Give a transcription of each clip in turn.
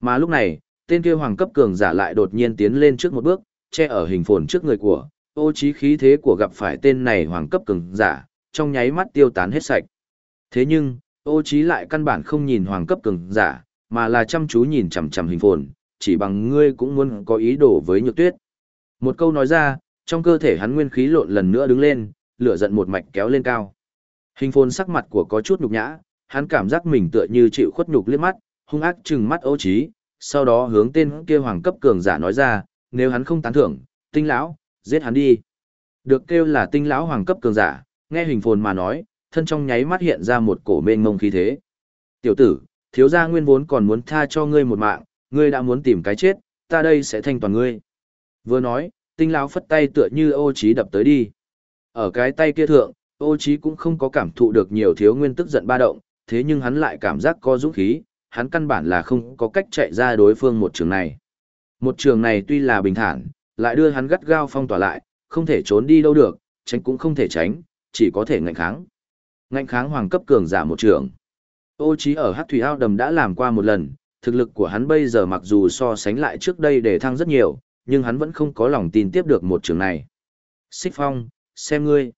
Mà lúc này, tên kia hoàng cấp cường giả lại đột nhiên tiến lên trước một bước, che ở hình phồn trước người của, ô trí khí thế của gặp phải tên này hoàng cấp cường giả, trong nháy mắt tiêu tán hết sạch. Thế nhưng, ô trí lại căn bản không nhìn hoàng cấp cường giả, mà là chăm chú nhìn chằm chằm hình phồn, chỉ bằng ngươi cũng muốn có ý đồ với nhược tuyết. Một câu nói ra, trong cơ thể hắn nguyên khí lộn lần nữa đứng lên, lửa giận một mạch kéo lên cao. Hình phồn sắc mặt của có chút nhục nhã, hắn cảm giác mình tựa như chịu khuất nhục liếc mắt, hung ác trừng mắt ô trí, sau đó hướng tên kia hoàng cấp cường giả nói ra, nếu hắn không tán thưởng, tinh lão, giết hắn đi. Được kêu là tinh lão hoàng cấp cường giả, nghe hình phồn mà nói, thân trong nháy mắt hiện ra một cổ mênh mông khí thế. Tiểu tử, thiếu gia nguyên vốn còn muốn tha cho ngươi một mạng, ngươi đã muốn tìm cái chết, ta đây sẽ thanh toàn ngươi. Vừa nói, tinh lão phất tay tựa như ô trí đập tới đi. Ở cái tay kia thượng, ô trí cũng không có cảm thụ được nhiều thiếu nguyên tức giận ba động, thế nhưng hắn lại cảm giác có dũng khí, hắn căn bản là không có cách chạy ra đối phương một trường này. Một trường này tuy là bình thản, lại đưa hắn gắt gao phong tỏa lại, không thể trốn đi đâu được, tránh cũng không thể tránh, chỉ có thể ngạnh kháng. Ngạnh kháng hoàng cấp cường giả một trường. Ô trí ở Hắc Thủy Ao Đầm đã làm qua một lần, thực lực của hắn bây giờ mặc dù so sánh lại trước đây để thăng rất nhiều, nhưng hắn vẫn không có lòng tin tiếp được một trường này. Xích Phong, xem ngươi.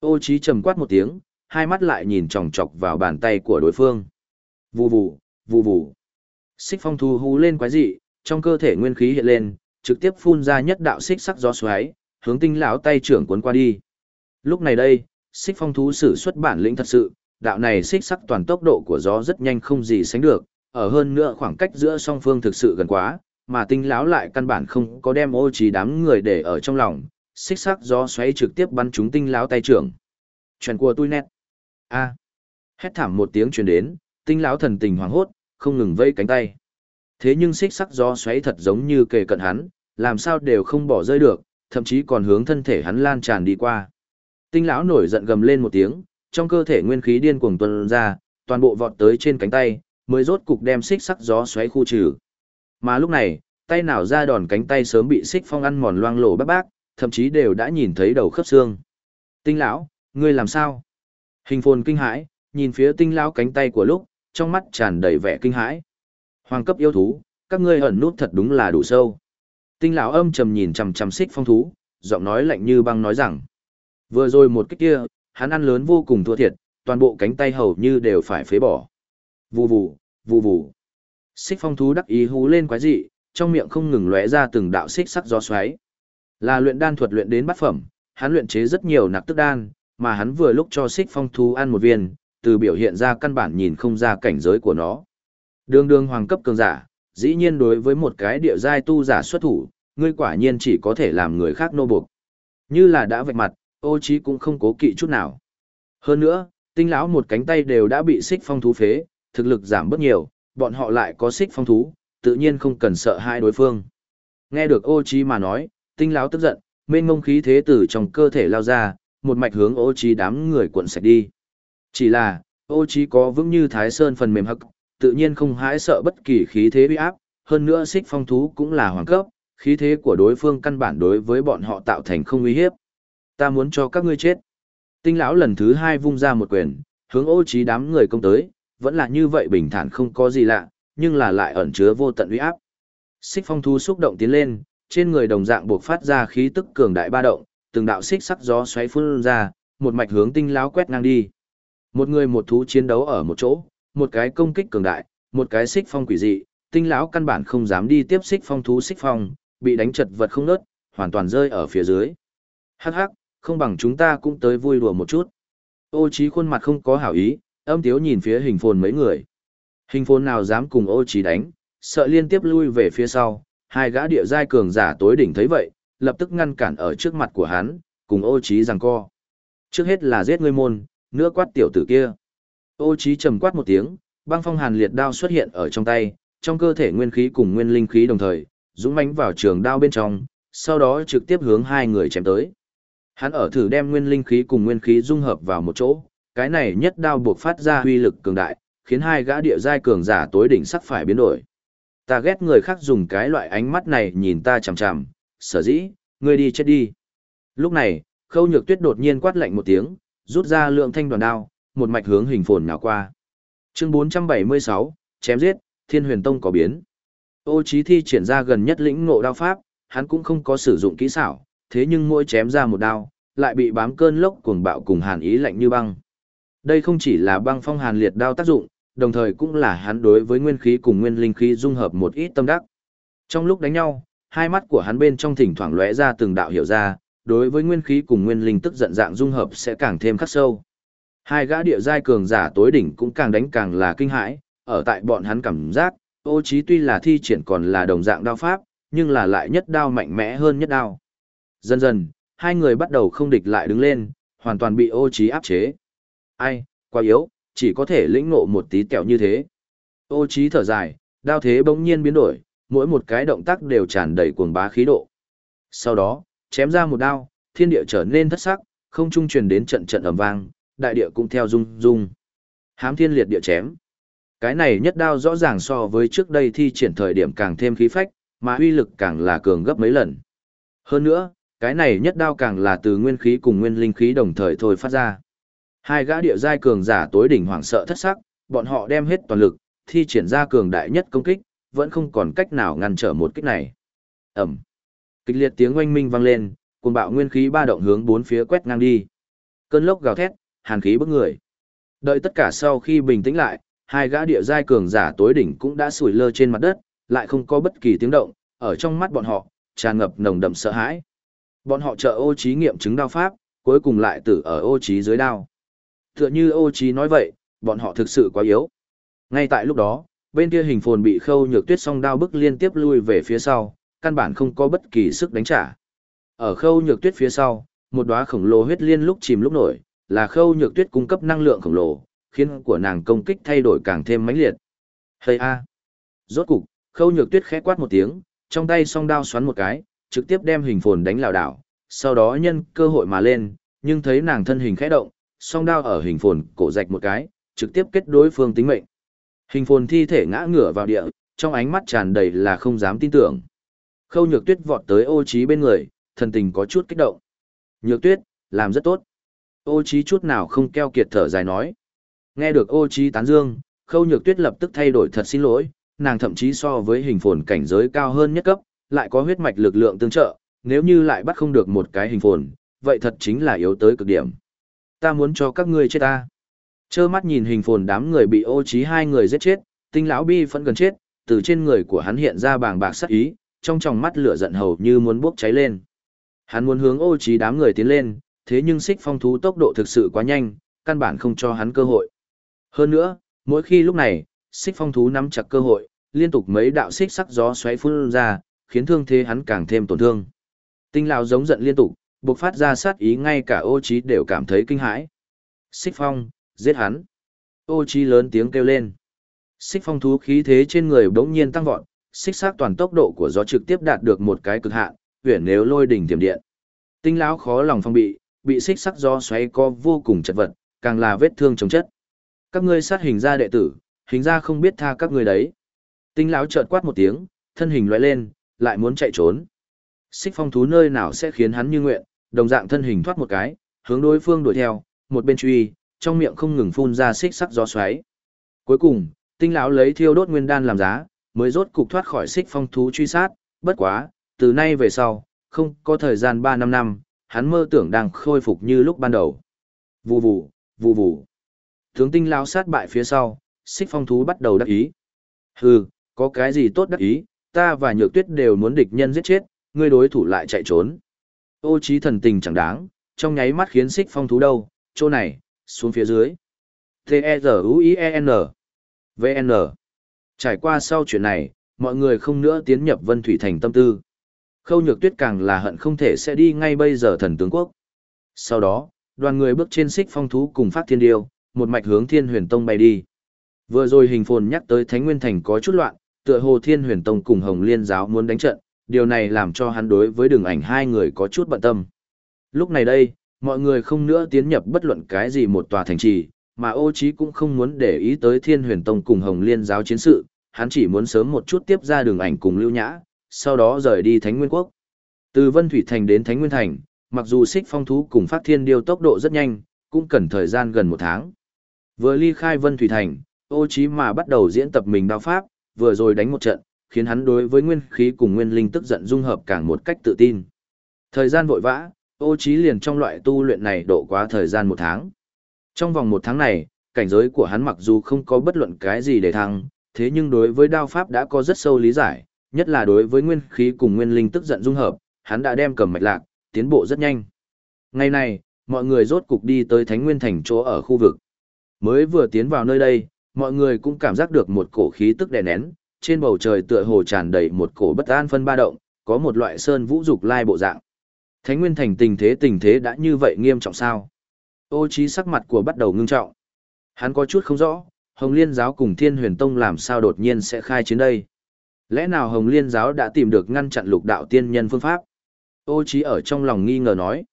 Ô trí trầm quát một tiếng, hai mắt lại nhìn chòng chọc vào bàn tay của đối phương. Vù vù, vù vù. Xích Phong thu hú lên quái dị, trong cơ thể nguyên khí hiện lên, trực tiếp phun ra nhất đạo xích sắc gió xoáy, hướng tinh lão tay trưởng cuốn qua đi. Lúc này đây, xích phong thú sử xuất bản lĩnh thật sự, đạo này xích sắc toàn tốc độ của gió rất nhanh không gì sánh được, ở hơn nữa khoảng cách giữa song phương thực sự gần quá, mà tinh lão lại căn bản không có đem ô trí đám người để ở trong lòng, xích sắc gió xoáy trực tiếp bắn trúng tinh lão tay trưởng. Chuyện của tôi nét. A. Hét thảm một tiếng truyền đến, tinh lão thần tình hoảng hốt, không ngừng vây cánh tay. Thế nhưng xích sắc gió xoáy thật giống như kề cận hắn, làm sao đều không bỏ rơi được, thậm chí còn hướng thân thể hắn lan tràn đi qua. Tinh lão nổi giận gầm lên một tiếng, trong cơ thể nguyên khí điên cuồng tuôn ra, toàn bộ vọt tới trên cánh tay, mới rốt cục đem xích sắc gió xoáy khu trừ. Mà lúc này, tay nào ra đòn cánh tay sớm bị xích phong ăn mòn loang lổ bác bác, thậm chí đều đã nhìn thấy đầu khớp xương. Tinh lão, ngươi làm sao? Hình phồn kinh hãi, nhìn phía tinh lão cánh tay của lúc, trong mắt tràn đầy vẻ kinh hãi. Hoàng cấp yêu thú, các ngươi ẩn nút thật đúng là đủ sâu. Tinh lão âm trầm nhìn chằm chằm xích phong thú, giọng nói lạnh như băng nói rằng, vừa rồi một cái kia, hắn ăn lớn vô cùng thua thiệt, toàn bộ cánh tay hầu như đều phải phế bỏ. Vù vù, vù vù. Xích phong thú đắc ý hú lên quái dị, trong miệng không ngừng lóe ra từng đạo xích sắc gió xoáy. Là luyện đan thuật luyện đến bát phẩm, hắn luyện chế rất nhiều nặc tức đan, mà hắn vừa lúc cho xích phong thú ăn một viên, từ biểu hiện ra căn bản nhìn không ra cảnh giới của nó. Đường đường hoàng cấp cường giả, dĩ nhiên đối với một cái địa giai tu giả xuất thủ, ngươi quả nhiên chỉ có thể làm người khác nô buộc. Như là đã vạch mặt, ô trí cũng không cố kỵ chút nào. Hơn nữa, tinh lão một cánh tay đều đã bị xích phong thú phế, thực lực giảm bớt nhiều, bọn họ lại có xích phong thú, tự nhiên không cần sợ hai đối phương. Nghe được ô trí mà nói, tinh lão tức giận, mênh mông khí thế từ trong cơ thể lao ra, một mạch hướng ô trí đám người cuộn sạch đi. Chỉ là, ô trí có vững như thái sơn phần mềm hắc, tự nhiên không hãi sợ bất kỳ khí thế uy áp, hơn nữa xích phong thú cũng là hoàng cấp, khí thế của đối phương căn bản đối với bọn họ tạo thành không uy hiếp. Ta muốn cho các ngươi chết. Tinh lão lần thứ hai vung ra một quyền, hướng ô trí đám người công tới, vẫn là như vậy bình thản không có gì lạ, nhưng là lại ẩn chứa vô tận uy áp. Xích phong thú xúc động tiến lên, trên người đồng dạng buộc phát ra khí tức cường đại ba động, từng đạo xích sắc gió xoáy phun ra, một mạch hướng tinh lão quét ngang đi. Một người một thú chiến đấu ở một chỗ, một cái công kích cường đại, một cái xích phong quỷ dị, tinh lão căn bản không dám đi tiếp xích phong thú xích phong, bị đánh chật vật không nớt, hoàn toàn rơi ở phía dưới. Hắc hắc, không bằng chúng ta cũng tới vui đùa một chút. Ô trí khuôn mặt không có hảo ý, âm tiếu nhìn phía hình phồn mấy người. Hình phồn nào dám cùng ô trí đánh, sợ liên tiếp lui về phía sau, hai gã địa giai cường giả tối đỉnh thấy vậy, lập tức ngăn cản ở trước mặt của hắn, cùng ô trí giằng co. Trước hết là giết ngươi môn, nữa quát tiểu tử kia. Ô trí trầm quát một tiếng, băng phong hàn liệt đao xuất hiện ở trong tay, trong cơ thể nguyên khí cùng nguyên linh khí đồng thời, dũng mãnh vào trường đao bên trong, sau đó trực tiếp hướng hai người chém tới. Hắn ở thử đem nguyên linh khí cùng nguyên khí dung hợp vào một chỗ, cái này nhất đao buộc phát ra uy lực cường đại, khiến hai gã địa giai cường giả tối đỉnh sắc phải biến đổi. Ta ghét người khác dùng cái loại ánh mắt này nhìn ta chằm chằm, sở dĩ, ngươi đi chết đi. Lúc này, khâu nhược tuyết đột nhiên quát lạnh một tiếng, rút ra lượng thanh đoàn đao, một mạch hướng hình phồn nào qua. Chương 476, chém giết, Thiên Huyền Tông có biến. Ô Chí thi triển ra gần nhất lĩnh ngộ đao pháp, hắn cũng không có sử dụng kỹ xảo, thế nhưng mỗi chém ra một đao, lại bị bám cơn lốc cuồng bạo cùng hàn ý lạnh như băng. Đây không chỉ là băng phong hàn liệt đao tác dụng, đồng thời cũng là hắn đối với nguyên khí cùng nguyên linh khí dung hợp một ít tâm đắc. Trong lúc đánh nhau, hai mắt của hắn bên trong thỉnh thoảng lóe ra từng đạo hiểu ra, đối với nguyên khí cùng nguyên linh tức giận dạng dung hợp sẽ càng thêm khắc sâu. Hai gã địa giai cường giả tối đỉnh cũng càng đánh càng là kinh hãi, ở tại bọn hắn cảm giác, ô trí tuy là thi triển còn là đồng dạng đao pháp, nhưng là lại nhất đao mạnh mẽ hơn nhất đao. Dần dần, hai người bắt đầu không địch lại đứng lên, hoàn toàn bị ô trí áp chế. Ai, quá yếu, chỉ có thể lĩnh ngộ một tí kẹo như thế. Ô trí thở dài, đao thế bỗng nhiên biến đổi, mỗi một cái động tác đều tràn đầy cuồng bá khí độ. Sau đó, chém ra một đao, thiên địa trở nên thất sắc, không trung truyền đến trận trận ầm vang, đại địa cũng theo rung rung. Hám thiên liệt địa chém. Cái này nhất đao rõ ràng so với trước đây thi triển thời điểm càng thêm khí phách, mà uy lực càng là cường gấp mấy lần. Hơn nữa, cái này nhất đao càng là từ nguyên khí cùng nguyên linh khí đồng thời thôi phát ra. Hai gã địa giai cường giả tối đỉnh hoảng sợ thất sắc, bọn họ đem hết toàn lực, thi triển ra cường đại nhất công kích, vẫn không còn cách nào ngăn trở một kích này. Ẩm. Kịch liệt tiếng oanh minh vang lên, cuồng bạo nguyên khí ba động hướng bốn phía quét ngang đi. Cơn lốc gào thét, hàn khí bức người. Đợi tất cả sau khi bình tĩnh lại, hai gã địa giai cường giả tối đỉnh cũng đã sủi lơ trên mặt đất, lại không có bất kỳ tiếng động, ở trong mắt bọn họ, tràn ngập nồng đậm sợ hãi. Bọn họ trợ ô trí nghiệm chứng đao pháp, cuối cùng lại tử ở ô trí dưới đao. Tựa như ô trí nói vậy, bọn họ thực sự quá yếu. Ngay tại lúc đó, bên kia hình phồn bị khâu nhược tuyết song đao bức liên tiếp lui về phía sau, căn bản không có bất kỳ sức đánh trả. Ở khâu nhược tuyết phía sau, một đóa khổng lồ huyết liên lúc chìm lúc nổi, là khâu nhược tuyết cung cấp năng lượng khổng lồ, khiến của nàng công kích thay đổi càng thêm mãnh liệt. Hây a! Rốt cục, khâu nhược tuyết khẽ quát một tiếng, trong tay song đao xoắn một cái, trực tiếp đem hình phồn đánh lảo đảo, sau đó nhân cơ hội mà lên, nhưng thấy nàng thân hình khẽ động, song đao ở hình phồn cổ rạch một cái, trực tiếp kết đối phương tính mệnh. Hình phồn thi thể ngã ngửa vào địa, trong ánh mắt tràn đầy là không dám tin tưởng. Khâu nhược tuyết vọt tới ô trí bên người, thần tình có chút kích động. Nhược tuyết, làm rất tốt. Ô trí chút nào không keo kiệt thở dài nói. Nghe được ô trí tán dương, khâu nhược tuyết lập tức thay đổi thật xin lỗi, nàng thậm chí so với hình phồn cảnh giới cao hơn nhất cấp, lại có huyết mạch lực lượng tương trợ, nếu như lại bắt không được một cái hình phồn, vậy thật chính là yếu tới cực điểm. Ta muốn cho các ngươi chết ta. Chơ mắt nhìn hình phồn đám người bị ô trí hai người giết chết, tinh lão bi vẫn gần chết, từ trên người của hắn hiện ra bàng bạc sát ý, trong tròng mắt lửa giận hầu như muốn bốc cháy lên. Hắn muốn hướng ô trí đám người tiến lên, thế nhưng xích phong thú tốc độ thực sự quá nhanh, căn bản không cho hắn cơ hội. Hơn nữa, mỗi khi lúc này, xích phong thú nắm chặt cơ hội, liên tục mấy đạo xích sắc gió xoáy phun ra, khiến thương thế hắn càng thêm tổn thương. Tinh lão giống giận liên tục, bộc phát ra sát ý ngay cả ô trí đều cảm thấy kinh hãi. Xích phong, giết hắn. Ô trí lớn tiếng kêu lên. Xích phong thú khí thế trên người bỗng nhiên tăng vọt, xích xác toàn tốc độ của gió trực tiếp đạt được một cái cực hạn, huyền nếu lôi đỉnh tiềm điện. Tinh lão khó lòng phong bị, bị xích sắc gió xoáy co vô cùng chật vật, càng là vết thương chống chất. Các ngươi sát hình ra đệ tử, hình ra không biết tha các ngươi đấy. Tinh lão chợt quát một tiếng, thân hình lóe lên, lại muốn chạy trốn. Xích phong thú nơi nào sẽ khiến hắn như nguyện, đồng dạng thân hình thoát một cái, hướng đối phương đuổi theo, một bên truy, trong miệng không ngừng phun ra xích sắc gió xoáy. Cuối cùng, tinh lão lấy thiêu đốt nguyên đan làm giá, mới rốt cục thoát khỏi xích phong thú truy sát, bất quá, từ nay về sau, không có thời gian 3 năm năm, hắn mơ tưởng đang khôi phục như lúc ban đầu. Vù vù, vù vù. Tướng tinh lao sát bại phía sau, xích phong thú bắt đầu đắc ý. Hừ, có cái gì tốt đắc ý, ta và nhược tuyết đều muốn địch nhân giết chết, ngươi đối thủ lại chạy trốn. Ô trí thần tình chẳng đáng, trong nháy mắt khiến xích phong thú đâu, chỗ này, xuống phía dưới. T-E-Z-U-I-E-N v n Trải qua sau chuyện này, mọi người không nữa tiến nhập Vân Thủy Thành tâm tư. Khâu nhược tuyết càng là hận không thể sẽ đi ngay bây giờ thần tướng quốc. Sau đó, đoàn người bước trên xích phong thú cùng phát thiên điêu, một mạch hướng thiên huyền tông bay đi. Vừa rồi hình phồn nhắc tới Thánh Nguyên Thành có chút loạn, tựa hồ thiên huyền tông cùng Hồng Liên giáo muốn đánh trận, điều này làm cho hắn đối với đường ảnh hai người có chút bận tâm. Lúc này đây, mọi người không nữa tiến nhập bất luận cái gì một tòa thành trì, mà ô Chí cũng không muốn để ý tới thiên huyền tông cùng hồng liên giáo chiến sự, hắn chỉ muốn sớm một chút tiếp ra đường ảnh cùng lưu nhã, sau đó rời đi Thánh Nguyên Quốc. Từ Vân Thủy Thành đến Thánh Nguyên Thành, mặc dù xích phong thú cùng phát thiên điêu tốc độ rất nhanh, cũng cần thời gian gần một tháng. Vừa ly khai Vân Thủy Thành, ô Chí mà bắt đầu diễn tập mình đao pháp, vừa rồi đánh một trận, khiến hắn đối với nguyên khí cùng nguyên linh tức giận dung hợp càng một cách tự tin. Thời gian vội vã, ô trí liền trong loại tu luyện này độ quá thời gian một tháng. Trong vòng một tháng này, cảnh giới của hắn mặc dù không có bất luận cái gì để thăng, thế nhưng đối với đao pháp đã có rất sâu lý giải, nhất là đối với nguyên khí cùng nguyên linh tức giận dung hợp, hắn đã đem cầm mạch lạc, tiến bộ rất nhanh. Ngày này, mọi người rốt cục đi tới Thánh Nguyên Thành chỗ ở khu vực. Mới vừa tiến vào nơi đây, mọi người cũng cảm giác được một cổ khí tức đè nén, trên bầu trời tựa hồ tràn đầy một cổ bất an phân ba động, có một loại sơn vũ dục lai bộ dạng. Thánh Nguyên Thành tình thế tình thế đã như vậy nghiêm trọng sao? Ô trí sắc mặt của bắt đầu ngưng trọng. Hắn có chút không rõ, Hồng Liên giáo cùng Thiên Huyền Tông làm sao đột nhiên sẽ khai chiến đây? Lẽ nào Hồng Liên giáo đã tìm được ngăn chặn lục đạo tiên nhân phương pháp? Ô trí ở trong lòng nghi ngờ nói.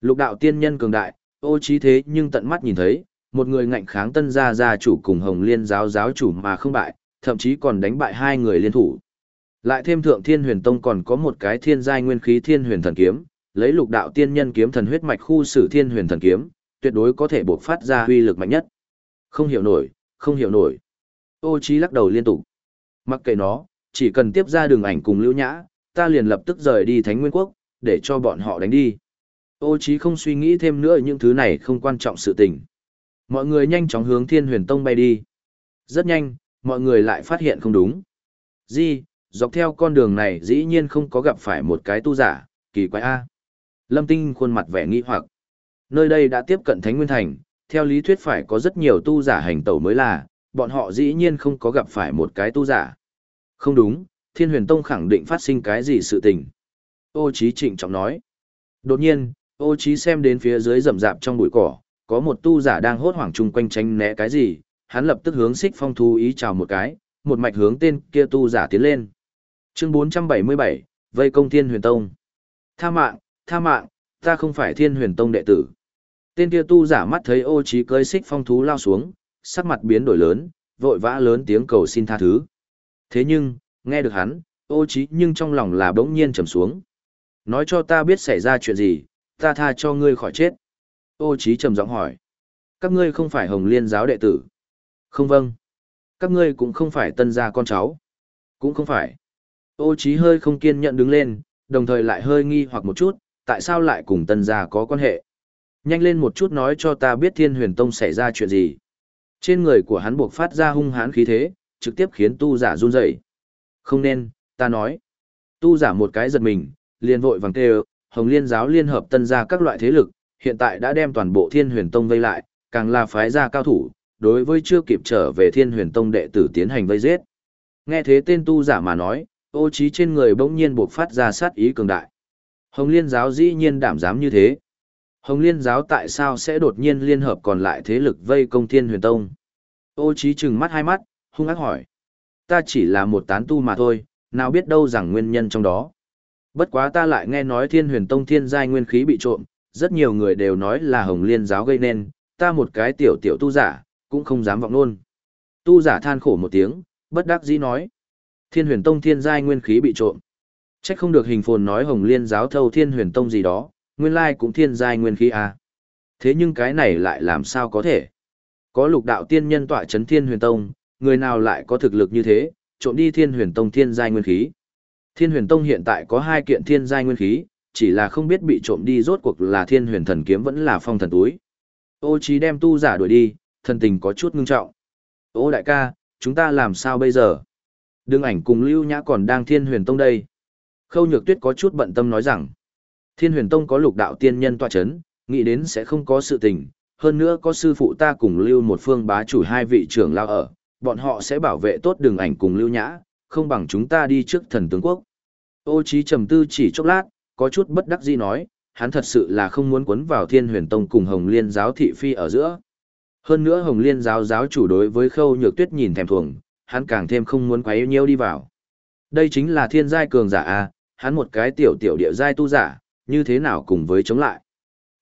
Lục đạo tiên nhân cường đại, ô trí thế nhưng tận mắt nhìn thấy, một người ngạnh kháng tân gia gia chủ cùng Hồng Liên giáo giáo chủ mà không bại, thậm chí còn đánh bại hai người liên thủ. Lại thêm thượng Thiên Huyền Tông còn có một cái thiên giai nguyên khí Thiên Huyền Thần Kiếm, lấy lục đạo tiên nhân kiếm thần huyết mạch khu sử Thiên Huyền Thần Kiếm, tuyệt đối có thể bộc phát ra uy lực mạnh nhất. Không hiểu nổi, không hiểu nổi. Ô Chí lắc đầu liên tục. Mặc kệ nó, chỉ cần tiếp ra đường ảnh cùng Lưu Nhã, ta liền lập tức rời đi Thánh Nguyên Quốc, để cho bọn họ đánh đi. Ô Chí không suy nghĩ thêm nữa những thứ này không quan trọng sự tình. Mọi người nhanh chóng hướng Thiên Huyền Tông bay đi. Rất nhanh, mọi người lại phát hiện không đúng. Di, dọc theo con đường này dĩ nhiên không có gặp phải một cái tu giả, kỳ quái A. Lâm Tinh khuôn mặt vẻ nghi hoặc. Nơi đây đã tiếp cận Thánh Nguyên Thành, theo lý thuyết phải có rất nhiều tu giả hành tẩu mới là, bọn họ dĩ nhiên không có gặp phải một cái tu giả. Không đúng, Thiên Huyền Tông khẳng định phát sinh cái gì sự tình. Ô Chí trịnh trọng nói. Đột nhiên, ô Chí xem đến phía dưới rậm rạp trong bụi cỏ, có một tu giả đang hốt hoảng chung quanh tránh né cái gì, hắn lập tức hướng xích phong thú ý chào một cái, một mạch hướng tên kia tu giả tiến lên. Chương 477, Vây công Thiên Huyền Tông. Tha mạng, tha mạng, ta không phải Thiên Huyền Tông đệ tử. Tên kia tu giả mắt thấy ô trí cơi xích phong thú lao xuống, sắc mặt biến đổi lớn, vội vã lớn tiếng cầu xin tha thứ. Thế nhưng, nghe được hắn, ô trí nhưng trong lòng là bỗng nhiên trầm xuống. Nói cho ta biết xảy ra chuyện gì, ta tha cho ngươi khỏi chết. Ô trí trầm giọng hỏi. Các ngươi không phải hồng liên giáo đệ tử. Không vâng. Các ngươi cũng không phải tân gia con cháu. Cũng không phải. Ô trí hơi không kiên nhẫn đứng lên, đồng thời lại hơi nghi hoặc một chút, tại sao lại cùng tân gia có quan hệ. Nhanh lên một chút nói cho ta biết thiên huyền tông xảy ra chuyện gì. Trên người của hắn buộc phát ra hung hãn khí thế, trực tiếp khiến tu giả run rẩy. Không nên, ta nói. Tu giả một cái giật mình, liền vội vàng kêu, Hồng Liên giáo liên hợp tân gia các loại thế lực, hiện tại đã đem toàn bộ Thiên Huyền Tông vây lại, càng là phái gia cao thủ, đối với chưa kịp trở về Thiên Huyền Tông đệ tử tiến hành vây giết. Nghe thế tên tu giả mà nói, ô trí trên người bỗng nhiên buộc phát ra sát ý cường đại. Hồng Liên giáo dĩ nhiên đảm dám như thế. Hồng Liên giáo tại sao sẽ đột nhiên liên hợp còn lại thế lực vây công Thiên Huyền Tông? Ô Chí trừng mắt hai mắt, hung ác hỏi. Ta chỉ là một tán tu mà thôi, nào biết đâu rằng nguyên nhân trong đó. Bất quá ta lại nghe nói Thiên Huyền Tông thiên giai nguyên khí bị trộm, rất nhiều người đều nói là Hồng Liên giáo gây nên, ta một cái tiểu tiểu tu giả, cũng không dám vọng luôn. Tu giả than khổ một tiếng, bất đắc dĩ nói. Thiên Huyền Tông thiên giai nguyên khí bị trộm. Chắc không được hình phồn nói Hồng Liên giáo thâu Thiên Huyền Tông gì đó, nguyên lai cũng thiên giai nguyên khí à. Thế nhưng cái này lại làm sao có thể? Có lục đạo tiên nhân tọa chấn Thiên Huyền Tông, người nào lại có thực lực như thế, trộm đi Thiên Huyền Tông thiên giai nguyên khí. Thiên Huyền Tông hiện tại có hai kiện thiên giai nguyên khí, chỉ là không biết bị trộm đi rốt cuộc là Thiên Huyền Thần kiếm vẫn là phong thần túi. Ô trí đem tu giả đuổi đi, thần tình có chút ngưng trọng. Ô đại ca, chúng ta làm sao bây giờ? Đương ảnh cùng Lưu Nhã còn đang Thiên Huyền Tông đây. Khâu Nhược Tuyết có chút bận tâm nói rằng, Thiên Huyền Tông có lục đạo tiên nhân tọa chấn, nghĩ đến sẽ không có sự tình, hơn nữa có sư phụ ta cùng Lưu một phương bá chủ hai vị trưởng lao ở, bọn họ sẽ bảo vệ tốt đường ảnh cùng Lưu Nhã, không bằng chúng ta đi trước thần tướng quốc. Ô trí trầm tư chỉ chốc lát, có chút bất đắc dĩ nói, hắn thật sự là không muốn quấn vào Thiên Huyền Tông cùng Hồng Liên giáo thị phi ở giữa. Hơn nữa Hồng Liên giáo giáo chủ đối với Khâu Nhược Tuyết nhìn thèm thuồng, hắn càng thêm không muốn quấy nhiêu đi vào. Đây chính là thiên giai cường giả a, hắn một cái tiểu tiểu địa giai tu giả, như thế nào cùng với chống lại.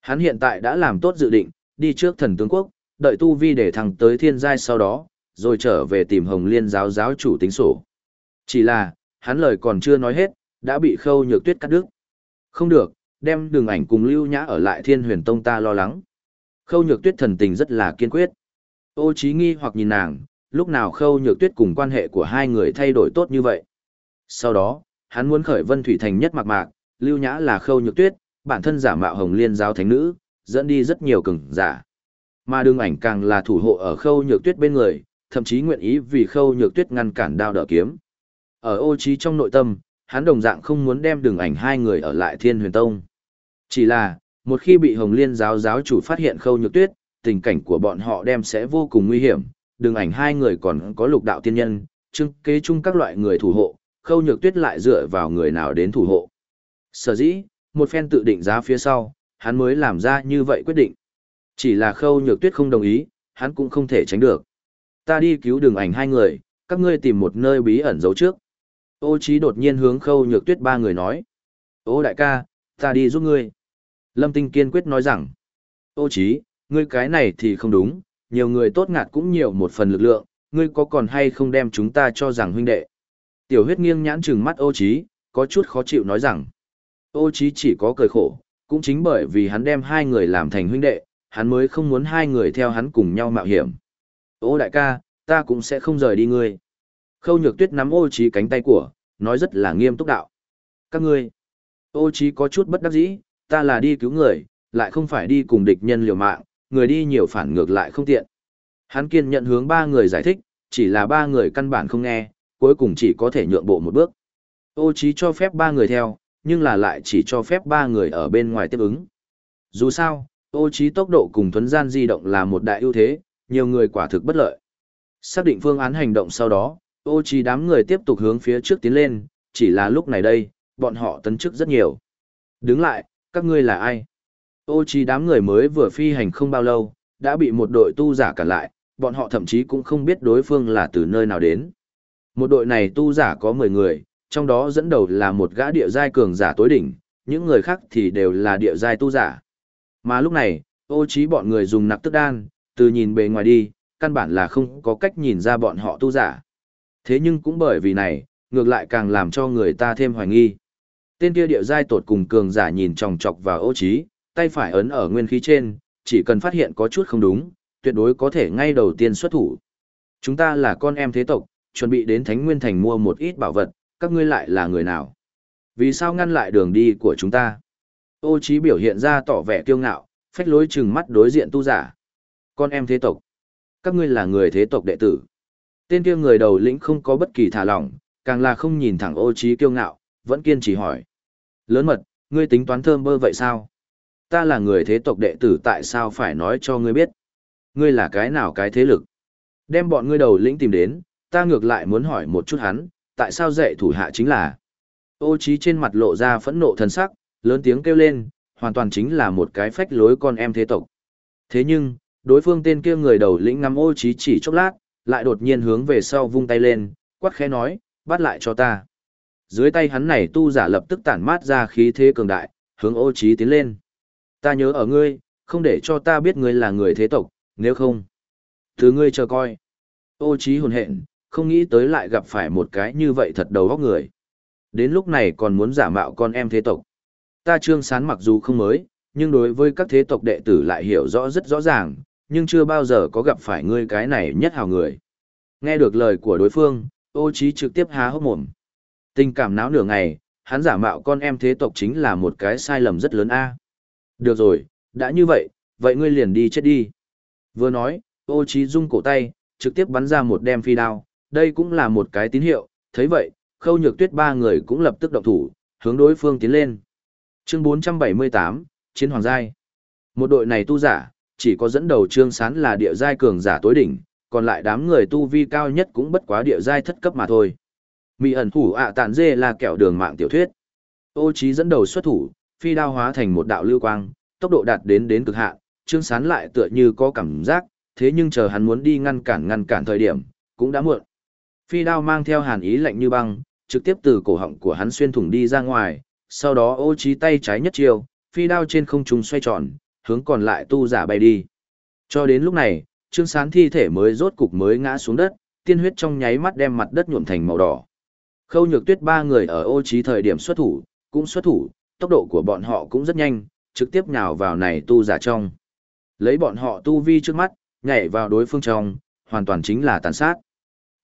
Hắn hiện tại đã làm tốt dự định, đi trước thần tướng quốc, đợi tu vi để thăng tới thiên giai sau đó, rồi trở về tìm Hồng Liên giáo giáo chủ tính sổ. Chỉ là, hắn lời còn chưa nói hết, đã bị Khâu Nhược Tuyết cắt đứt. Không được, đem đường ảnh cùng Lưu Nhã ở lại Thiên Huyền Tông ta lo lắng. Khâu Nhược Tuyết thần tình rất là kiên quyết. Ô trí nghi hoặc nhìn nàng, lúc nào Khâu Nhược Tuyết cùng quan hệ của hai người thay đổi tốt như vậy. Sau đó, hắn muốn khởi Vân Thủy thành nhất mạc mạc, Lưu Nhã là Khâu Nhược Tuyết, bản thân giả mạo Hồng Liên giáo thánh nữ, dẫn đi rất nhiều cường giả. Mà đường ảnh càng là thủ hộ ở Khâu Nhược Tuyết bên người, thậm chí nguyện ý vì Khâu Nhược Tuyết ngăn cản đao đỡ kiếm. Ở ô trí trong nội tâm, hắn đồng dạng không muốn đem đường ảnh hai người ở lại Thiên Huyền Tông. Chỉ là, một khi bị Hồng Liên giáo giáo chủ phát hiện Khâu Nhược Tuyết, tình cảnh của bọn họ đem sẽ vô cùng nguy hiểm, đường ảnh hai người còn có lục đạo tiên nhân, trưng kế chung các loại người thủ hộ, Khâu Nhược Tuyết lại dựa vào người nào đến thủ hộ. Sở dĩ, một phen tự định giá phía sau, hắn mới làm ra như vậy quyết định. Chỉ là Khâu Nhược Tuyết không đồng ý, hắn cũng không thể tránh được. Ta đi cứu đường ảnh hai người, các ngươi tìm một nơi bí ẩn giấu trước. Ô Chí đột nhiên hướng Khâu Nhược Tuyết ba người nói. Ô đại ca, ta đi giúp ngươi. Lâm Tinh kiên quyết nói rằng. Ô Chí, ngươi cái này thì không đúng, nhiều người tốt ngạt cũng nhiều một phần lực lượng, ngươi có còn hay không đem chúng ta cho rằng huynh đệ. Tiểu huyết nghiêng nhãn trừng mắt ô Chí, có chút khó chịu nói rằng. Ô Chí chỉ có cười khổ, cũng chính bởi vì hắn đem hai người làm thành huynh đệ, hắn mới không muốn hai người theo hắn cùng nhau mạo hiểm. Ô đại ca, ta cũng sẽ không rời đi ngươi. Khâu nhược tuyết nắm ô Chí cánh tay của, nói rất là nghiêm túc đạo. Các ngươi, ô Chí có chút bất đắc dĩ, ta là đi cứu người, lại không phải đi cùng địch nhân liều mạng, người đi nhiều phản ngược lại không tiện. Hắn kiên nhận hướng ba người giải thích, chỉ là ba người căn bản không nghe, cuối cùng chỉ có thể nhượng bộ một bước. Ô Chí cho phép ba người theo, nhưng là lại chỉ cho phép ba người ở bên ngoài tiếp ứng. Dù sao, ô trí tốc độ cùng thuấn gian di động là một đại ưu thế, nhiều người quả thực bất lợi. Xác định phương án hành động sau đó, ô trí đám người tiếp tục hướng phía trước tiến lên, chỉ là lúc này đây, bọn họ tấn chức rất nhiều. Đứng lại, các ngươi là ai? Ô trí đám người mới vừa phi hành không bao lâu, đã bị một đội tu giả cản lại, bọn họ thậm chí cũng không biết đối phương là từ nơi nào đến. Một đội này tu giả có 10 người, trong đó dẫn đầu là một gã địa giai cường giả tối đỉnh, những người khác thì đều là địa giai tu giả. Mà lúc này, ô trí bọn người dùng nặc tức đan, từ nhìn bề ngoài đi, căn bản là không có cách nhìn ra bọn họ tu giả. Thế nhưng cũng bởi vì này, ngược lại càng làm cho người ta thêm hoài nghi. Tên kia địa giai tột cùng cường giả nhìn chòng chọc vào ô trí, tay phải ấn ở nguyên khí trên, chỉ cần phát hiện có chút không đúng, tuyệt đối có thể ngay đầu tiên xuất thủ. Chúng ta là con em thế tộc, chuẩn bị đến Thánh Nguyên Thành mua một ít bảo vật, các ngươi lại là người nào? Vì sao ngăn lại đường đi của chúng ta? Ô trí biểu hiện ra tỏ vẻ kiêu ngạo, phách lối chừng mắt đối diện tu giả. Con em thế tộc. Các ngươi là người thế tộc đệ tử. Tên kia người đầu lĩnh không có bất kỳ thả lỏng, càng là không nhìn thẳng ô trí kiêu ngạo, vẫn kiên trì hỏi. Lớn mật, ngươi tính toán thơm bơ vậy sao? Ta là người thế tộc đệ tử tại sao phải nói cho ngươi biết? Ngươi là cái nào cái thế lực? Đem bọn ngươi đầu lĩnh tìm đến, ta ngược lại muốn hỏi một chút hắn, tại sao dạy thủ hạ chính là? Ô trí trên mặt lộ ra phẫn nộ thần sắc, lớn tiếng kêu lên, hoàn toàn chính là một cái phách lối con em thế tộc. Thế nhưng, đối phương tên kia người đầu lĩnh ngắm ô trí chỉ chốc lát, lại đột nhiên hướng về sau vung tay lên, quát khẽ nói, bắt lại cho ta. Dưới tay hắn này tu giả lập tức tản mát ra khí thế cường đại, hướng ô trí tiến lên. Ta nhớ ở ngươi, không để cho ta biết ngươi là người thế tộc, nếu không. Thứ ngươi chờ coi. Ô trí hồn hện, không nghĩ tới lại gặp phải một cái như vậy thật đầu óc người. Đến lúc này còn muốn giả mạo con em thế tộc. Ta trương sán mặc dù không mới, nhưng đối với các thế tộc đệ tử lại hiểu rõ rất rõ ràng, nhưng chưa bao giờ có gặp phải ngươi cái này nhất hào người. Nghe được lời của đối phương, ô trí trực tiếp há hốc mồm. Tình cảm náo nửa ngày, hắn giả mạo con em thế tộc chính là một cái sai lầm rất lớn a. Được rồi, đã như vậy, vậy ngươi liền đi chết đi. Vừa nói, ô trí rung cổ tay, trực tiếp bắn ra một đem phi đao, đây cũng là một cái tín hiệu, thấy vậy, khâu nhược tuyết ba người cũng lập tức động thủ, hướng đối phương tiến lên. Chương 478, Chiến Hoàng Giai. Một đội này tu giả, chỉ có dẫn đầu trương sán là địa giai cường giả tối đỉnh, còn lại đám người tu vi cao nhất cũng bất quá địa giai thất cấp mà thôi. Mị ẩn thủ ạ tàn dê là kẹo đường mạng tiểu thuyết. Ô trí dẫn đầu xuất thủ, phi đao hóa thành một đạo lưu quang, tốc độ đạt đến đến cực hạn, trương sán lại tựa như có cảm giác, thế nhưng chờ hắn muốn đi ngăn cản ngăn cản thời điểm, cũng đã muộn. Phi đao mang theo hàn ý lạnh như băng, trực tiếp từ cổ họng của hắn xuyên thủng đi ra ngoài, sau đó ô trí tay trái nhất chiều, phi đao trên không trung xoay tròn, hướng còn lại tu giả bay đi. Cho đến lúc này, trương sán thi thể mới rốt cục mới ngã xuống đất, tiên huyết trong nháy mắt đem mặt đất nhuộm thành màu đỏ. Khâu nhược tuyết ba người ở ô trí thời điểm xuất thủ, cũng xuất thủ, tốc độ của bọn họ cũng rất nhanh, trực tiếp nhào vào này tu giả trong. Lấy bọn họ tu vi trước mắt, nhảy vào đối phương trong, hoàn toàn chính là tàn sát.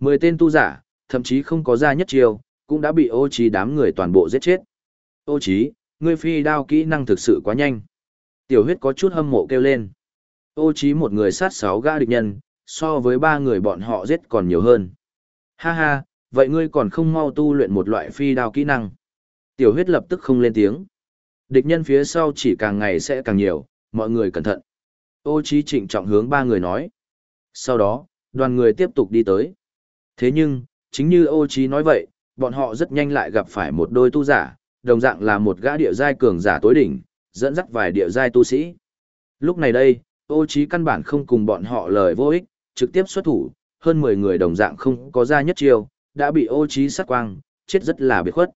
Mười tên tu giả, thậm chí không có ra nhất chiêu, cũng đã bị ô trí đám người toàn bộ giết chết. Ô trí, ngươi phi đao kỹ năng thực sự quá nhanh. Tiểu huyết có chút hâm mộ kêu lên. Ô trí một người sát sáu gã địch nhân, so với ba người bọn họ giết còn nhiều hơn. Ha ha, vậy ngươi còn không mau tu luyện một loại phi đao kỹ năng. Tiểu huyết lập tức không lên tiếng. Địch nhân phía sau chỉ càng ngày sẽ càng nhiều, mọi người cẩn thận. Ô trí trịnh trọng hướng ba người nói. Sau đó, đoàn người tiếp tục đi tới. Thế nhưng, chính như ô trí nói vậy, bọn họ rất nhanh lại gặp phải một đôi tu giả, đồng dạng là một gã địa giai cường giả tối đỉnh, dẫn dắt vài địa giai tu sĩ. Lúc này đây, ô trí căn bản không cùng bọn họ lời vô ích, trực tiếp xuất thủ, hơn 10 người đồng dạng không có ra nhất chiêu, đã bị ô trí sát quang, chết rất là biệt khuất.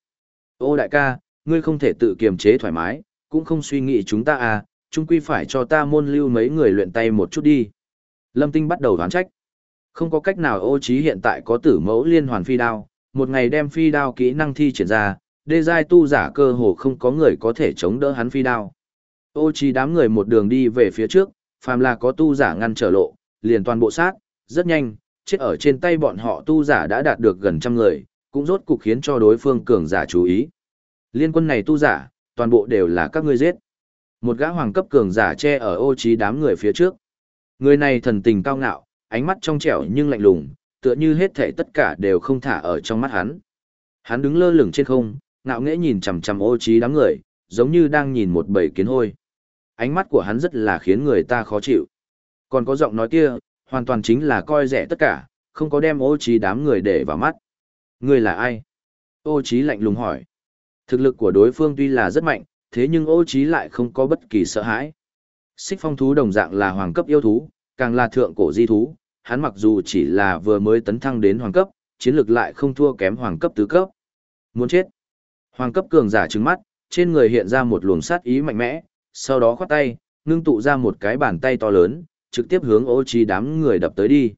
Ô đại ca, ngươi không thể tự kiềm chế thoải mái, cũng không suy nghĩ chúng ta à, chung quy phải cho ta môn lưu mấy người luyện tay một chút đi. Lâm Tinh bắt đầu đoán trách. Không có cách nào ô trí hiện tại có tử mẫu liên hoàn phi đao, một ngày đem phi đao kỹ năng thi triển ra, đê giai tu giả cơ hồ không có người có thể chống đỡ hắn phi đao. Ô trí đám người một đường đi về phía trước, phàm là có tu giả ngăn trở lộ, liền toàn bộ sát, rất nhanh, chết ở trên tay bọn họ tu giả đã đạt được gần trăm người, cũng rốt cục khiến cho đối phương cường giả chú ý. Liên quân này tu giả, toàn bộ đều là các ngươi giết. Một gã hoàng cấp cường giả che ở ô trí đám người phía trước. Người này thần tình cao ngạo, ánh mắt trong trẻo nhưng lạnh lùng, tựa như hết thảy tất cả đều không thả ở trong mắt hắn. Hắn đứng lơ lửng trên không, ngạo nghễ nhìn chằm chằm ô trí đám người, giống như đang nhìn một bầy kiến hôi. Ánh mắt của hắn rất là khiến người ta khó chịu. Còn có giọng nói kia, hoàn toàn chính là coi rẻ tất cả, không có đem ô trí đám người để vào mắt. Người là ai? Ô trí lạnh lùng hỏi. Thực lực của đối phương tuy là rất mạnh, thế nhưng ô trí lại không có bất kỳ sợ hãi. Xích phong thú đồng dạng là hoàng cấp yêu thú, càng là thượng cổ di thú, hắn mặc dù chỉ là vừa mới tấn thăng đến hoàng cấp, chiến lực lại không thua kém hoàng cấp tứ cấp. Muốn chết. Hoàng cấp cường giả trừng mắt, trên người hiện ra một luồng sát ý mạnh mẽ, sau đó khoát tay, ngưng tụ ra một cái bàn tay to lớn, trực tiếp hướng ô trí đám người đập tới đi.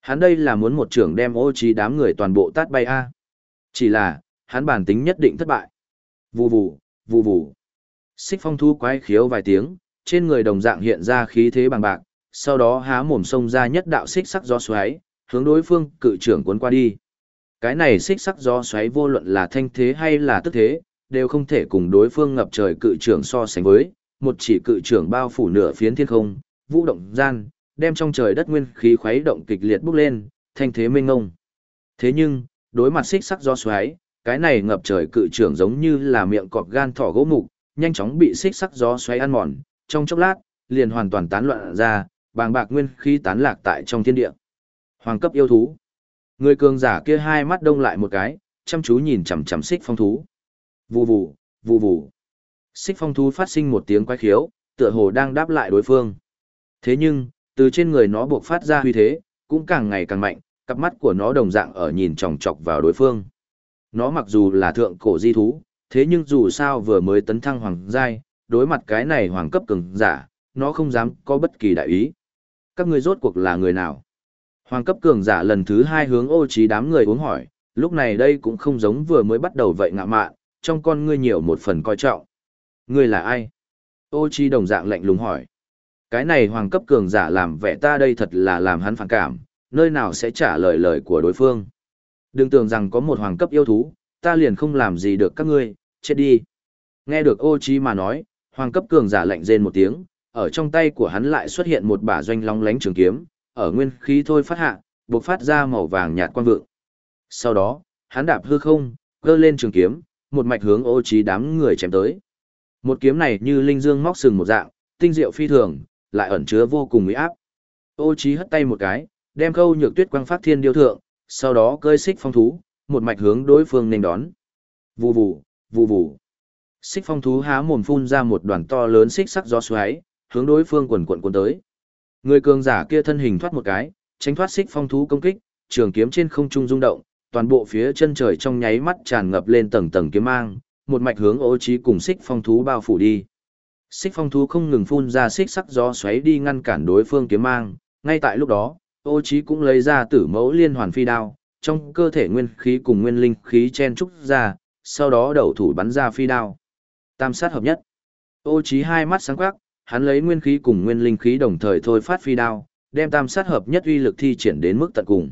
Hắn đây là muốn một trưởng đem ô trí đám người toàn bộ tát bay a. Chỉ là, hắn bản tính nhất định thất bại. Vù vù, vù vù. Xích phong thu quái khiếu vài tiếng, trên người đồng dạng hiện ra khí thế bằng bạc, sau đó há mồm sông ra nhất đạo xích sắc gió xoáy, hướng đối phương cự trưởng cuốn qua đi. Cái này xích sắc gió xoáy vô luận là thanh thế hay là tức thế, đều không thể cùng đối phương ngập trời cự trưởng so sánh với, một chỉ cự trưởng bao phủ nửa phiến thiên không, vũ động gian, đem trong trời đất nguyên khí khuấy động kịch liệt bốc lên, thanh thế mênh ngông. Thế nhưng, đối mặt xích sắc gió xoáy, cái này ngập trời cự trưởng giống như là miệng cọp gan thỏ gỗ mục, nhanh chóng bị xích sắc gió xoáy ăn mòn, trong chốc lát, liền hoàn toàn tán loạn ra, bàng bạc nguyên khí tán lạc tại trong thiên địa. Hoàng cấp yêu thú. Người cường giả kia hai mắt đông lại một cái, chăm chú nhìn chằm chằm xích phong thú. Vù vù, vù vù. Xích phong thú phát sinh một tiếng quái khiếu, tựa hồ đang đáp lại đối phương. Thế nhưng, từ trên người nó buộc phát ra huy thế, cũng càng ngày càng mạnh, cặp mắt của nó đồng dạng ở nhìn chòng chọc vào đối phương. Nó mặc dù là thượng cổ di thú, thế nhưng dù sao vừa mới tấn thăng hoàng giai, đối mặt cái này hoàng cấp cường giả, nó không dám có bất kỳ đại ý. Các ngươi rốt cuộc là người nào? Hoàng cấp cường giả lần thứ hai hướng ô trí đám người uống hỏi, lúc này đây cũng không giống vừa mới bắt đầu vậy ngạ mạn, trong con ngươi nhiều một phần coi trọng. Ngươi là ai? Ô trí đồng dạng lạnh lùng hỏi. Cái này hoàng cấp cường giả làm vẻ ta đây thật là làm hắn phản cảm, nơi nào sẽ trả lời lời của đối phương. Đừng tưởng rằng có một hoàng cấp yêu thú, ta liền không làm gì được các ngươi, chết đi. Nghe được ô trí mà nói, hoàng cấp cường giả lạnh rên một tiếng, ở trong tay của hắn lại xuất hiện một bả doanh long lánh trường kiếm, ở nguyên khí thôi phát hạ, bộc phát ra màu vàng nhạt quang vượng. Sau đó, hắn đạp hư không, gơ lên trường kiếm, một mạch hướng ô trí đám người chém tới. Một kiếm này như linh dương móc sừng một dạng, tinh diệu phi thường, lại ẩn chứa vô cùng uy áp. Ô trí hất tay một cái, đem câu nhược tuyết quang phát thiên điêu thượng, sau đó cơi xích phong thú, một mạch hướng đối phương nên đón. Vù vù, vù vù. Xích phong thú há mồm phun ra một đoàn to lớn xích sắc gió xoáy, hướng đối phương quần quận cuốn tới. Người cường giả kia thân hình thoát một cái, tránh thoát xích phong thú công kích, trường kiếm trên không trung rung động, toàn bộ phía chân trời trong nháy mắt tràn ngập lên tầng tầng kiếm mang, một mạch hướng Ô trí cùng xích phong thú bao phủ đi. Xích phong thú không ngừng phun ra xích sắc gió xoáy đi ngăn cản đối phương kiếm mang, ngay tại lúc đó, Ô trí cũng lấy ra tử mẫu liên hoàn phi đao, trong cơ thể nguyên khí cùng nguyên linh khí chen trúc ra, sau đó đầu thủ bắn ra phi đao. Tam sát hợp nhất. Ô trí hai mắt sáng quắc, hắn lấy nguyên khí cùng nguyên linh khí đồng thời thôi phát phi đao, đem tam sát hợp nhất uy lực thi triển đến mức tận cùng.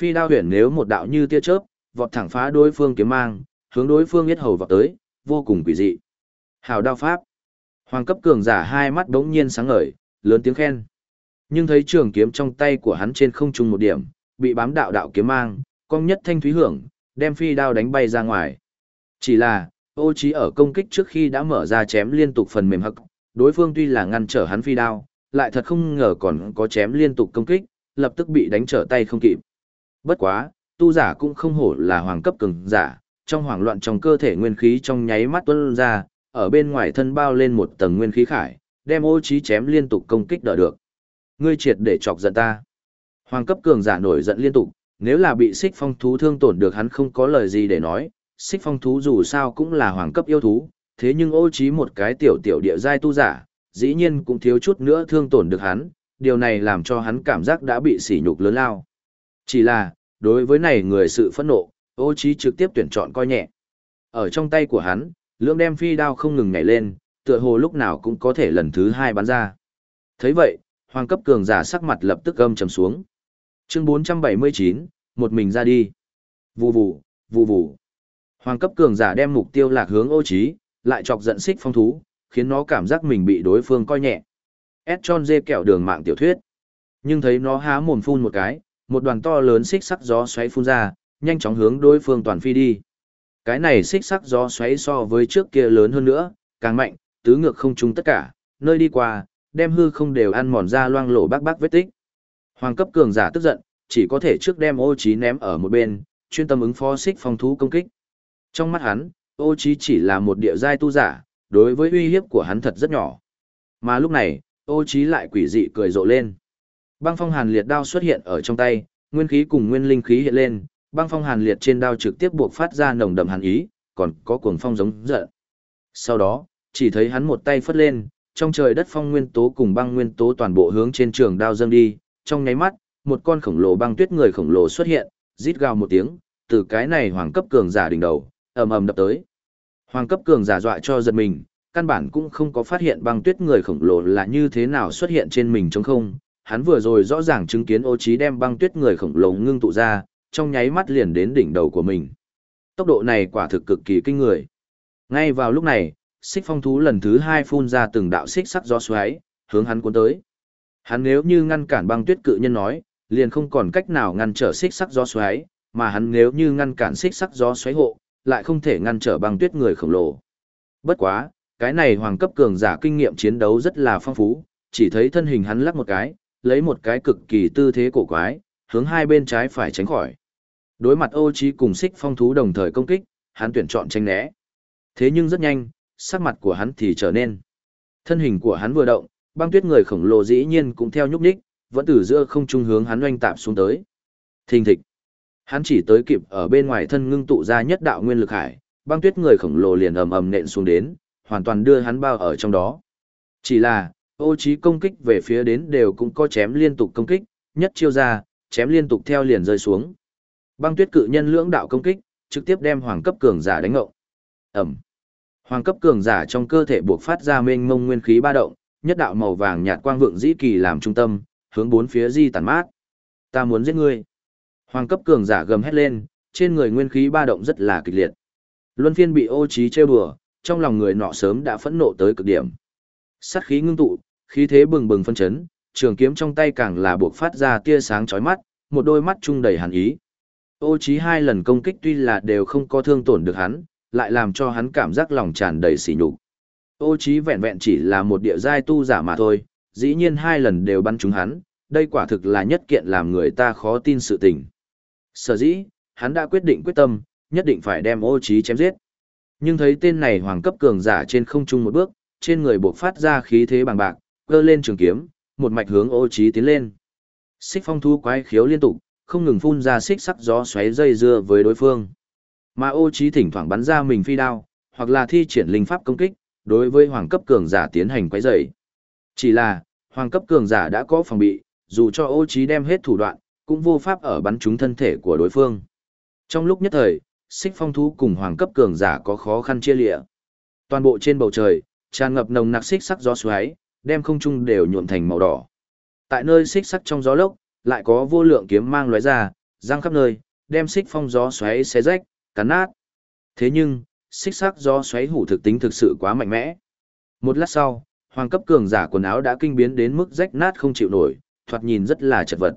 Phi đao huyền nếu một đạo như tia chớp, vọt thẳng phá đối phương kiếm mang, hướng đối phương giết hầu vọt tới, vô cùng quỷ dị. Hào đao pháp. Hoàng cấp cường giả hai mắt đống nhiên sáng ngời, lớn tiếng khen. Nhưng thấy trường kiếm trong tay của hắn trên không trung một điểm, bị bám đạo đạo kiếm mang, cong nhất thanh thúy hưởng, đem phi đao đánh bay ra ngoài. Chỉ là, ô trí ở công kích trước khi đã mở ra chém liên tục phần mềm hậc, đối phương tuy là ngăn trở hắn phi đao, lại thật không ngờ còn có chém liên tục công kích, lập tức bị đánh trở tay không kịp. Bất quá, tu giả cũng không hổ là hoàng cấp cường giả, trong hoảng loạn trong cơ thể nguyên khí trong nháy mắt tuôn ra, ở bên ngoài thân bao lên một tầng nguyên khí khải, đem ô trí chém liên tục công kích đỡ được. Ngươi triệt để chọc giận ta. Hoàng cấp cường giả nổi giận liên tục, nếu là bị xích phong thú thương tổn được hắn không có lời gì để nói, xích phong thú dù sao cũng là hoàng cấp yêu thú, thế nhưng ô trí một cái tiểu tiểu địa giai tu giả, dĩ nhiên cũng thiếu chút nữa thương tổn được hắn, điều này làm cho hắn cảm giác đã bị sỉ nhục lớn lao. Chỉ là, đối với này người sự phẫn nộ, ô trí trực tiếp tuyển chọn coi nhẹ. Ở trong tay của hắn, lưỡng đem phi đao không ngừng nhảy lên, tựa hồ lúc nào cũng có thể lần thứ hai bắn ra. thấy vậy, hoàng cấp cường giả sắc mặt lập tức gâm trầm xuống. Chương 479, một mình ra đi. Vù vù, vù vù. Hoàng cấp cường giả đem mục tiêu lạc hướng ô trí, lại chọc giận xích phong thú, khiến nó cảm giác mình bị đối phương coi nhẹ. Ed tròn dê kẹo đường mạng tiểu thuyết. Nhưng thấy nó há mồm phun một cái, một đoàn to lớn xích sắc gió xoáy phun ra, nhanh chóng hướng đối phương toàn phi đi. Cái này xích sắc gió xoáy so với trước kia lớn hơn nữa, càng mạnh, tứ ngược không trúng tất cả, nơi đi qua, đem hư không đều ăn mòn ra loang lổ bác bác vết tích. Hoàng cấp cường giả tức giận, chỉ có thể trước đem ô trí ném ở một bên, chuyên tâm ứng phó xích phong thú công kích. Trong mắt hắn, ô trí chỉ là một địa giai tu giả, đối với uy hiếp của hắn thật rất nhỏ. Mà lúc này, ô trí lại quỷ dị cười rộ lên. Băng phong hàn liệt đao xuất hiện ở trong tay, nguyên khí cùng nguyên linh khí hiện lên, băng phong hàn liệt trên đao trực tiếp buộc phát ra nồng đậm hàn ý, còn có cuồng phong giống giận. Sau đó, chỉ thấy hắn một tay phất lên, trong trời đất phong nguyên tố cùng băng nguyên tố toàn bộ hướng trên trường đao dâng đi, trong nháy mắt, một con khổng lồ băng tuyết người khổng lồ xuất hiện, rít gào một tiếng, từ cái này hoàng cấp cường giả đỉnh đầu, ầm ầm đập tới. Hoàng cấp cường giả dọa cho giật mình, căn bản cũng không có phát hiện băng tuyết người khổng lồ là như thế nào xuất hiện trên mình trong không. Hắn vừa rồi rõ ràng chứng kiến ô trí đem băng tuyết người khổng lồ ngưng tụ ra, trong nháy mắt liền đến đỉnh đầu của mình. Tốc độ này quả thực cực kỳ kinh người. Ngay vào lúc này, xích phong thú lần thứ hai phun ra từng đạo xích sắc gió xoáy, hướng hắn cuốn tới. Hắn nếu như ngăn cản băng tuyết cự nhân nói, liền không còn cách nào ngăn trở xích sắc gió xoáy, mà hắn nếu như ngăn cản xích sắc gió xoáy hộ, lại không thể ngăn trở băng tuyết người khổng lồ. Bất quá, cái này hoàng cấp cường giả kinh nghiệm chiến đấu rất là phong phú, chỉ thấy thân hình hắn lắc một cái, lấy một cái cực kỳ tư thế cổ quái, hướng hai bên trái phải tránh khỏi. Đối mặt ô trí cùng xích phong thú đồng thời công kích, hắn tuyển chọn tránh né. Thế nhưng rất nhanh, sắc mặt của hắn thì trở nên. Thân hình của hắn vừa động, băng tuyết người khổng lồ dĩ nhiên cũng theo nhúc nhích, vẫn từ giữa không trung hướng hắn oanh tạp xuống tới. Thình thịch. Hắn chỉ tới kịp ở bên ngoài thân ngưng tụ ra nhất đạo nguyên lực hải, băng tuyết người khổng lồ liền ầm ầm nện xuống đến, hoàn toàn đưa hắn bao ở trong đó. Chỉ là, ô trí công kích về phía đến đều cũng có chém liên tục công kích, nhất chiêu ra, chém liên tục theo liền rơi xuống. Băng tuyết cự nhân lưỡng đạo công kích, trực tiếp đem hoàng cấp cường giả đánh ngộng. Ẩm. Hoàng cấp cường giả trong cơ thể buộc phát ra mênh mông nguyên khí ba động, nhất đạo màu vàng nhạt quang vượng dĩ kỳ làm trung tâm, hướng bốn phía di tản mát. Ta muốn giết ngươi. Hoàng cấp cường giả gầm hét lên, trên người nguyên khí ba động rất là kịch liệt. Luân phiên bị ô trí trêu đùa, trong lòng người nọ sớm đã phẫn nộ tới cực điểm. Sát khí ngưng tụ, khí thế bừng bừng phân chấn, trường kiếm trong tay càng là buộc phát ra tia sáng chói mắt, một đôi mắt trung đầy hàn ý. Ô trí hai lần công kích tuy là đều không có thương tổn được hắn, lại làm cho hắn cảm giác lòng tràn đầy sỉ nhục. Ô trí vẹn vẹn chỉ là một địa giai tu giả mà thôi, dĩ nhiên hai lần đều bắn trúng hắn, đây quả thực là nhất kiện làm người ta khó tin sự tình. Sở dĩ, hắn đã quyết định quyết tâm, nhất định phải đem ô trí chém giết. Nhưng thấy tên này hoàng cấp cường giả trên không trung một bước, trên người bộc phát ra khí thế bằng bạc, cơ lên trường kiếm, một mạch hướng ô trí tiến lên. Xích phong thu quái khiếu liên tục, không ngừng phun ra xích sắc gió xoáy dây dưa với đối phương. Mà ô trí thỉnh thoảng bắn ra mình phi đao, hoặc là thi triển linh pháp công kích, đối với hoàng cấp cường giả tiến hành quấy rầy. Chỉ là, hoàng cấp cường giả đã có phòng bị, dù cho ô trí đem hết thủ đoạn, cũng vô pháp ở bắn trúng thân thể của đối phương. Trong lúc nhất thời, xích phong thú cùng hoàng cấp cường giả có khó khăn chia lịa. Toàn bộ trên bầu trời, tràn ngập nồng nặc xích sắc gió xoáy, đem không trung đều nhuộm thành màu đỏ. Tại nơi xích sắc trong gió lốc, lại có vô lượng kiếm mang lóe ra, răng khắp nơi, đem xích phong gió xoáy xé rách, cắn nát. Thế nhưng, xích sắc gió xoáy hủ thực tính thực sự quá mạnh mẽ. Một lát sau, hoàng cấp cường giả quần áo đã kinh biến đến mức rách nát không chịu nổi, thoạt nhìn rất là chật vật.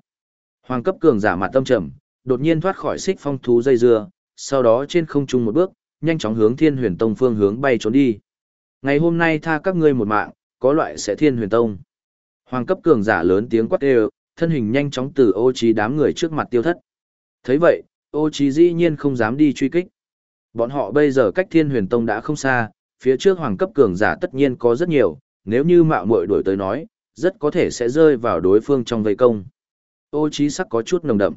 Hoàng cấp cường giả mặt tâm trầm, đột nhiên thoát khỏi xích phong thú dây dưa, sau đó trên không trung một bước, nhanh chóng hướng Thiên Huyền Tông phương hướng bay trốn đi. Ngày hôm nay tha các ngươi một mạng, có loại sẽ Thiên Huyền Tông. Hoàng cấp cường giả lớn tiếng quát đều, thân hình nhanh chóng từ ô trí đám người trước mặt tiêu thất. thấy vậy, ô trí dĩ nhiên không dám đi truy kích. Bọn họ bây giờ cách thiên huyền tông đã không xa, phía trước hoàng cấp cường giả tất nhiên có rất nhiều, nếu như mạo muội đuổi tới nói, rất có thể sẽ rơi vào đối phương trong vây công. Ô trí sắc có chút nồng đậm.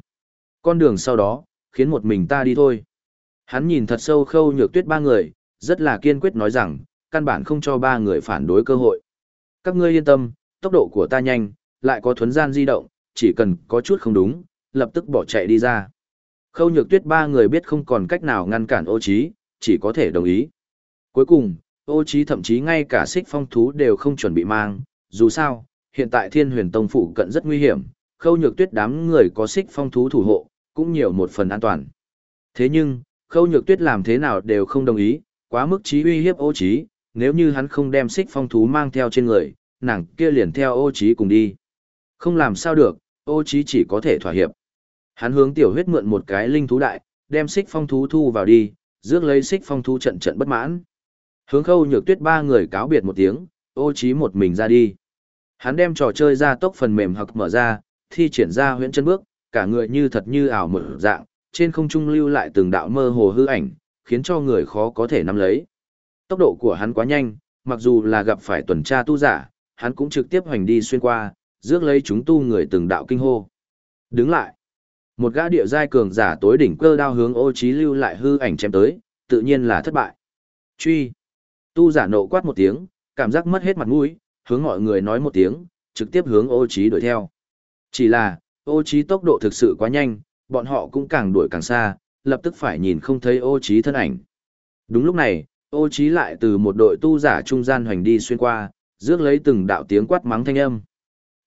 Con đường sau đó, khiến một mình ta đi thôi. Hắn nhìn thật sâu khâu nhược tuyết ba người, rất là kiên quyết nói rằng, căn bản không cho ba người phản đối cơ hội. Các ngươi yên tâm, tốc độ của ta nhanh, lại có thuấn gian di động, chỉ cần có chút không đúng, lập tức bỏ chạy đi ra. Khâu nhược tuyết ba người biết không còn cách nào ngăn cản ô trí, chỉ có thể đồng ý. Cuối cùng, ô trí thậm chí ngay cả xích phong thú đều không chuẩn bị mang, dù sao, hiện tại thiên huyền tông phụ cận rất nguy hiểm, khâu nhược tuyết đám người có xích phong thú thủ hộ, cũng nhiều một phần an toàn. Thế nhưng, khâu nhược tuyết làm thế nào đều không đồng ý, quá mức trí uy hiếp ô trí, nếu như hắn không đem xích phong thú mang theo trên người, nàng kia liền theo ô trí cùng đi. Không làm sao được, ô trí chỉ có thể thỏa hiệp. Hắn hướng tiểu huyết mượn một cái linh thú đại, đem xích phong thú thu vào đi, rước lấy xích phong thú trận trận bất mãn. Hướng khâu nhược tuyết ba người cáo biệt một tiếng, ô trí một mình ra đi. Hắn đem trò chơi ra tốc phần mềm hoặc mở ra, thi triển ra huyễn chân bước, cả người như thật như ảo một dạng, trên không trung lưu lại từng đạo mơ hồ hư ảnh, khiến cho người khó có thể nắm lấy. Tốc độ của hắn quá nhanh, mặc dù là gặp phải tuần tra tu giả, hắn cũng trực tiếp hoành đi xuyên qua, rước lấy chúng tu người từng đạo kinh hô. Đứng lại. Một gã địa giai cường giả tối đỉnh cơ đao hướng ô trí lưu lại hư ảnh chém tới, tự nhiên là thất bại. Truy. Tu giả nộ quát một tiếng, cảm giác mất hết mặt mũi, hướng mọi người nói một tiếng, trực tiếp hướng ô trí đuổi theo. Chỉ là, ô trí tốc độ thực sự quá nhanh, bọn họ cũng càng đuổi càng xa, lập tức phải nhìn không thấy ô trí thân ảnh. Đúng lúc này, ô trí lại từ một đội tu giả trung gian hoành đi xuyên qua, rước lấy từng đạo tiếng quát mắng thanh âm.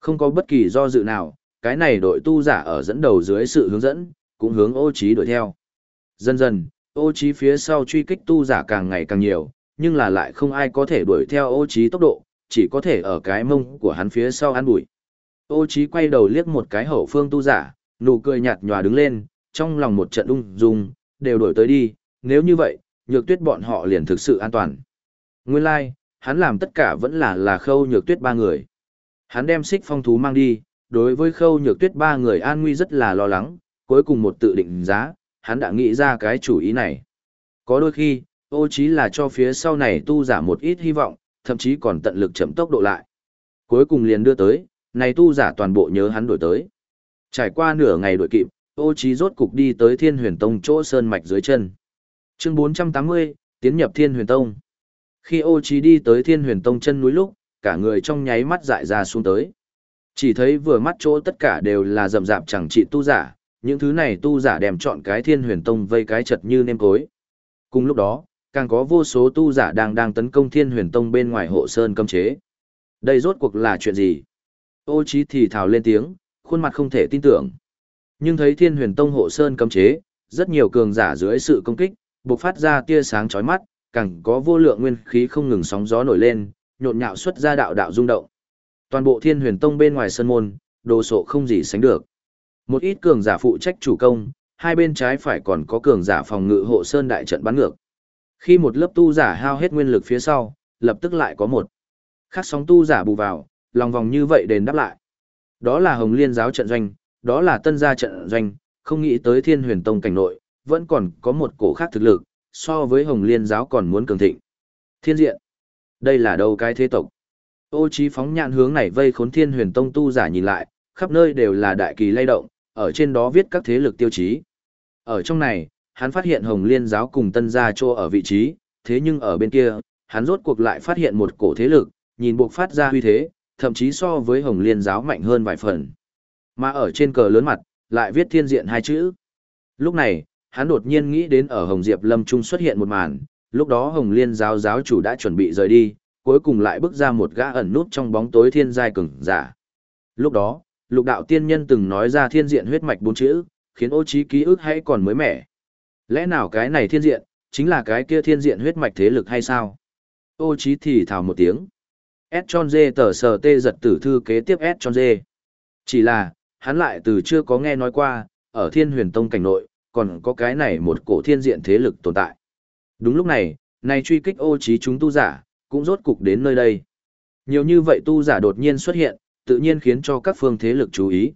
Không có bất kỳ do dự nào, cái này đội tu giả ở dẫn đầu dưới sự hướng dẫn, cũng hướng ô trí đuổi theo. Dần dần, ô trí phía sau truy kích tu giả càng ngày càng nhiều, nhưng là lại không ai có thể đuổi theo ô trí tốc độ, chỉ có thể ở cái mông của hắn phía sau ăn bụi. Ô Chí quay đầu liếc một cái hậu phương tu giả, nụ cười nhạt nhòa đứng lên, trong lòng một trận ung dung, đều đuổi tới đi, nếu như vậy, nhược tuyết bọn họ liền thực sự an toàn. Nguyên lai, like, hắn làm tất cả vẫn là là khâu nhược tuyết ba người. Hắn đem xích phong thú mang đi, đối với khâu nhược tuyết ba người an nguy rất là lo lắng, cuối cùng một tự định giá, hắn đã nghĩ ra cái chủ ý này. Có đôi khi, ô chí là cho phía sau này tu giả một ít hy vọng, thậm chí còn tận lực chậm tốc độ lại. Cuối cùng liền đưa tới, này tu giả toàn bộ nhớ hắn đổi tới. Trải qua nửa ngày đuổi kịp, ô trí rốt cục đi tới thiên huyền tông chỗ sơn mạch dưới chân. Chương 480, tiến nhập thiên huyền tông. Khi ô trí đi tới thiên huyền tông chân núi lúc, cả người trong nháy mắt dại ra xuống tới. Chỉ thấy vừa mắt chỗ tất cả đều là rậm rạp chẳng trị tu giả, những thứ này tu giả đem chọn cái thiên huyền tông vây cái chật như nêm cối. Cùng lúc đó, càng có vô số tu giả đang đang tấn công thiên huyền tông bên ngoài hộ sơn cấm chế. Đây rốt cuộc là chuyện gì? Ô Chí thì thào lên tiếng, khuôn mặt không thể tin tưởng. Nhưng thấy thiên huyền tông hộ sơn cấm chế, rất nhiều cường giả dưới sự công kích, bộc phát ra tia sáng chói mắt, càng có vô lượng nguyên khí không ngừng sóng gió nổi lên, nhộn nhạo xuất ra đạo đạo rung động. Toàn bộ Thiên Huyền Tông bên ngoài sân môn, đồ sộ không gì sánh được. Một ít cường giả phụ trách chủ công, hai bên trái phải còn có cường giả phòng ngự hộ sơn đại trận bắn ngược. Khi một lớp tu giả hao hết nguyên lực phía sau, lập tức lại có một khác sóng tu giả bù vào, lòng vòng như vậy đền đáp lại. Đó là Hồng Liên giáo trận doanh, đó là Tân gia trận doanh, không nghĩ tới Thiên Huyền Tông cảnh nội, vẫn còn có một cổ khác thực lực, so với Hồng Liên giáo còn muốn cường thịnh. Thiên diện. Đây là đâu cái thế tộc? Ô Chí phóng nhãn hướng này vây khốn thiên huyền tông tu giả nhìn lại, khắp nơi đều là đại kỳ lay động, ở trên đó viết các thế lực tiêu chí. Ở trong này, hắn phát hiện Hồng Liên giáo cùng Tân gia Chô ở vị trí, thế nhưng ở bên kia, hắn rốt cuộc lại phát hiện một cổ thế lực, nhìn buộc phát ra huy thế, thậm chí so với Hồng Liên giáo mạnh hơn vài phần. Mà ở trên cờ lớn mặt, lại viết thiên diện hai chữ. Lúc này, hắn đột nhiên nghĩ đến ở Hồng Diệp Lâm Trung xuất hiện một màn, lúc đó Hồng Liên giáo giáo chủ đã chuẩn bị rời đi, cuối cùng lại bước ra một gã ẩn nút trong bóng tối thiên giai cường giả. Lúc đó, lục đạo tiên nhân từng nói ra thiên diện huyết mạch bốn chữ, khiến ô trí ký ức hãy còn mới mẻ. Lẽ nào cái này thiên diện, chính là cái kia thiên diện huyết mạch thế lực hay sao? Ô trí thì thào một tiếng. S tròn dê tờ sờ tê giật tử thư kế tiếp S tròn dê. Chỉ là, hắn lại từ chưa có nghe nói qua, ở thiên huyền tông cảnh nội, còn có cái này một cổ thiên diện thế lực tồn tại. Đúng lúc này, này truy kích ô trí chúng tu giả, cũng rốt cục đến nơi đây. Nhiều như vậy tu giả đột nhiên xuất hiện, tự nhiên khiến cho các phương thế lực chú ý.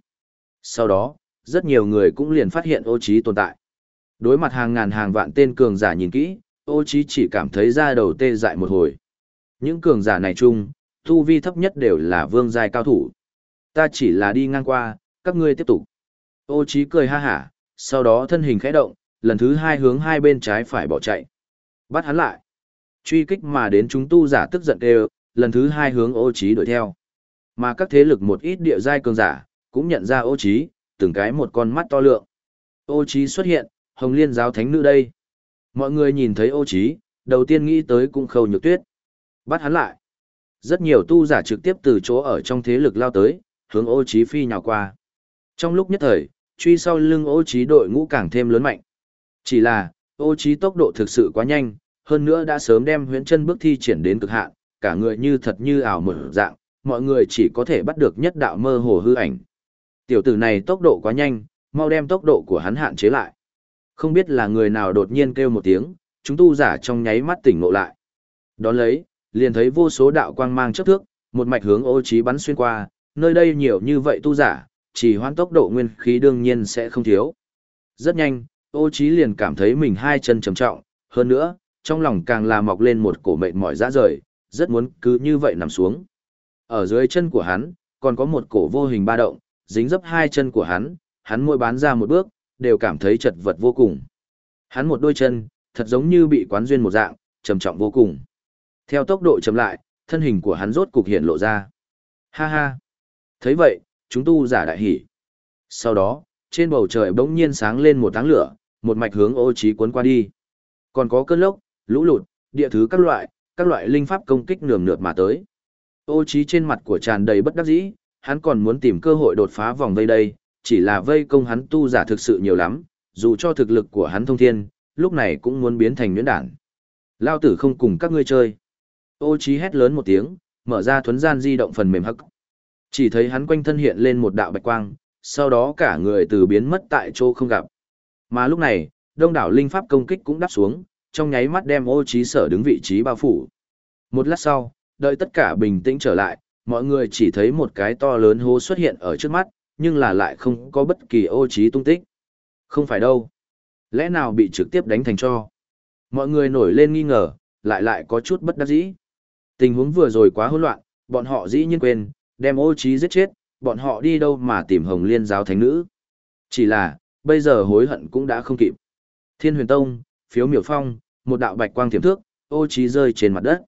Sau đó, rất nhiều người cũng liền phát hiện ô trí tồn tại. Đối mặt hàng ngàn hàng vạn tên cường giả nhìn kỹ, ô trí chỉ cảm thấy da đầu tê dại một hồi. Những cường giả này chung, tu vi thấp nhất đều là vương giai cao thủ. Ta chỉ là đi ngang qua, các ngươi tiếp tục. Ô Chí cười ha hả, sau đó thân hình khẽ động, lần thứ hai hướng hai bên trái phải bỏ chạy. Bắt hắn lại. Truy kích mà đến chúng tu giả tức giận đều, lần thứ hai hướng ô Chí đuổi theo. Mà các thế lực một ít địa giai cường giả, cũng nhận ra ô Chí, từng cái một con mắt to lượng. Ô Chí xuất hiện, hồng liên giáo thánh nữ đây. Mọi người nhìn thấy ô Chí, đầu tiên nghĩ tới cũng khâu nhược tuyết. Bắt hắn lại. Rất nhiều tu giả trực tiếp từ chỗ ở trong thế lực lao tới, hướng ô Chí phi nhào qua. Trong lúc nhất thời, truy sau lưng ô Chí đội ngũ càng thêm lớn mạnh. Chỉ là, ô Chí tốc độ thực sự quá nhanh, hơn nữa đã sớm đem huyễn chân bước thi triển đến cực hạn, cả người như thật như ảo mở dạng, mọi người chỉ có thể bắt được nhất đạo mơ hồ hư ảnh. Tiểu tử này tốc độ quá nhanh, mau đem tốc độ của hắn hạn chế lại. Không biết là người nào đột nhiên kêu một tiếng, chúng tu giả trong nháy mắt tỉnh ngộ lại. Đón lấy, liền thấy vô số đạo quang mang chấp thước, một mạch hướng ô trí bắn xuyên qua, nơi đây nhiều như vậy tu giả, chỉ hoãn tốc độ nguyên khí đương nhiên sẽ không thiếu. Rất nhanh, ô trí liền cảm thấy mình hai chân trầm trọng, hơn nữa, trong lòng càng là mọc lên một cổ mệt mỏi dã rời, rất muốn cứ như vậy nằm xuống. Ở dưới chân của hắn, còn có một cổ vô hình ba động, dính dấp hai chân của hắn, hắn mỗi bán ra một bước, đều cảm thấy chật vật vô cùng. Hắn một đôi chân, thật giống như bị quán duyên một dạng, trầm trọng vô cùng. Theo tốc độ chậm lại, thân hình của hắn rốt cục hiện lộ ra. Ha ha. thấy vậy, chúng tu giả đại hỉ. Sau đó, trên bầu trời bỗng nhiên sáng lên một tháng lửa, một mạch hướng ô trí cuốn qua đi. Còn có cơn lốc, lũ lụt, địa thứ các loại, các loại linh pháp công kích nườm nượp mà tới. Ô trí trên mặt của tràn đầy bất đắc dĩ, hắn còn muốn tìm cơ hội đột phá vòng vây đây, chỉ là vây công hắn tu giả thực sự nhiều lắm, dù cho thực lực của hắn thông thiên, lúc này cũng muốn biến thành nhuyễn đản. Lao tử không cùng các ngươi chơi. Ô Chí hét lớn một tiếng, mở ra thuấn gian di động phần mềm hắc. Chỉ thấy hắn quanh thân hiện lên một đạo bạch quang, sau đó cả người từ biến mất tại chỗ không gặp. Mà lúc này, đông đảo linh pháp công kích cũng đáp xuống, trong nháy mắt đem ô Chí sở đứng vị trí bao phủ. Một lát sau, đợi tất cả bình tĩnh trở lại, mọi người chỉ thấy một cái to lớn hố xuất hiện ở trước mắt, nhưng là lại không có bất kỳ ô Chí tung tích. Không phải đâu. Lẽ nào bị trực tiếp đánh thành cho? Mọi người nổi lên nghi ngờ, lại lại có chút bất đắc dĩ. Tình huống vừa rồi quá hỗn loạn, bọn họ dĩ nhiên quên, đem ô trí giết chết, bọn họ đi đâu mà tìm hồng liên giáo thánh nữ. Chỉ là, bây giờ hối hận cũng đã không kịp. Thiên huyền tông, phiếu miểu phong, một đạo bạch quang thiểm thước, ô trí rơi trên mặt đất.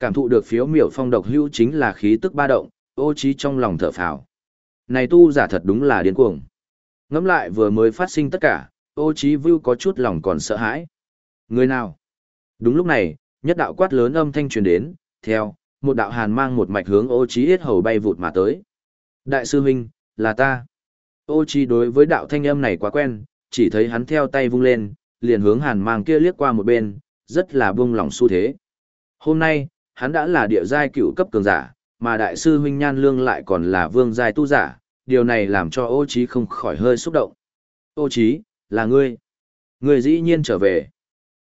Cảm thụ được phiếu miểu phong độc hữu chính là khí tức ba động, ô trí trong lòng thở phào. Này tu giả thật đúng là điên cuồng. Ngắm lại vừa mới phát sinh tất cả, ô trí vưu có chút lòng còn sợ hãi. Người nào? Đúng lúc này, nhất đạo quát lớn âm thanh truyền đến, theo, một đạo hàn mang một mạch hướng ô trí yết hầu bay vụt mà tới. Đại sư huynh, là ta. Ô trí đối với đạo thanh âm này quá quen, chỉ thấy hắn theo tay vung lên, liền hướng hàn mang kia liếc qua một bên, rất là buông lỏng xu thế. Hôm nay, hắn đã là địa giai cựu cấp cường giả, mà đại sư huynh Nhan Lương lại còn là vương giai tu giả, điều này làm cho ô trí không khỏi hơi xúc động. Ô trí, là ngươi. Ngươi dĩ nhiên trở về.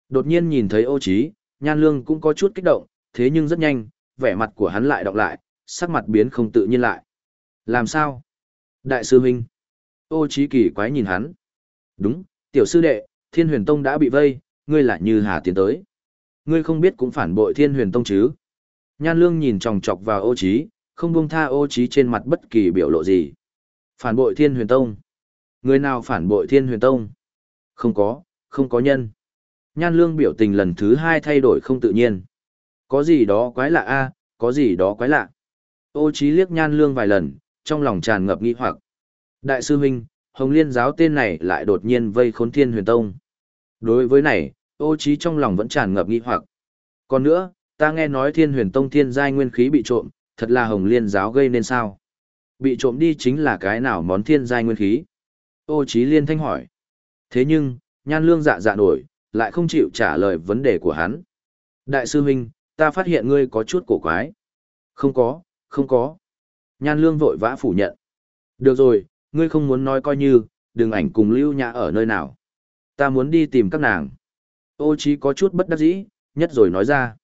Đột nhiên nhìn thấy ô trí, Nhan Lương cũng có chút kích động, thế nhưng rất nhanh, vẻ mặt của hắn lại đọc lại, sắc mặt biến không tự nhiên lại. Làm sao? Đại sư huynh. Ô trí kỳ quái nhìn hắn. Đúng, tiểu sư đệ, Thiên Huyền Tông đã bị vây, ngươi lại như hà tiến tới. Ngươi không biết cũng phản bội Thiên Huyền Tông chứ? Nhan Lương nhìn chòng chọc vào ô trí, không buông tha ô trí trên mặt bất kỳ biểu lộ gì. Phản bội Thiên Huyền Tông. Người nào phản bội Thiên Huyền Tông? Không có, không có nhân. Nhan Lương biểu tình lần thứ hai thay đổi không tự nhiên. Có gì đó quái lạ a, có gì đó quái lạ. Ô Chí liếc Nhan Lương vài lần, trong lòng tràn ngập nghi hoặc. Đại sư huynh, Hồng Liên giáo tên này lại đột nhiên vây khốn Thiên Huyền Tông. Đối với này, Ô Chí trong lòng vẫn tràn ngập nghi hoặc. Còn nữa, ta nghe nói Thiên Huyền Tông thiên giai nguyên khí bị trộm, thật là Hồng Liên giáo gây nên sao? Bị trộm đi chính là cái nào món thiên giai nguyên khí? Ô Chí Liên thanh hỏi. Thế nhưng, nhan lương dạ dạ nổi, lại không chịu trả lời vấn đề của hắn. Đại sư huynh, ta phát hiện ngươi có chút cổ quái. Không có, không có. Nhan lương vội vã phủ nhận. Được rồi, ngươi không muốn nói coi như, đừng ảnh cùng lưu nhã ở nơi nào. Ta muốn đi tìm các nàng. Ô Chí có chút bất đắc dĩ, nhất rồi nói ra.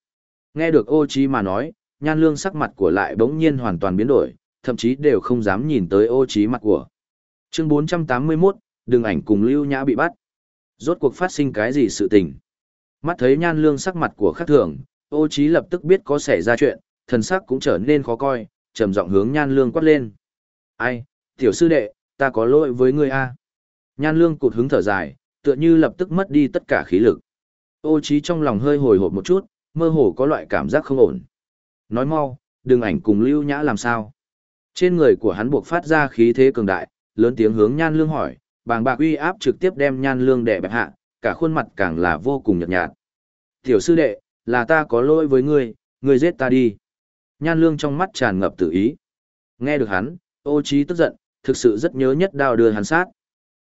Nghe được ô Chí mà nói, nhan lương sắc mặt của lại bỗng nhiên hoàn toàn biến đổi, thậm chí đều không dám nhìn tới ô Chí mặt của. Chương 481, đừng ảnh cùng lưu nhã bị bắt. Rốt cuộc phát sinh cái gì sự tình? Mắt thấy nhan lương sắc mặt của khắc thường, ô Chí lập tức biết có xảy ra chuyện, thần sắc cũng trở nên khó coi, trầm giọng hướng nhan lương quát lên. Ai, tiểu sư đệ, ta có lỗi với ngươi a. Nhan lương cụt hứng thở dài, tựa như lập tức mất đi tất cả khí lực. Ô trí trong lòng hơi hồi hộp một chút, mơ hồ có loại cảm giác không ổn. Nói mau, đừng ảnh cùng lưu nhã làm sao. Trên người của hắn buộc phát ra khí thế cường đại, lớn tiếng hướng nhan lương hỏi, bàng bạc uy áp trực tiếp đem nhan lương đè bẹp hạ, cả khuôn mặt càng là vô cùng nhợt nhạt. Tiểu sư đệ, là ta có lỗi với ngươi, ngươi giết ta đi. Nhan lương trong mắt tràn ngập tự ý. Nghe được hắn, ô trí tức giận, thực sự rất nhớ nhất đao đưa hắn sát.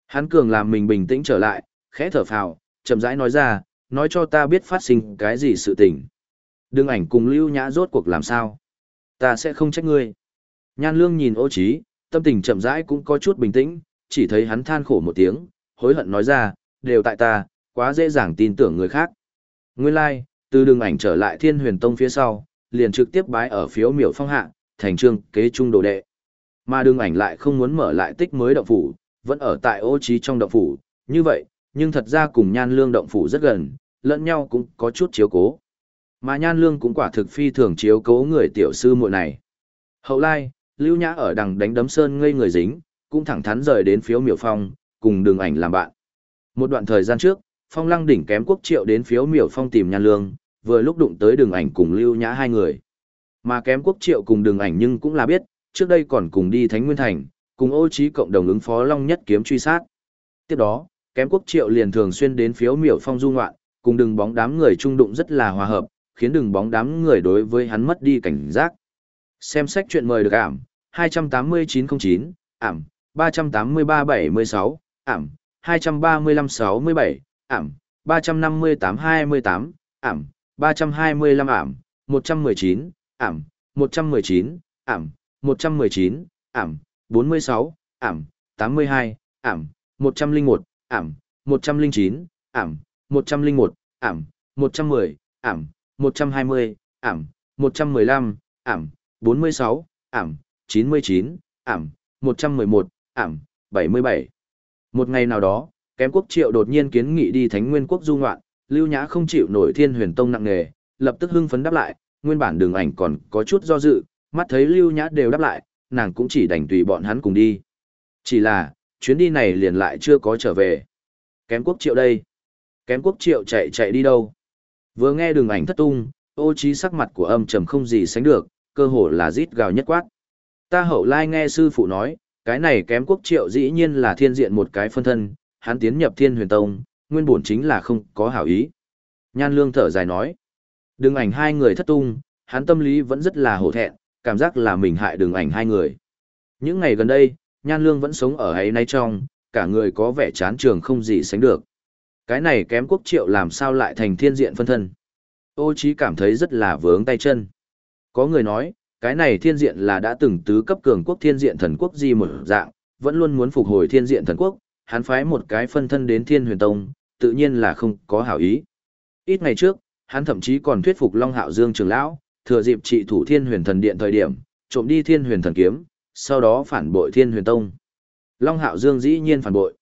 Hắn cường làm mình bình tĩnh trở lại, khẽ thở phào, chậm rãi nói ra, nói cho ta biết phát sinh cái gì sự tình. Đừng ảnh cùng lưu nhã rốt cuộc làm sao. Ta sẽ không trách ngươi. Nhan lương nhìn ô trí, tâm tình chậm rãi cũng có chút bình tĩnh, chỉ thấy hắn than khổ một tiếng, hối hận nói ra, đều tại ta, quá dễ dàng tin tưởng người khác. Nguyên lai, like, từ đường ảnh trở lại thiên huyền tông phía sau, liền trực tiếp bái ở phiếu miểu phong hạ, thành trương kế trung đồ đệ. Mà đường ảnh lại không muốn mở lại tích mới động phủ, vẫn ở tại ô trí trong động phủ, như vậy, nhưng thật ra cùng nhan lương động phủ rất gần, lẫn nhau cũng có chút chiếu cố. Mà nhan lương cũng quả thực phi thường chiếu cố người tiểu sư muội này. Hậu lai, Lưu Nhã ở đằng đánh đấm sơn ngây người dính, cũng thẳng thắn rời đến phiếu miểu phong, cùng đường ảnh làm bạn. Một đoạn thời gian trước, phong lăng đỉnh kém quốc triệu đến phiếu miểu phong tìm nhan lương, vừa lúc đụng tới đường ảnh cùng Lưu Nhã hai người. Mà kém quốc triệu cùng đường ảnh nhưng cũng là biết, trước đây còn cùng đi Thánh Nguyên Thành, cùng ô trí cộng đồng ứng phó Long Nhất kiếm truy sát. Tiếp đó, kém quốc triệu liền thường xuyên đến phiếu miểu phong du ngoạn, cùng đường bóng đám người trung đụng rất là hòa hợp, khiến đường bóng đám người đối với hắn mất đi cảnh giác. Xem sách chuyện mời được ảm, 28909, ảm, 38376, ảm, 23567, ảm, 358-28, ảm, 325 ảm, 119, ảm, 119, ảm, 119, ảm, 46, ảm, 82, ảm, 101, ảm, 109, ảm, 101, ảm, 110, ảm, 120, ảm, 115, ảm, 46, ảm, 99, ảm, 111, ảm, 77. Một ngày nào đó, kém quốc triệu đột nhiên kiến nghị đi thánh nguyên quốc du ngoạn, lưu nhã không chịu nổi thiên huyền tông nặng nề, lập tức hưng phấn đáp lại, nguyên bản đường ảnh còn có chút do dự, mắt thấy lưu nhã đều đáp lại, nàng cũng chỉ đành tùy bọn hắn cùng đi. Chỉ là, chuyến đi này liền lại chưa có trở về. Kém quốc triệu đây. Kém quốc triệu chạy chạy đi đâu? Vừa nghe đường ảnh thất tung, ô trí sắc mặt của âm trầm không gì sánh được, cơ hồ là rít gào nhất quát. Ta hậu lai nghe sư phụ nói, cái này kém quốc triệu dĩ nhiên là thiên diện một cái phân thân, hắn tiến nhập thiên huyền tông, nguyên bổn chính là không có hảo ý. Nhan lương thở dài nói, đường ảnh hai người thất tung, hắn tâm lý vẫn rất là hổ thẹn, cảm giác là mình hại đường ảnh hai người. Những ngày gần đây, nhan lương vẫn sống ở ấy nay trong, cả người có vẻ chán trường không gì sánh được. Cái này kém quốc triệu làm sao lại thành thiên diện phân thân. Ô trí cảm thấy rất là vướng tay chân. Có người nói, cái này thiên diện là đã từng tứ cấp cường quốc thiên diện thần quốc gì một dạng, vẫn luôn muốn phục hồi thiên diện thần quốc, hắn phái một cái phân thân đến thiên huyền tông, tự nhiên là không có hảo ý. Ít ngày trước, hắn thậm chí còn thuyết phục Long Hạo Dương trưởng lão, thừa dịp trị thủ thiên huyền thần điện thời điểm, trộm đi thiên huyền thần kiếm, sau đó phản bội thiên huyền tông. Long Hạo Dương dĩ nhiên phản bội,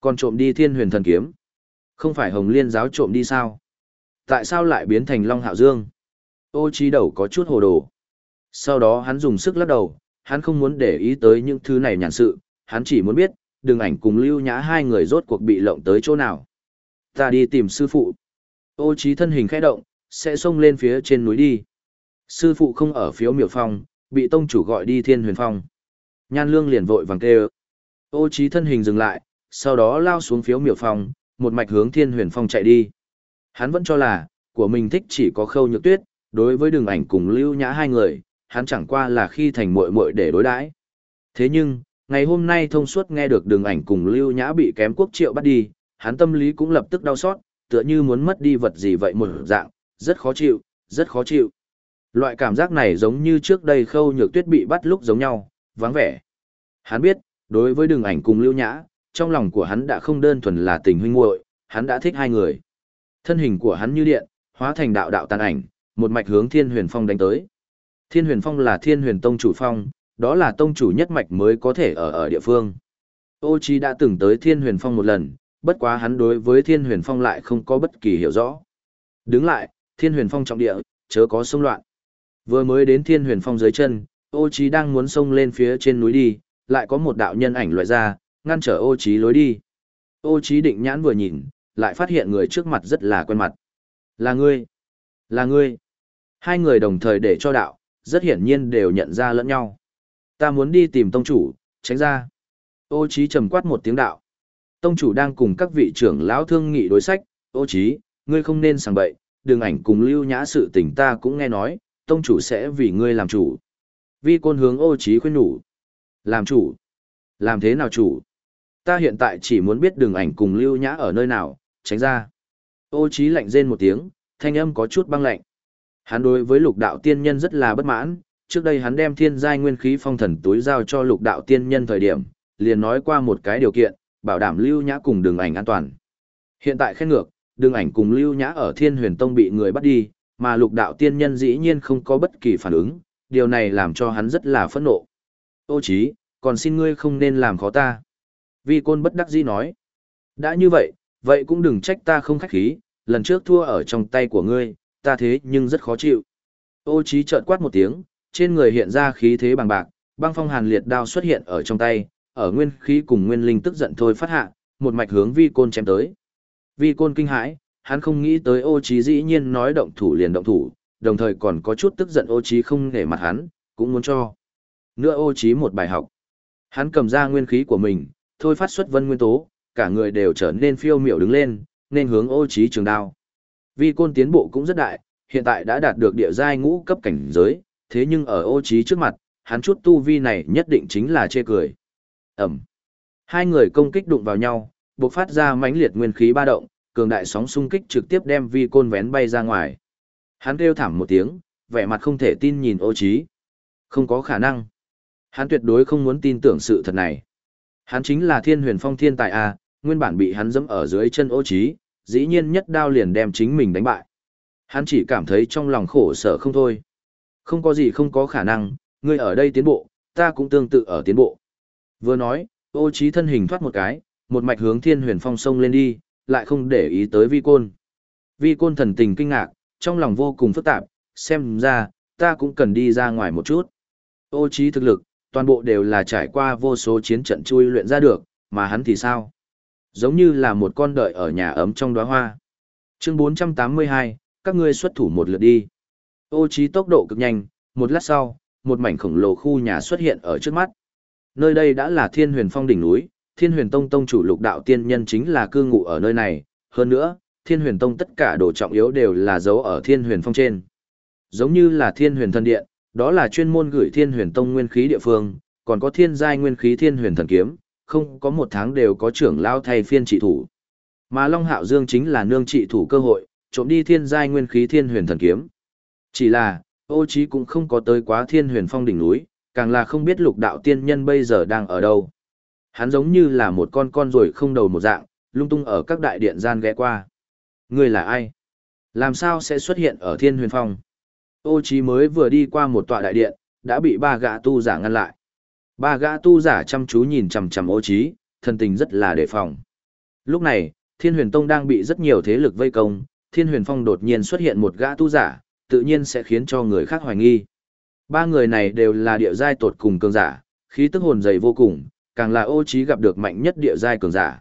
còn trộm đi thiên huyền thần kiếm. Không phải Hồng Liên giáo trộm đi sao? Tại sao lại biến thành Long Hạo Dương? Ô trí đầu có chút hồ đồ. Sau đó hắn dùng sức lắc đầu, hắn không muốn để ý tới những thứ này nhàn sự, hắn chỉ muốn biết, đường ảnh cùng lưu nhã hai người rốt cuộc bị lộng tới chỗ nào. Ta đi tìm sư phụ. Ô trí thân hình khẽ động, sẽ xông lên phía trên núi đi. Sư phụ không ở phiếu miểu phong, bị tông chủ gọi đi thiên huyền phong. Nhan lương liền vội vàng kêu. Ô trí thân hình dừng lại, sau đó lao xuống phiếu miểu phong, một mạch hướng thiên huyền phong chạy đi. Hắn vẫn cho là, của mình thích chỉ có khâu nhược tuyết, đối với đường ảnh cùng lưu nhã hai người, hắn chẳng qua là khi thành muội muội để đối đãi. Thế nhưng, Ngày hôm nay thông suốt nghe được đường ảnh cùng Lưu Nhã bị kém quốc triệu bắt đi, hắn tâm lý cũng lập tức đau xót, tựa như muốn mất đi vật gì vậy một dạng, rất khó chịu, rất khó chịu. Loại cảm giác này giống như trước đây khâu nhược tuyết bị bắt lúc giống nhau, vắng vẻ. Hắn biết, đối với đường ảnh cùng Lưu Nhã, trong lòng của hắn đã không đơn thuần là tình huynh muội, hắn đã thích hai người. Thân hình của hắn như điện, hóa thành đạo đạo tàn ảnh, một mạch hướng Thiên Huyền Phong đánh tới. Thiên Huyền Phong là Thiên Huyền Tông chủ phong, đó là tông chủ nhất mạch mới có thể ở ở địa phương. Ô Chi đã từng tới Thiên Huyền Phong một lần, bất quá hắn đối với Thiên Huyền Phong lại không có bất kỳ hiểu rõ. Đứng lại, Thiên Huyền Phong trọng địa, chớ có xông loạn. Vừa mới đến Thiên Huyền Phong dưới chân, Ô Chí đang muốn xông lên phía trên núi đi, lại có một đạo nhân ảnh loại ra, ngăn trở Ô Chí lối đi. Ô Chí định nhãn vừa nhìn, lại phát hiện người trước mặt rất là quen mặt. Là ngươi, là ngươi. Hai người đồng thời để cho đạo, rất hiển nhiên đều nhận ra lẫn nhau. Ta muốn đi tìm tông chủ, tránh ra. Ô Chí trầm quát một tiếng đạo. Tông chủ đang cùng các vị trưởng lão thương nghị đối sách, ô Chí, ngươi không nên sang bậy, đường ảnh cùng lưu nhã sự tình ta cũng nghe nói, tông chủ sẽ vì ngươi làm chủ. Vi côn hướng ô Chí khuyên nhủ. Làm chủ? Làm thế nào chủ? Ta hiện tại chỉ muốn biết đường ảnh cùng lưu nhã ở nơi nào, tránh ra. Ô Chí lạnh rên một tiếng, thanh âm có chút băng lạnh. Hắn đối với lục đạo tiên nhân rất là bất mãn, trước đây hắn đem thiên giai nguyên khí phong thần túi giao cho lục đạo tiên nhân thời điểm, liền nói qua một cái điều kiện, bảo đảm lưu nhã cùng đường ảnh an toàn. Hiện tại khen ngược, đường ảnh cùng lưu nhã ở thiên huyền tông bị người bắt đi, mà lục đạo tiên nhân dĩ nhiên không có bất kỳ phản ứng, điều này làm cho hắn rất là phẫn nộ. Ô chí, còn xin ngươi không nên làm khó ta. Vi côn bất đắc dĩ nói. Đã như vậy, vậy cũng đừng trách ta không khách khí, lần trước thua ở trong tay của ngươi, ta thế nhưng rất khó chịu. Ô chí chợt quát một tiếng, trên người hiện ra khí thế bằng bạc, băng phong hàn liệt đao xuất hiện ở trong tay, ở nguyên khí cùng nguyên linh tức giận thôi phát hạ, một mạch hướng vi côn chém tới. Vi côn kinh hãi, hắn không nghĩ tới ô trí dĩ nhiên nói động thủ liền động thủ, đồng thời còn có chút tức giận ô trí không để mặt hắn, cũng muốn cho. Nữa ô trí một bài học. Hắn cầm ra nguyên khí của mình, thôi phát xuất vân nguyên tố, cả người đều trở nên phiêu miểu đứng lên, nên hướng ô trí trường đao. Vi côn tiến bộ cũng rất đại, hiện tại đã đạt được địa giai ngũ cấp cảnh giới, thế nhưng ở ô trí trước mặt, hắn chút tu vi này nhất định chính là chê cười. Ẩm. Hai người công kích đụng vào nhau, bộc phát ra mãnh liệt nguyên khí ba động, cường đại sóng xung kích trực tiếp đem vi côn vén bay ra ngoài. Hắn kêu thảm một tiếng, vẻ mặt không thể tin nhìn ô trí. Không có khả năng. Hắn tuyệt đối không muốn tin tưởng sự thật này. Hắn chính là thiên huyền phong thiên tài A, nguyên bản bị hắn dẫm ở dưới chân ô trí, dĩ nhiên nhất đao liền đem chính mình đánh bại. Hắn chỉ cảm thấy trong lòng khổ sở không thôi. Không có gì không có khả năng, ngươi ở đây tiến bộ, ta cũng tương tự ở tiến bộ. Vừa nói, ô trí thân hình thoát một cái, một mạch hướng thiên huyền phong sông lên đi, lại không để ý tới vi côn. Vi côn thần tình kinh ngạc, trong lòng vô cùng phức tạp, xem ra, ta cũng cần đi ra ngoài một chút. Ô trí thực lực, toàn bộ đều là trải qua vô số chiến trận chui luyện ra được, mà hắn thì sao? Giống như là một con đợi ở nhà ấm trong đóa hoa. Chương 482, các ngươi xuất thủ một lượt đi. Ô trí tốc độ cực nhanh, một lát sau, một mảnh khổng lồ khu nhà xuất hiện ở trước mắt. Nơi đây đã là Thiên Huyền Phong đỉnh núi, Thiên Huyền Tông tông chủ lục đạo tiên nhân chính là cư ngụ ở nơi này, hơn nữa, Thiên Huyền Tông tất cả đồ trọng yếu đều là giấu ở Thiên Huyền Phong trên. Giống như là Thiên Huyền Thần Điện, đó là chuyên môn gửi Thiên Huyền Tông nguyên khí địa phương, còn có Thiên giai nguyên khí Thiên Huyền Thần Kiếm, không có một tháng đều có trưởng lao thay phiên trị thủ. Mà Long Hạo Dương chính là nương trị thủ cơ hội, trộm đi Thiên giai nguyên khí Thiên Huyền Thần Kiếm. Chỉ là, ô trí cũng không có tới quá Thiên Huyền Phong đỉnh núi, càng là không biết lục đạo tiên nhân bây giờ đang ở đâu. Hắn giống như là một con con rồi không đầu một dạng, lung tung ở các đại điện gian ghé qua. Người là ai? Làm sao sẽ xuất hiện ở thiên huyền phong? Ô Chí mới vừa đi qua một tọa đại điện, đã bị ba gã tu giả ngăn lại. Ba gã tu giả chăm chú nhìn chằm chằm ô Chí, thân tình rất là đề phòng. Lúc này, thiên huyền tông đang bị rất nhiều thế lực vây công, thiên huyền phong đột nhiên xuất hiện một gã tu giả, tự nhiên sẽ khiến cho người khác hoài nghi. Ba người này đều là địa giai tột cùng cường giả, khí tức hồn dày vô cùng, càng là ô trí gặp được mạnh nhất địa giai cường giả.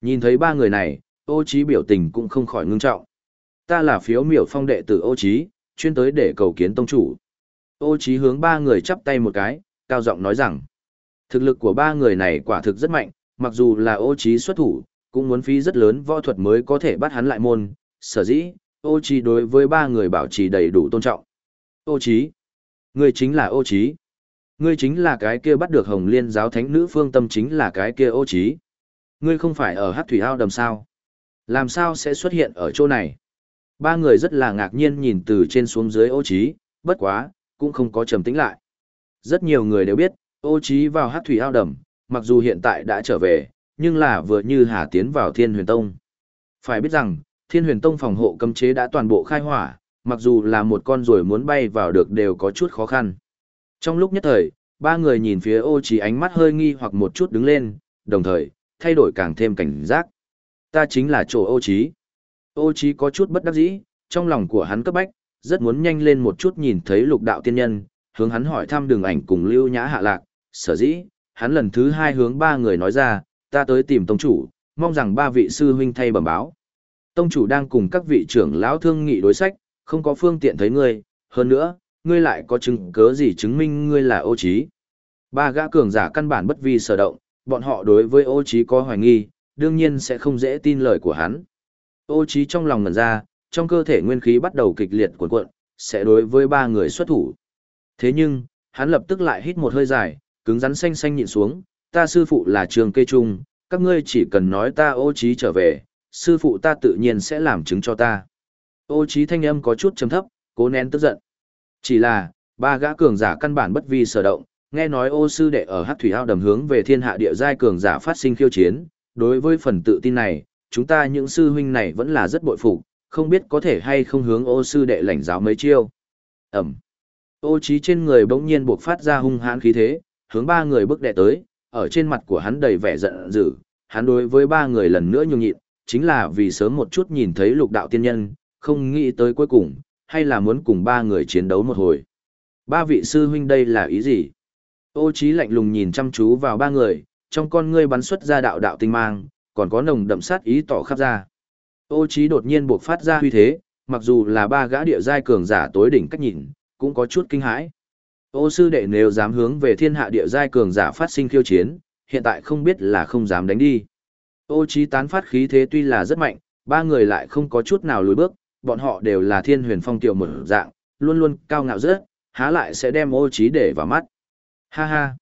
Nhìn thấy ba người này, ô trí biểu tình cũng không khỏi ngưng trọng. Ta là phiếu miểu phong đệ tử ô trí, chuyên tới để cầu kiến tông chủ. Ô trí hướng ba người chắp tay một cái, cao giọng nói rằng, thực lực của ba người này quả thực rất mạnh, mặc dù là ô trí xuất thủ, cũng muốn phí rất lớn võ thuật mới có thể bắt hắn lại môn, sở dĩ, ô trí đối với ba người bảo trì đầy đủ tôn trọng. Ô trí, Ngươi chính là ô trí. Ngươi chính là cái kia bắt được Hồng Liên giáo thánh nữ phương tâm chính là cái kia ô trí. Ngươi không phải ở hát thủy ao đầm sao? Làm sao sẽ xuất hiện ở chỗ này? Ba người rất là ngạc nhiên nhìn từ trên xuống dưới ô trí, bất quá, cũng không có trầm tĩnh lại. Rất nhiều người đều biết, ô trí vào hát thủy ao đầm, mặc dù hiện tại đã trở về, nhưng là vừa như hà tiến vào thiên huyền tông. Phải biết rằng, thiên huyền tông phòng hộ cấm chế đã toàn bộ khai hỏa, mặc dù là một con ruồi muốn bay vào được đều có chút khó khăn. Trong lúc nhất thời, ba người nhìn phía ô trí ánh mắt hơi nghi hoặc một chút đứng lên, đồng thời, thay đổi càng thêm cảnh giác. Ta chính là chỗ ô trí. Ô trí có chút bất đắc dĩ, trong lòng của hắn cấp bách, rất muốn nhanh lên một chút nhìn thấy lục đạo tiên nhân, hướng hắn hỏi thăm đường ảnh cùng lưu nhã hạ lạc, sở dĩ, hắn lần thứ hai hướng ba người nói ra, ta tới tìm tông chủ, mong rằng ba vị sư huynh thay bẩm báo. Tông chủ đang cùng các vị trưởng lão thương nghị đối sách, không có phương tiện thấy ngươi, hơn nữa, ngươi lại có chứng cớ gì chứng minh ngươi là ô trí. Ba gã cường giả căn bản bất vi sở động, bọn họ đối với ô trí có hoài nghi, đương nhiên sẽ không dễ tin lời của hắn. Ô trí trong lòng ngẩn ra, trong cơ thể nguyên khí bắt đầu kịch liệt cuộn cuộn, sẽ đối với ba người xuất thủ. Thế nhưng, hắn lập tức lại hít một hơi dài, cứng rắn xanh xanh nhịn xuống, ta sư phụ là trường kê trung, các ngươi chỉ cần nói ta ô trí trở về, sư phụ ta tự nhiên sẽ làm chứng cho ta. Ô trí thanh âm có chút trầm thấp, cố nén tức giận. Chỉ là, ba gã cường giả căn bản bất vi sở động, nghe nói ô sư đệ ở hát thủy ao đầm hướng về thiên hạ địa giai cường giả phát sinh khiêu chiến, đối với phần tự tin này, chúng ta những sư huynh này vẫn là rất bội phục, không biết có thể hay không hướng ô sư đệ lãnh giáo mấy chiêu. Ẩm. Ô trí trên người bỗng nhiên buộc phát ra hung hãn khí thế, hướng ba người bước đệ tới, ở trên mặt của hắn đầy vẻ giận dữ, hắn đối với ba người lần nữa nhường nhịn, chính là vì sớm một chút nhìn thấy lục đạo tiên nhân, không nghĩ tới cuối cùng, hay là muốn cùng ba người chiến đấu một hồi. Ba vị sư huynh đây là ý gì? Ô trí lạnh lùng nhìn chăm chú vào ba người, trong con ngươi bắn xuất ra đạo đạo tinh mang, còn có nồng đậm sát ý tỏ khắp ra. Ô trí đột nhiên buộc phát ra huy thế, mặc dù là ba gã địa giai cường giả tối đỉnh cách nhìn, cũng có chút kinh hãi. Ô sư đệ nếu dám hướng về thiên hạ địa giai cường giả phát sinh khiêu chiến, hiện tại không biết là không dám đánh đi. Ô trí tán phát khí thế tuy là rất mạnh, ba người lại không có chút nào lùi bước, bọn họ đều là thiên huyền phong tiểu một dạng, luôn luôn cao ngạo rất, há lại sẽ đem ô trí để vào mắt. Ha ha.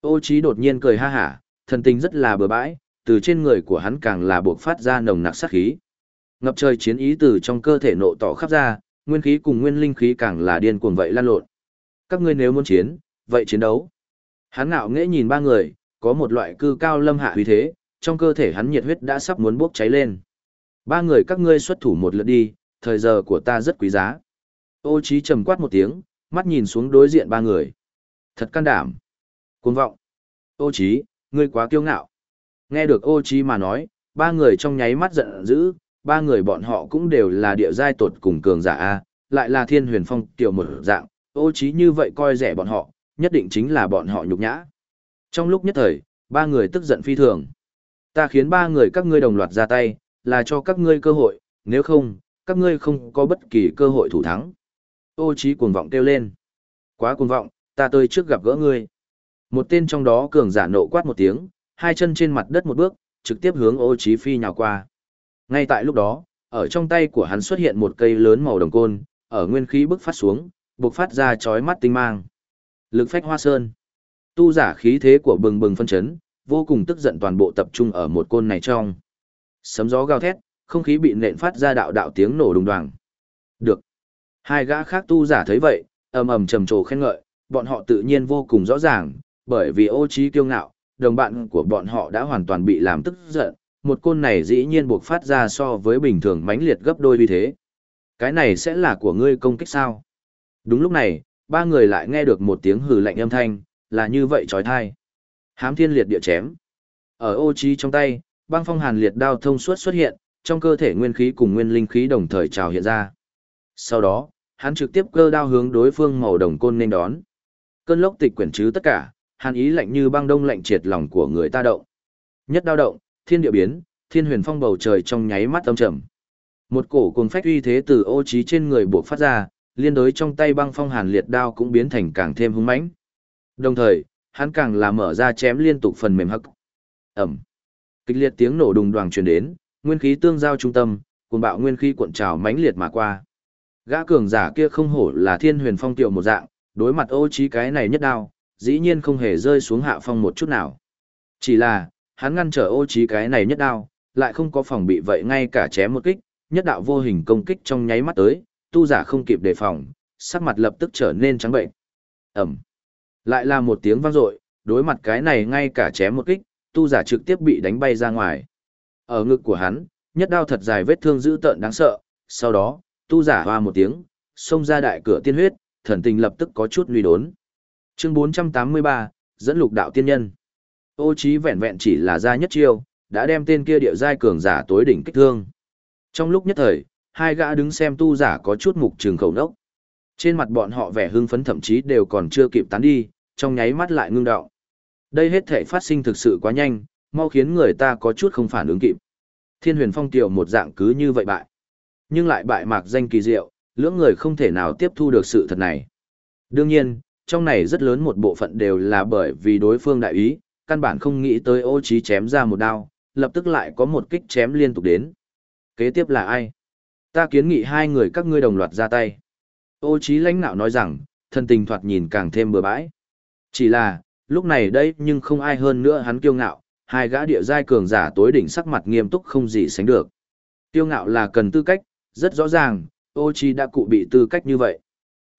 Ô trí đột nhiên cười ha hả, thần tình rất là bừa bãi, từ trên người của hắn càng là buộc phát ra nồng nặc sát khí. Ngập trời chiến ý từ trong cơ thể nộ tỏ khắp ra, nguyên khí cùng nguyên linh khí càng là điên cuồng vậy lan lộn. Các ngươi nếu muốn chiến, vậy chiến đấu. Hắn ngạo nghễ nhìn ba người, có một loại cư cao lâm hạ uy thế, trong cơ thể hắn nhiệt huyết đã sắp muốn bốc cháy lên. Ba người các ngươi xuất thủ một lượt đi, thời giờ của ta rất quý giá. Ô trí trầm quát một tiếng, mắt nhìn xuống đối diện ba người. Thật can đảm. Cuồng vọng. Ô trí, ngươi quá kiêu ngạo. Nghe được ô trí mà nói, ba người trong nháy mắt giận dữ, ba người bọn họ cũng đều là địa giai tột cùng cường giả A, lại là thiên huyền phong tiểu một dạng, ô trí như vậy coi rẻ bọn họ, nhất định chính là bọn họ nhục nhã. Trong lúc nhất thời, ba người tức giận phi thường. Ta khiến ba người các ngươi đồng loạt ra tay, là cho các ngươi cơ hội, nếu không, các ngươi không có bất kỳ cơ hội thủ thắng. Ô trí cuồng vọng kêu lên. Quá cuồng vọng, ta tới trước gặp gỡ ngươi. Một tên trong đó cường giả nộ quát một tiếng, hai chân trên mặt đất một bước, trực tiếp hướng ô trí phi nhào qua. Ngay tại lúc đó, ở trong tay của hắn xuất hiện một cây lớn màu đồng côn, ở nguyên khí bức phát xuống, bộc phát ra chói mắt tinh mang. Lực phách hoa sơn. Tu giả khí thế của bừng bừng phân chấn, vô cùng tức giận toàn bộ tập trung ở một côn này trong. Sấm gió gào thét, không khí bị nện phát ra đạo đạo tiếng nổ đùng đoàng. Được. Hai gã khác tu giả thấy vậy, ầm ầm trầm trồ khen ngợi, bọn họ tự nhiên vô cùng rõ ràng, bởi vì ô trí kiêu ngạo, đồng bạn của bọn họ đã hoàn toàn bị làm tức giận, một côn này dĩ nhiên buộc phát ra so với bình thường mãnh liệt gấp đôi như thế. Cái này sẽ là của ngươi công kích sao? Đúng lúc này, ba người lại nghe được một tiếng hừ lạnh âm thanh, là như vậy trói thai. Hám thiên liệt địa chém. Ở ô trí trong tay, băng phong hàn liệt đao thông suốt xuất hiện, trong cơ thể nguyên khí cùng nguyên linh khí đồng thời trào hiện ra. Sau đó, hắn trực tiếp cơ đao hướng đối phương màu đồng côn nên đón. Cơn lốc tịch quyển chứ tất cả, hàn ý lạnh như băng đông lạnh triệt lòng của người ta động. Nhất đao động, thiên địa biến, thiên huyền phong bầu trời trong nháy mắt âm trầm. Một cổ cuồng phách uy thế từ ô trí trên người buộc phát ra, liên đối trong tay băng phong hàn liệt đao cũng biến thành càng thêm hung mãnh. Đồng thời, hắn càng là mở ra chém liên tục phần mềm hắc. Ẩm. Kịch liệt tiếng nổ đùng đoàng truyền đến, nguyên khí tương giao trung tâm, cuồng bạo nguyên khí cuộn trào mãnh liệt mà qua. Gã cường giả kia không hổ là thiên huyền phong tiểu một dạng, đối mặt ô trí cái này nhất đao, dĩ nhiên không hề rơi xuống hạ phong một chút nào. Chỉ là, hắn ngăn trở ô trí cái này nhất đao, lại không có phòng bị vậy ngay cả chém một kích, nhất đạo vô hình công kích trong nháy mắt tới, tu giả không kịp đề phòng, sắc mặt lập tức trở nên trắng bệnh. Ẩm. Lại là một tiếng vang dội, đối mặt cái này ngay cả chém một kích, tu giả trực tiếp bị đánh bay ra ngoài. Ở ngực của hắn, nhất đao thật dài vết thương dữ tợn đáng sợ, sau đó, tu giả hoa một tiếng, xông ra đại cửa tiên huyết, thần tình lập tức có chút nguy đốn. Chương 483, dẫn lục đạo tiên nhân. Ô trí vẹn vẹn chỉ là ra nhất chiêu, đã đem tên kia địa giai cường giả tối đỉnh kích thương. Trong lúc nhất thời, hai gã đứng xem tu giả có chút mục trường khẩu nốc. Trên mặt bọn họ vẻ hưng phấn thậm chí đều còn chưa kịp tán đi, trong nháy mắt lại ngưng đọng. Đây hết thể phát sinh thực sự quá nhanh, mau khiến người ta có chút không phản ứng kịp. Thiên huyền phong tiểu một dạng cứ như vậy bại. Nhưng lại bại mạc danh kỳ diệu, lưỡng người không thể nào tiếp thu được sự thật này. Đương nhiên, trong này rất lớn một bộ phận đều là bởi vì đối phương đại ý, căn bản không nghĩ tới ô trí chém ra một đao, lập tức lại có một kích chém liên tục đến. Kế tiếp là ai? Ta kiến nghị hai người các ngươi đồng loạt ra tay. Ô trí lãnh nạo nói rằng, thân tình thoạt nhìn càng thêm bừa bãi. Chỉ là, lúc này đây nhưng không ai hơn nữa hắn kiêu ngạo, hai gã địa giai cường giả tối đỉnh sắc mặt nghiêm túc không gì sánh được. Kiêu ngạo là cần tư cách, rất rõ ràng, ô chi đã cụ bị tư cách như vậy.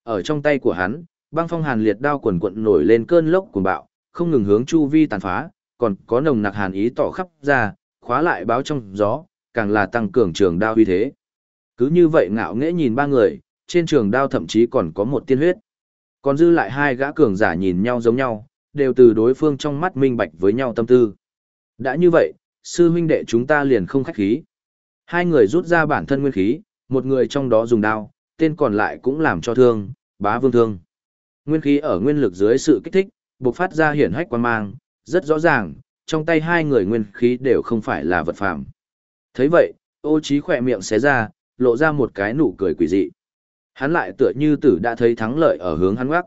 Ở trong tay của hắn, băng phong hàn liệt đao quần quận nổi lên cơn lốc cuồng bạo, không ngừng hướng chu vi tàn phá, còn có nồng nặc hàn ý tỏ khắp ra, khóa lại báo trong gió, càng là tăng cường trường đao uy thế. Cứ như vậy ngạo nghễ nhìn ba người, trên trường đao thậm chí còn có một tiên huyết. Còn dư lại hai gã cường giả nhìn nhau giống nhau, đều từ đối phương trong mắt minh bạch với nhau tâm tư. Đã như vậy, sư huynh đệ chúng ta liền không khách khí. Hai người rút ra bản thân nguyên khí, một người trong đó dùng đao, tên còn lại cũng làm cho thương, bá vương thương. Nguyên khí ở nguyên lực dưới sự kích thích, bộc phát ra hiển hách quan mang, rất rõ ràng, trong tay hai người nguyên khí đều không phải là vật phàm. thấy vậy, ô trí khỏe miệng xé ra, lộ ra một cái nụ cười quỷ dị. Hắn lại tựa như tử đã thấy thắng lợi ở hướng hắn ngoắc.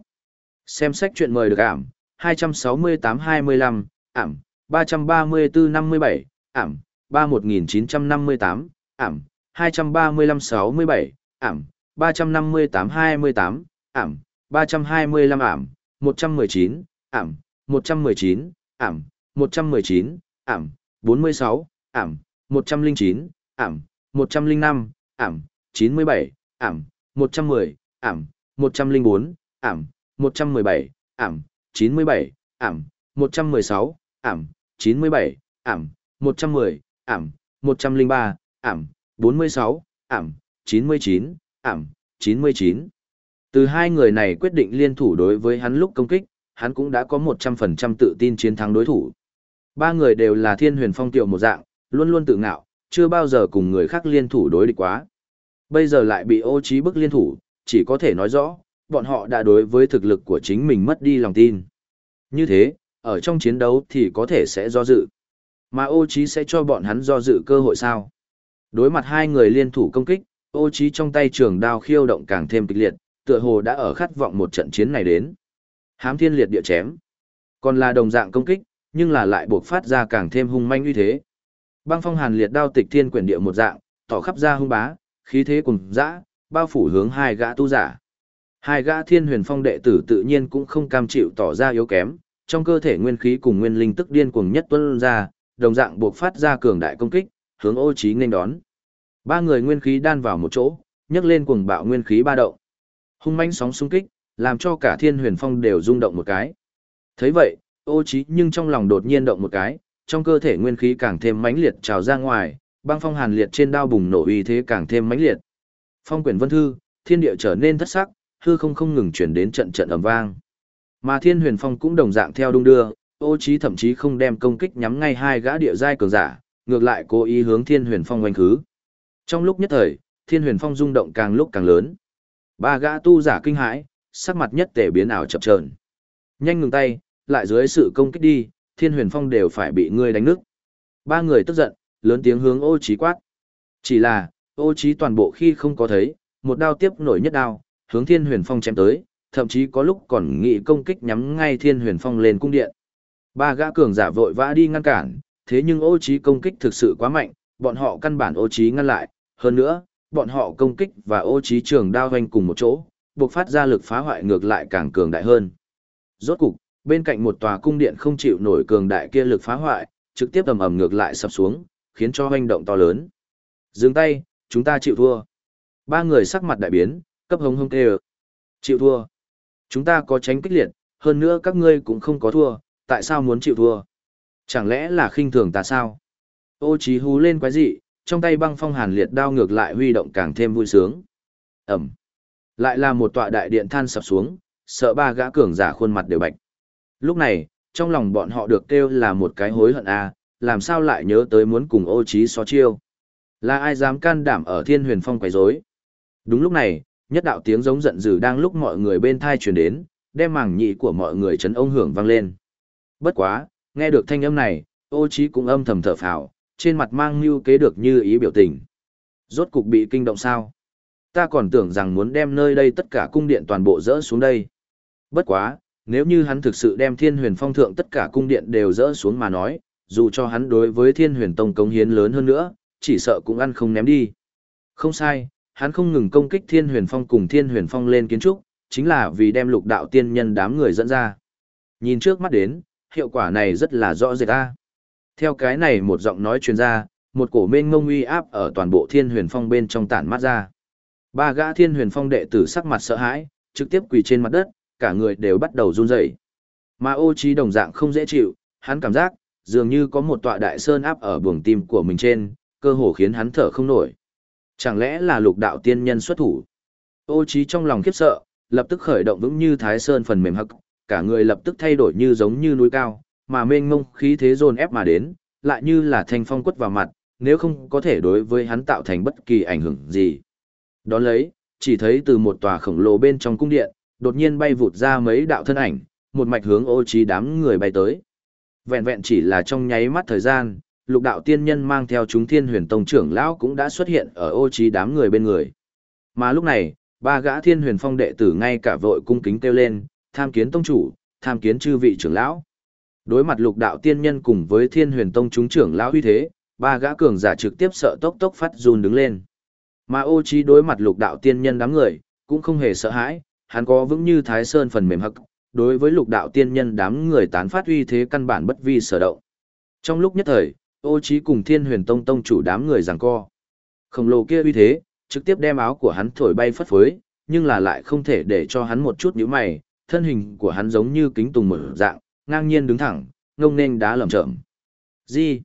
Xem sách chuyện mời được ảm, 268-25, ảm, 334-57, ảm, 31958, ảm, 235-67, ảm, 358-28, ảm, 325 ảm, 119, ảm, 119, ảm, 119, ảm, 46, ảm, 109, ảm, 105, ảm, 97, ảm, 110, ảm, 104, ảm, 117, ảm, 97, ảm, 116, ảm, 97, ảm, 110, ảm, 103, ảm, 46, ảm, 99, ảm, 99. Từ hai người này quyết định liên thủ đối với hắn lúc công kích, hắn cũng đã có 100% tự tin chiến thắng đối thủ. Ba người đều là thiên huyền phong tiểu một dạng, luôn luôn tự ngạo, chưa bao giờ cùng người khác liên thủ đối địch quá. Bây giờ lại bị ô trí bức liên thủ, chỉ có thể nói rõ, bọn họ đã đối với thực lực của chính mình mất đi lòng tin. Như thế, ở trong chiến đấu thì có thể sẽ do dự. Mà ô trí sẽ cho bọn hắn do dự cơ hội sao? Đối mặt hai người liên thủ công kích, ô trí trong tay trường đao khiêu động càng thêm kịch liệt, tựa hồ đã ở khát vọng một trận chiến này đến. Hám thiên liệt địa chém. Còn là đồng dạng công kích, nhưng là lại buộc phát ra càng thêm hung manh uy thế. Băng phong hàn liệt đao tịch thiên quyển địa một dạng, tỏ khắp ra hung bá, khí thế cùng dã, bao phủ hướng hai gã tu giả. Hai gã thiên huyền phong đệ tử tự nhiên cũng không cam chịu tỏ ra yếu kém, trong cơ thể nguyên khí cùng nguyên linh tức điên cuồng nhất tuân ra, đồng dạng buộc phát ra cường đại công kích, hướng ô trí nên đón. Ba người nguyên khí đan vào một chỗ, nhấc lên cuồng bạo nguyên khí ba động. Hung mãnh sóng xung kích, làm cho cả thiên huyền phong đều rung động một cái. thấy vậy, ô trí nhưng trong lòng đột nhiên động một cái, trong cơ thể nguyên khí càng thêm mãnh liệt trào ra ngoài, băng phong hàn liệt trên đao bùng nổ uy thế càng thêm mãnh liệt. Phong quyển vân thư, thiên địa trở nên thất sắc, hư không không ngừng chuyển đến trận trận ầm vang. Mà thiên huyền phong cũng đồng dạng theo đung đưa, ô trí thậm chí không đem công kích nhắm ngay hai gã địa giai cường giả, ngược lại cố ý hướng thiên huyền phong quanh khứ. Trong lúc nhất thời, thiên huyền phong rung động càng lúc càng lớn. Ba gã tu giả kinh hãi, sắc mặt nhất tề biến ảo chập chờn. Nhanh ngừng tay, lại dưới sự công kích đi, thiên huyền phong đều phải bị ngươi đánh nứt. Ba người tức giận, lớn tiếng hướng ô trí quát. Chỉ là, ô trí toàn bộ khi không có thấy, một đao tiếp nổi nhất đao, hướng thiên huyền phong chém tới, thậm chí có lúc còn nghĩ công kích nhắm ngay thiên huyền phong lên cung điện. Ba gã cường giả vội vã đi ngăn cản, thế nhưng ô trí công kích thực sự quá mạnh, bọn họ căn bản ô trí ngăn lại, hơn nữa, bọn họ công kích và ô trí trường đao hoành cùng một chỗ, buộc phát ra lực phá hoại ngược lại càng cường đại hơn. Rốt cục, bên cạnh một tòa cung điện không chịu nổi cường đại kia lực phá hoại, trực tiếp ầm ầm ngược lại sập xuống, khiến cho hoành động to lớn. Dừng tay, chúng ta chịu thua. Ba người sắc mặt đại biến, cấp hống hống kêu. Chịu thua. Chúng ta có tránh kích liệt, hơn nữa các ngươi cũng không có thua, tại sao muốn chịu thua? Chẳng lẽ là khinh thường ta sao? Ô trí hú lên quái dị, trong tay băng phong hàn liệt đao ngược lại huy động càng thêm vui sướng. Ẩm. Lại là một tọa đại điện than sập xuống, sợ ba gã cường giả khuôn mặt đều bạch. Lúc này, trong lòng bọn họ được kêu là một cái hối hận a, làm sao lại nhớ tới muốn cùng ô trí so chiêu. Là ai dám can đảm ở thiên huyền phong quấy rối? Đúng lúc này, nhất đạo tiếng giống giận dữ đang lúc mọi người bên thai truyền đến, đem màng nhị của mọi người chấn ông hưởng vang lên. Bất quá, nghe được thanh âm này, ô trí cũng âm thầm thở phào, trên mặt mang như kế được như ý biểu tình. Rốt cục bị kinh động sao? Ta còn tưởng rằng muốn đem nơi đây tất cả cung điện toàn bộ dỡ xuống đây. Bất quá, nếu như hắn thực sự đem thiên huyền phong thượng tất cả cung điện đều dỡ xuống mà nói, dù cho hắn đối với thiên huyền tông công hiến lớn hơn nữa, chỉ sợ cũng ăn không ném đi. Không sai, hắn không ngừng công kích thiên huyền phong cùng thiên huyền phong lên kiến trúc, chính là vì đem lục đạo tiên nhân đám người dẫn ra. Nhìn trước mắt đến, hiệu quả này rất là rõ rệt ta. Theo cái này một giọng nói truyền ra, một cổ mênh ngông uy áp ở toàn bộ thiên huyền phong bên trong tản mát ra. Ba gã thiên huyền phong đệ tử sắc mặt sợ hãi, trực tiếp quỳ trên mặt đất, cả người đều bắt đầu run rẩy. Mà ô trí đồng dạng không dễ chịu, hắn cảm giác, dường như có một tọa đại sơn áp ở buồng tim của mình trên, cơ hồ khiến hắn thở không nổi. Chẳng lẽ là lục đạo tiên nhân xuất thủ? Ô trí trong lòng khiếp sợ, lập tức khởi động vững như thái sơn phần mềm hậc, cả người lập tức thay đổi như giống như núi cao, mà mênh mông khí thế dồn ép mà đến, lại như là thanh phong quất vào mặt, nếu không có thể đối với hắn tạo thành bất kỳ ảnh hưởng gì. Đón lấy, chỉ thấy từ một tòa khổng lồ bên trong cung điện, đột nhiên bay vụt ra mấy đạo thân ảnh, một mạch hướng ô trí đám người bay tới. Vẹn vẹn chỉ là trong nháy mắt thời gian, lục đạo tiên nhân mang theo chúng thiên huyền tông trưởng lão cũng đã xuất hiện ở ô trí đám người bên người. Mà lúc này, ba gã thiên huyền phong đệ tử ngay cả vội cung kính kêu lên, tham kiến tông chủ, tham kiến chư vị trưởng lão. Đối mặt lục đạo tiên nhân cùng với thiên huyền tông chúng trưởng lão uy thế, ba gã cường giả trực tiếp sợ tốc tốc phát run đứng lên. Mà ô trí đối mặt lục đạo tiên nhân đám người, cũng không hề sợ hãi, hắn có vững như thái sơn phần mềm hậc, đối với lục đạo tiên nhân đám người tán phát uy thế căn bản bất vi sở động. Trong lúc nhất thời, ô trí cùng thiên huyền tông tông chủ đám người giằng co. Khổng lồ kia uy thế, trực tiếp đem áo của hắn thổi bay phất phới, nhưng là lại không thể để cho hắn một chút nhíu mày, thân hình của hắn giống như kính tùng mở dạng, ngang nhiên đứng thẳng, ngông nên đá lầm chậm. Di.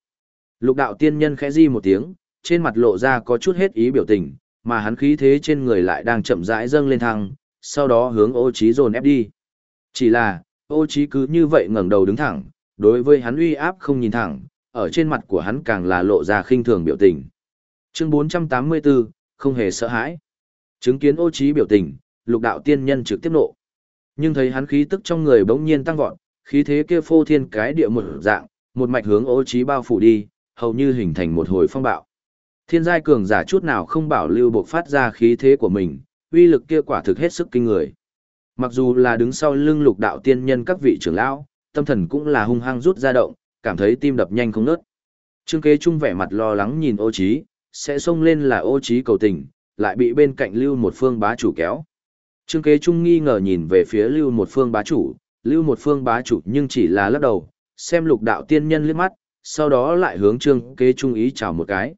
Lục đạo tiên nhân khẽ di một tiếng, trên mặt lộ ra có chút hết ý biểu tình, mà hắn khí thế trên người lại đang chậm rãi dâng lên thăng, sau đó hướng ô trí dồn ép đi. Chỉ là, ô trí cứ như vậy ngẩng đầu đứng thẳng, đối với hắn uy áp không nhìn thẳng, ở trên mặt của hắn càng là lộ ra khinh thường biểu tình. Chương 484, không hề sợ hãi. Chứng kiến ô trí biểu tình, lục đạo tiên nhân trực tiếp nộ. Nhưng thấy hắn khí tức trong người bỗng nhiên tăng vọt, khí thế kia phô thiên cái địa một dạng, một mạch hướng ô trí bao phủ đi, hầu như hình thành một hồi phong bạo. Thiên giai cường giả chút nào không bảo lưu buộc phát ra khí thế của mình, uy lực kia quả thực hết sức kinh người. Mặc dù là đứng sau lưng lục đạo tiên nhân các vị trưởng lão, tâm thần cũng là hung hăng rút ra động, cảm thấy tim đập nhanh không nớt. Trương kế trung vẻ mặt lo lắng nhìn ô chí, sẽ xông lên là ô chí cầu tình, lại bị bên cạnh lưu một phương bá chủ kéo. Trương kế trung nghi ngờ nhìn về phía lưu một phương bá chủ, lưu một phương bá chủ nhưng chỉ là lắc đầu, xem lục đạo tiên nhân liếc mắt, sau đó lại hướng trương kế trung ý chào một cái.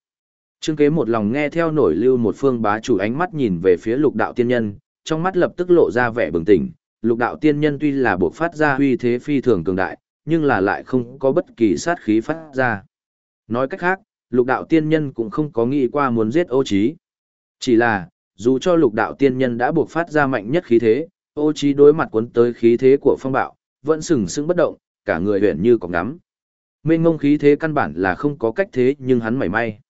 Trương kế một lòng nghe theo nổi lưu một phương bá chủ ánh mắt nhìn về phía lục đạo tiên nhân, trong mắt lập tức lộ ra vẻ bừng tỉnh. Lục đạo tiên nhân tuy là buộc phát ra huy thế phi thường cường đại, nhưng là lại không có bất kỳ sát khí phát ra. Nói cách khác, lục đạo tiên nhân cũng không có nghĩ qua muốn giết ô trí. Chỉ là, dù cho lục đạo tiên nhân đã buộc phát ra mạnh nhất khí thế, ô trí đối mặt cuốn tới khí thế của phong bạo, vẫn sừng sững bất động, cả người huyền như cọc ngắm. Mênh ngông khí thế căn bản là không có cách thế nhưng hắn mảy may.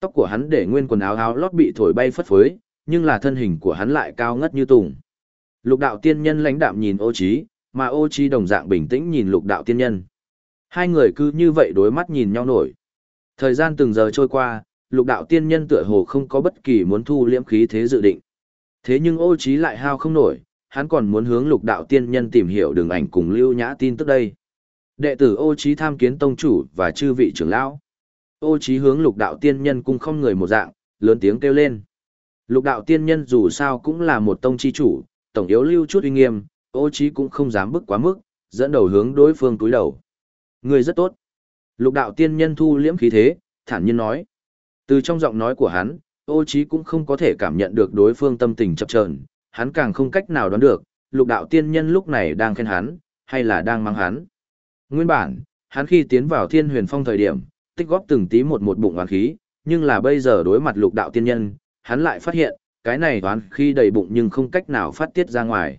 Tóc của hắn để nguyên quần áo áo lót bị thổi bay phất phới, nhưng là thân hình của hắn lại cao ngất như tùng. Lục đạo tiên nhân lãnh đạm nhìn ô trí, mà ô trí đồng dạng bình tĩnh nhìn lục đạo tiên nhân. Hai người cứ như vậy đối mắt nhìn nhau nổi. Thời gian từng giờ trôi qua, lục đạo tiên nhân tựa hồ không có bất kỳ muốn thu liễm khí thế dự định. Thế nhưng ô trí lại hao không nổi, hắn còn muốn hướng lục đạo tiên nhân tìm hiểu đường ảnh cùng lưu nhã tin tức đây. Đệ tử ô trí tham kiến tông chủ và chư vị trưởng lão. Ô trí hướng lục đạo tiên nhân cung không người một dạng, lớn tiếng kêu lên. Lục đạo tiên nhân dù sao cũng là một tông chi chủ, tổng yếu lưu chút uy nghiêm, ô trí cũng không dám bước quá mức, dẫn đầu hướng đối phương túi đầu. Người rất tốt. Lục đạo tiên nhân thu liễm khí thế, thản nhiên nói. Từ trong giọng nói của hắn, ô trí cũng không có thể cảm nhận được đối phương tâm tình chập chờn, hắn càng không cách nào đoán được, lục đạo tiên nhân lúc này đang khen hắn, hay là đang mang hắn. Nguyên bản, hắn khi tiến vào thiên huyền phong thời điểm, tích góp từng tí một một bụng oán khí, nhưng là bây giờ đối mặt lục đạo tiên nhân, hắn lại phát hiện, cái này toán khi đầy bụng nhưng không cách nào phát tiết ra ngoài.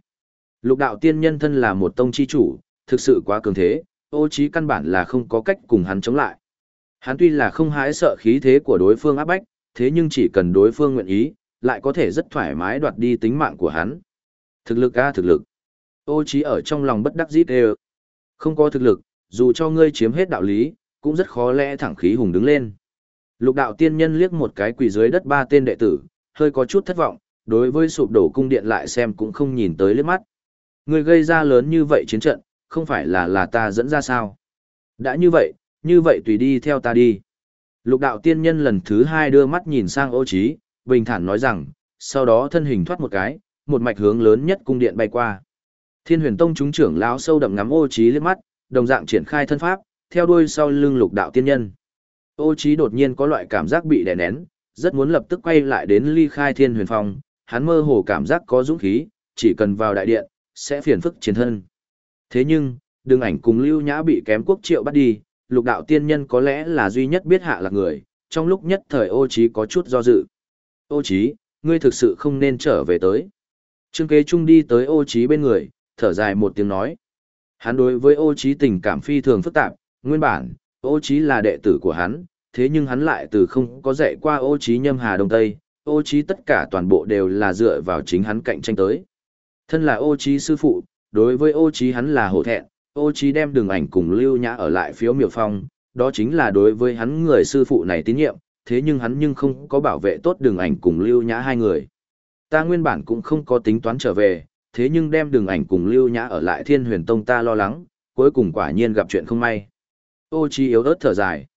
Lục đạo tiên nhân thân là một tông chi chủ, thực sự quá cường thế, ô trí căn bản là không có cách cùng hắn chống lại. Hắn tuy là không hãi sợ khí thế của đối phương áp bách, thế nhưng chỉ cần đối phương nguyện ý, lại có thể rất thoải mái đoạt đi tính mạng của hắn. Thực lực a thực lực. Ô trí ở trong lòng bất đắc dĩ đều. Không có thực lực, dù cho ngươi chiếm hết đạo lý, cũng rất khó lẽ thẳng khí hùng đứng lên. Lục đạo tiên nhân liếc một cái quỳ dưới đất ba tên đệ tử, hơi có chút thất vọng, đối với sụp đổ cung điện lại xem cũng không nhìn tới liếc mắt. Người gây ra lớn như vậy chiến trận, không phải là là ta dẫn ra sao? Đã như vậy, như vậy tùy đi theo ta đi. Lục đạo tiên nhân lần thứ hai đưa mắt nhìn sang ô trí, bình thản nói rằng, sau đó thân hình thoát một cái, một mạch hướng lớn nhất cung điện bay qua. Thiên huyền tông chúng trưởng lão sâu đậm ngắm ô trí liếc mắt, đồng dạng triển khai thân pháp, theo đuôi sau lưng lục đạo tiên nhân. Ô Chí đột nhiên có loại cảm giác bị đè nén, rất muốn lập tức quay lại đến ly khai thiên huyền phong, hắn mơ hồ cảm giác có dũng khí, chỉ cần vào đại điện, sẽ phiền phức chiến thân. Thế nhưng, đường ảnh cùng lưu nhã bị kém quốc triệu bắt đi, lục đạo tiên nhân có lẽ là duy nhất biết hạ là người, trong lúc nhất thời ô Chí có chút do dự. Ô Chí, ngươi thực sự không nên trở về tới. Trương kế trung đi tới ô Chí bên người, thở dài một tiếng nói. Hắn đối với ô Chí tình cảm phi thường phức tạp, nguyên bản, ô trí là đệ tử của hắn, thế nhưng hắn lại từ không có dạy qua ô trí nhâm hà đông tây, ô trí tất cả toàn bộ đều là dựa vào chính hắn cạnh tranh tới. Thân là ô trí sư phụ, đối với ô trí hắn là hổ thẹn, ô trí đem đường ảnh cùng lưu nhã ở lại phiếu miểu phong, đó chính là đối với hắn người sư phụ này tín nhiệm, thế nhưng hắn nhưng không có bảo vệ tốt đường ảnh cùng lưu nhã hai người. Ta nguyên bản cũng không có tính toán trở về, thế nhưng đem đường ảnh cùng lưu nhã ở lại thiên huyền tông ta lo lắng, cuối cùng quả nhiên gặp chuyện không may. Ô Chi yếu ớt thở dài.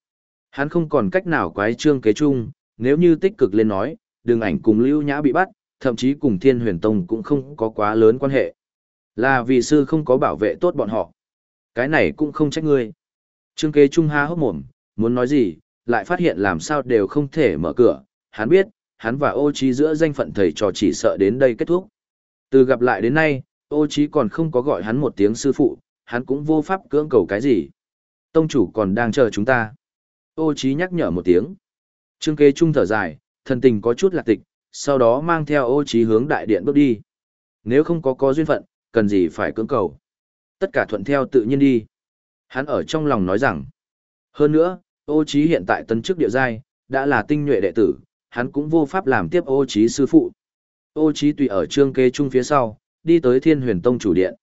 Hắn không còn cách nào quái trương kế chung, nếu như tích cực lên nói, đường ảnh cùng lưu nhã bị bắt, thậm chí cùng thiên huyền tông cũng không có quá lớn quan hệ. Là vì sư không có bảo vệ tốt bọn họ. Cái này cũng không trách ngươi. Trương kế trung há hốc mồm, muốn nói gì, lại phát hiện làm sao đều không thể mở cửa. Hắn biết, hắn và ô Chi giữa danh phận thầy trò chỉ sợ đến đây kết thúc. Từ gặp lại đến nay, ô Chi còn không có gọi hắn một tiếng sư phụ, hắn cũng vô pháp cưỡng cầu cái gì. Tông chủ còn đang chờ chúng ta. Ô trí nhắc nhở một tiếng. Trương kế trung thở dài, thần tình có chút lạc tịch, sau đó mang theo ô trí hướng đại điện bước đi. Nếu không có có duyên phận, cần gì phải cưỡng cầu. Tất cả thuận theo tự nhiên đi. Hắn ở trong lòng nói rằng. Hơn nữa, ô trí hiện tại tân chức địa giai, đã là tinh nhuệ đệ tử, hắn cũng vô pháp làm tiếp ô trí sư phụ. Ô trí tùy ở trương kế trung phía sau, đi tới thiên huyền tông chủ điện.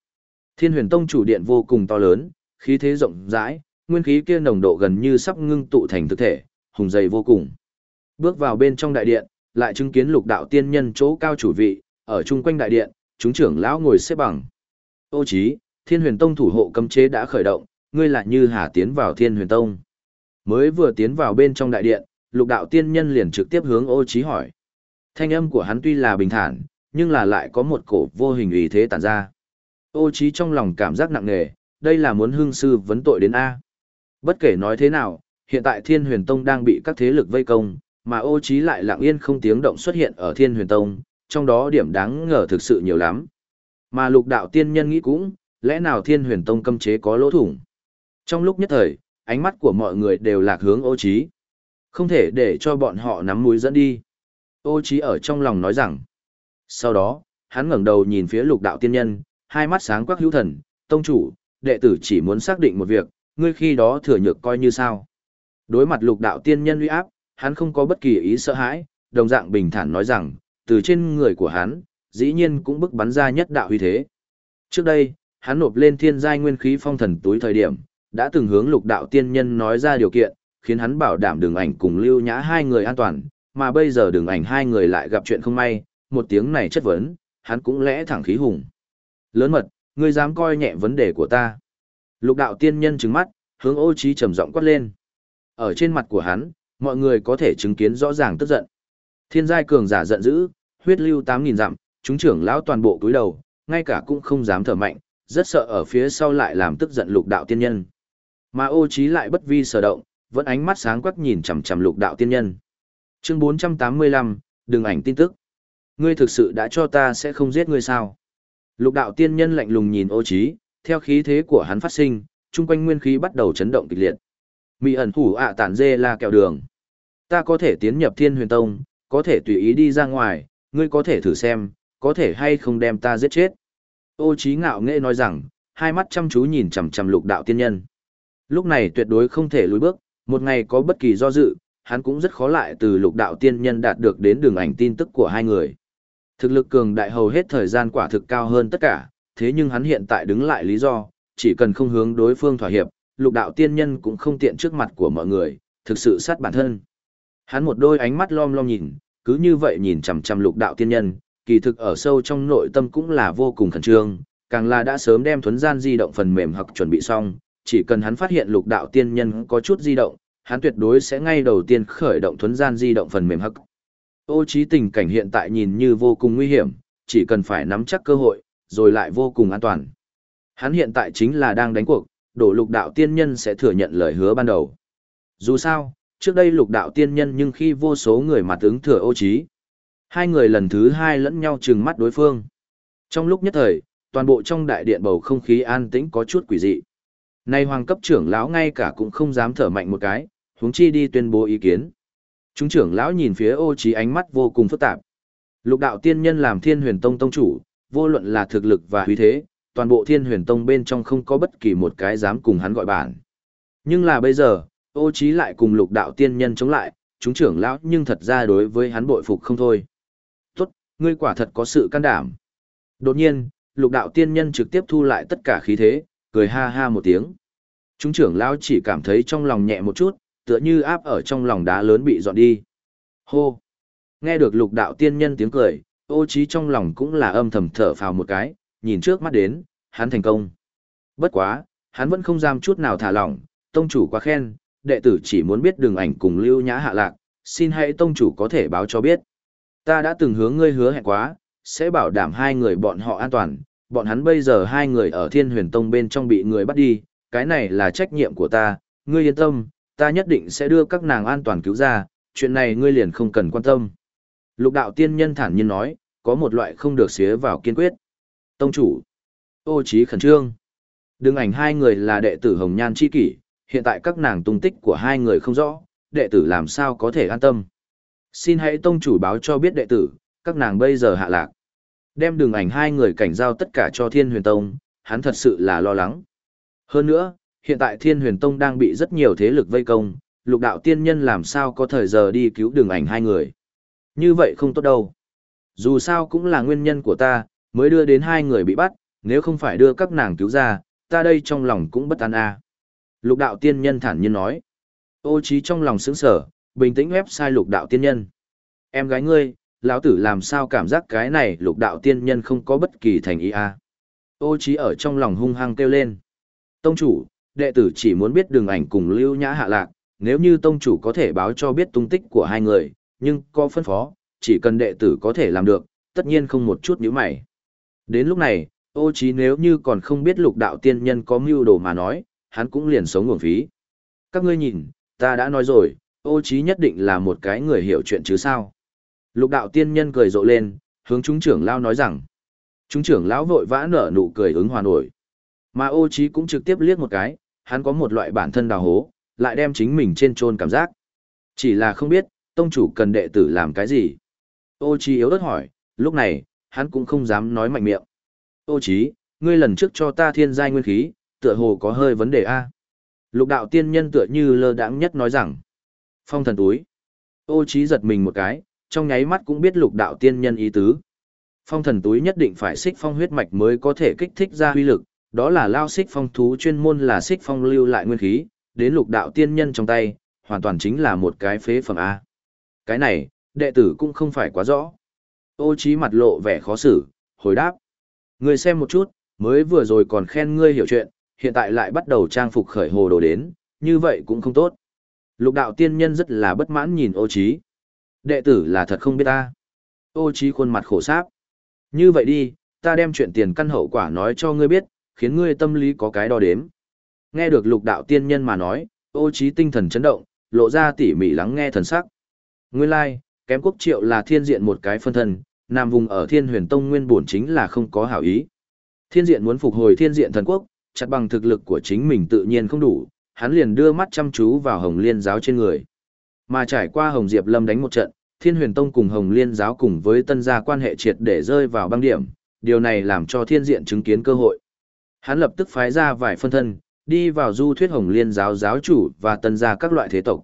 Thiên huyền tông chủ điện vô cùng to lớn, khí thế rộng rãi, nguyên khí kia nồng độ gần như sắp ngưng tụ thành thực thể, hùng dày vô cùng. Bước vào bên trong đại điện, lại chứng kiến lục đạo tiên nhân chỗ cao chủ vị, ở chung quanh đại điện, chúng trưởng lão ngồi xếp bằng. Ô chí, thiên huyền tông thủ hộ cấm chế đã khởi động, ngươi lại như hà tiến vào thiên huyền tông. Mới vừa tiến vào bên trong đại điện, lục đạo tiên nhân liền trực tiếp hướng ô chí hỏi. Thanh âm của hắn tuy là bình thản, nhưng là lại có một cổ vô hình ý thế tản ra. Ô chí trong lòng cảm giác nặng nề, đây là muốn hương sư vấn tội đến A. Bất kể nói thế nào, hiện tại thiên huyền tông đang bị các thế lực vây công, mà ô trí lại lặng yên không tiếng động xuất hiện ở thiên huyền tông, trong đó điểm đáng ngờ thực sự nhiều lắm. Mà lục đạo tiên nhân nghĩ cũng, lẽ nào thiên huyền tông cấm chế có lỗ thủng. Trong lúc nhất thời, ánh mắt của mọi người đều lạc hướng ô trí. Không thể để cho bọn họ nắm mũi dẫn đi. Ô trí ở trong lòng nói rằng. Sau đó, hắn ngẩng đầu nhìn phía lục đạo tiên nhân, hai mắt sáng quắc hữu thần, tông chủ, đệ tử chỉ muốn xác định một việc, ngươi khi đó thừa nhược coi như sao. Đối mặt lục đạo tiên nhân uy áp, hắn không có bất kỳ ý sợ hãi, đồng dạng bình thản nói rằng, từ trên người của hắn, dĩ nhiên cũng bức bắn ra nhất đạo uy thế. Trước đây, hắn nộp lên thiên giai nguyên khí phong thần túi thời điểm, đã từng hướng lục đạo tiên nhân nói ra điều kiện, khiến hắn bảo đảm đường ảnh cùng lưu nhã hai người an toàn, mà bây giờ đường ảnh hai người lại gặp chuyện không may, một tiếng này chất vấn, hắn cũng lẽ thẳng khí hùng. Lớn mật, ngươi dám coi nhẹ vấn đề của ta. Lục đạo tiên nhân trừng mắt, hướng ô trí trầm giọng quát lên. Ở trên mặt của hắn, mọi người có thể chứng kiến rõ ràng tức giận. Thiên giai cường giả giận dữ, huyết lưu 8.000 dặm, chúng trưởng lão toàn bộ cúi đầu, ngay cả cũng không dám thở mạnh, rất sợ ở phía sau lại làm tức giận lục đạo tiên nhân. Mà ô trí lại bất vi sở động, vẫn ánh mắt sáng quắc nhìn chằm chằm lục đạo tiên nhân. Chương 485, đừng ảnh tin tức. Ngươi thực sự đã cho ta sẽ không giết ngươi sao? Lục đạo tiên nhân lạnh lùng nhìn ô trí, theo khí thế của hắn phát sinh, chung quanh nguyên khí bắt đầu chấn động kịch liệt. Mị ẩn thủ ạ tản dê là kẹo đường. Ta có thể tiến nhập thiên huyền tông, có thể tùy ý đi ra ngoài, ngươi có thể thử xem, có thể hay không đem ta giết chết. Ô trí ngạo nghệ nói rằng, hai mắt chăm chú nhìn chằm chằm lục đạo tiên nhân. Lúc này tuyệt đối không thể lùi bước, một ngày có bất kỳ do dự, hắn cũng rất khó lại từ lục đạo tiên nhân đạt được đến đường ảnh tin tức của hai người. Thực lực cường đại hầu hết thời gian quả thực cao hơn tất cả, thế nhưng hắn hiện tại đứng lại lý do, chỉ cần không hướng đối phương thỏa hiệp, lục đạo tiên nhân cũng không tiện trước mặt của mọi người, thực sự sát bản thân. Hắn một đôi ánh mắt lom lom nhìn, cứ như vậy nhìn chằm chằm lục đạo tiên nhân, kỳ thực ở sâu trong nội tâm cũng là vô cùng khẩn trương, càng là đã sớm đem thuấn gian di động phần mềm hoặc chuẩn bị xong, chỉ cần hắn phát hiện lục đạo tiên nhân có chút di động, hắn tuyệt đối sẽ ngay đầu tiên khởi động thuấn gian di động phần mềm hắc. Ô trí tình cảnh hiện tại nhìn như vô cùng nguy hiểm, chỉ cần phải nắm chắc cơ hội, rồi lại vô cùng an toàn. Hắn hiện tại chính là đang đánh cuộc, đổ lục đạo tiên nhân sẽ thừa nhận lời hứa ban đầu. Dù sao, trước đây lục đạo tiên nhân nhưng khi vô số người mặt ứng thừa ô trí. Hai người lần thứ hai lẫn nhau trừng mắt đối phương. Trong lúc nhất thời, toàn bộ trong đại điện bầu không khí an tĩnh có chút quỷ dị. Nay hoàng cấp trưởng lão ngay cả cũng không dám thở mạnh một cái, huống chi đi tuyên bố ý kiến. Chúng trưởng lão nhìn phía ô trí ánh mắt vô cùng phức tạp. Lục đạo tiên nhân làm thiên huyền tông tông chủ, vô luận là thực lực và huy thế, toàn bộ thiên huyền tông bên trong không có bất kỳ một cái dám cùng hắn gọi bản. Nhưng là bây giờ, ô trí lại cùng lục đạo tiên nhân chống lại, chúng trưởng lão nhưng thật ra đối với hắn bội phục không thôi. Tốt, ngươi quả thật có sự can đảm. Đột nhiên, lục đạo tiên nhân trực tiếp thu lại tất cả khí thế, cười ha ha một tiếng. Chúng trưởng lão chỉ cảm thấy trong lòng nhẹ một chút, tựa như áp ở trong lòng đá lớn bị dọn đi. Hô! Nghe được lục đạo tiên nhân tiếng cười, ô trí trong lòng cũng là âm thầm thở phào một cái, nhìn trước mắt đến, hắn thành công. Bất quá, hắn vẫn không dám chút nào thả lỏng, tông chủ quá khen, đệ tử chỉ muốn biết đường ảnh cùng lưu nhã hạ lạc, xin hãy tông chủ có thể báo cho biết. Ta đã từng hướng ngươi hứa hẹn quá, sẽ bảo đảm hai người bọn họ an toàn, bọn hắn bây giờ hai người ở thiên huyền tông bên trong bị người bắt đi, cái này là trách nhiệm của ta, ngươi yên tâm, ta nhất định sẽ đưa các nàng an toàn cứu ra, chuyện này ngươi liền không cần quan tâm. Lục đạo tiên nhân thản nhiên nói, có một loại không được xía vào kiên quyết. Tông chủ, ô trí khẩn trương. Đừng ảnh hai người là đệ tử Hồng Nhan Chi Kỷ, hiện tại các nàng tung tích của hai người không rõ, đệ tử làm sao có thể an tâm. Xin hãy tông chủ báo cho biết đệ tử, các nàng bây giờ hạ lạc. Đem đường ảnh hai người cảnh giao tất cả cho Thiên Huyền Tông, hắn thật sự là lo lắng. Hơn nữa, hiện tại Thiên Huyền Tông đang bị rất nhiều thế lực vây công, lục đạo tiên nhân làm sao có thời giờ đi cứu đường ảnh hai người. Như vậy không tốt đâu. Dù sao cũng là nguyên nhân của ta, mới đưa đến hai người bị bắt, nếu không phải đưa các nàng cứu ra, ta đây trong lòng cũng bất an a. À. Lục đạo tiên nhân thản nhiên nói. Ô trí trong lòng sững sở, bình tĩnh website lục đạo tiên nhân. Em gái ngươi, lão tử làm sao cảm giác cái này lục đạo tiên nhân không có bất kỳ thành ý a. À. Ô trí ở trong lòng hung hăng kêu lên. Tông chủ, đệ tử chỉ muốn biết đường ảnh cùng lưu nhã hạ lạc, nếu như tông chủ có thể báo cho biết tung tích của hai người, nhưng có phân phó, chỉ cần đệ tử có thể làm được, tất nhiên không một chút nhíu mày. Đến lúc này, ô trí nếu như còn không biết lục đạo tiên nhân có mưu đồ mà nói, hắn cũng liền sống nguồn phí. Các ngươi nhìn, ta đã nói rồi, ô trí nhất định là một cái người hiểu chuyện chứ sao. Lục đạo tiên nhân cười rộ lên, hướng chúng trưởng lão nói rằng. Chúng trưởng lão vội vã nở nụ cười ứng hòa nổi. Mà ô trí cũng trực tiếp liếc một cái, hắn có một loại bản thân đào hố, lại đem chính mình trên trôn cảm giác. Chỉ là không biết, tông chủ cần đệ tử làm cái gì. Ô Chí yếu đất hỏi, lúc này, hắn cũng không dám nói mạnh miệng. Ô Chí, ngươi lần trước cho ta thiên giai nguyên khí, tựa hồ có hơi vấn đề a. Lục đạo tiên nhân tựa như lơ đãng nhất nói rằng. Phong thần túi. Ô Chí giật mình một cái, trong nháy mắt cũng biết lục đạo tiên nhân ý tứ. Phong thần túi nhất định phải xích phong huyết mạch mới có thể kích thích ra huy lực, đó là lao xích phong thú chuyên môn là xích phong lưu lại nguyên khí, đến lục đạo tiên nhân trong tay, hoàn toàn chính là một cái phế phẩm A. Cái này, đệ tử cũng không phải quá rõ. Ô trí mặt lộ vẻ khó xử, hồi đáp. Ngươi xem một chút, mới vừa rồi còn khen ngươi hiểu chuyện, hiện tại lại bắt đầu trang phục khởi hồ đồ đến, như vậy cũng không tốt. Lục đạo tiên nhân rất là bất mãn nhìn ô trí. Đệ tử là thật không biết ta. Ô trí khuôn mặt khổ sáp. Như vậy đi, ta đem chuyện tiền căn hậu quả nói cho ngươi biết, khiến ngươi tâm lý có cái đo đếm. Nghe được lục đạo tiên nhân mà nói, ô trí tinh thần chấn động, lộ ra tỉ mỉ lắng nghe thần sắc. Nguyên lai, like, kém quốc triệu là thiên diện một cái phân thân, nam vùng ở thiên huyền tông nguyên bổn chính là không có hảo ý. Thiên diện muốn phục hồi thiên diện thần quốc, chặt bằng thực lực của chính mình tự nhiên không đủ, hắn liền đưa mắt chăm chú vào hồng liên giáo trên người. Mà trải qua hồng diệp lâm đánh một trận, thiên huyền tông cùng hồng liên giáo cùng với tân gia quan hệ triệt để rơi vào băng điểm, điều này làm cho thiên diện chứng kiến cơ hội. Hắn lập tức phái ra vài phân thân, đi vào du thuyết hồng liên giáo giáo chủ và tân gia các loại thế tộc.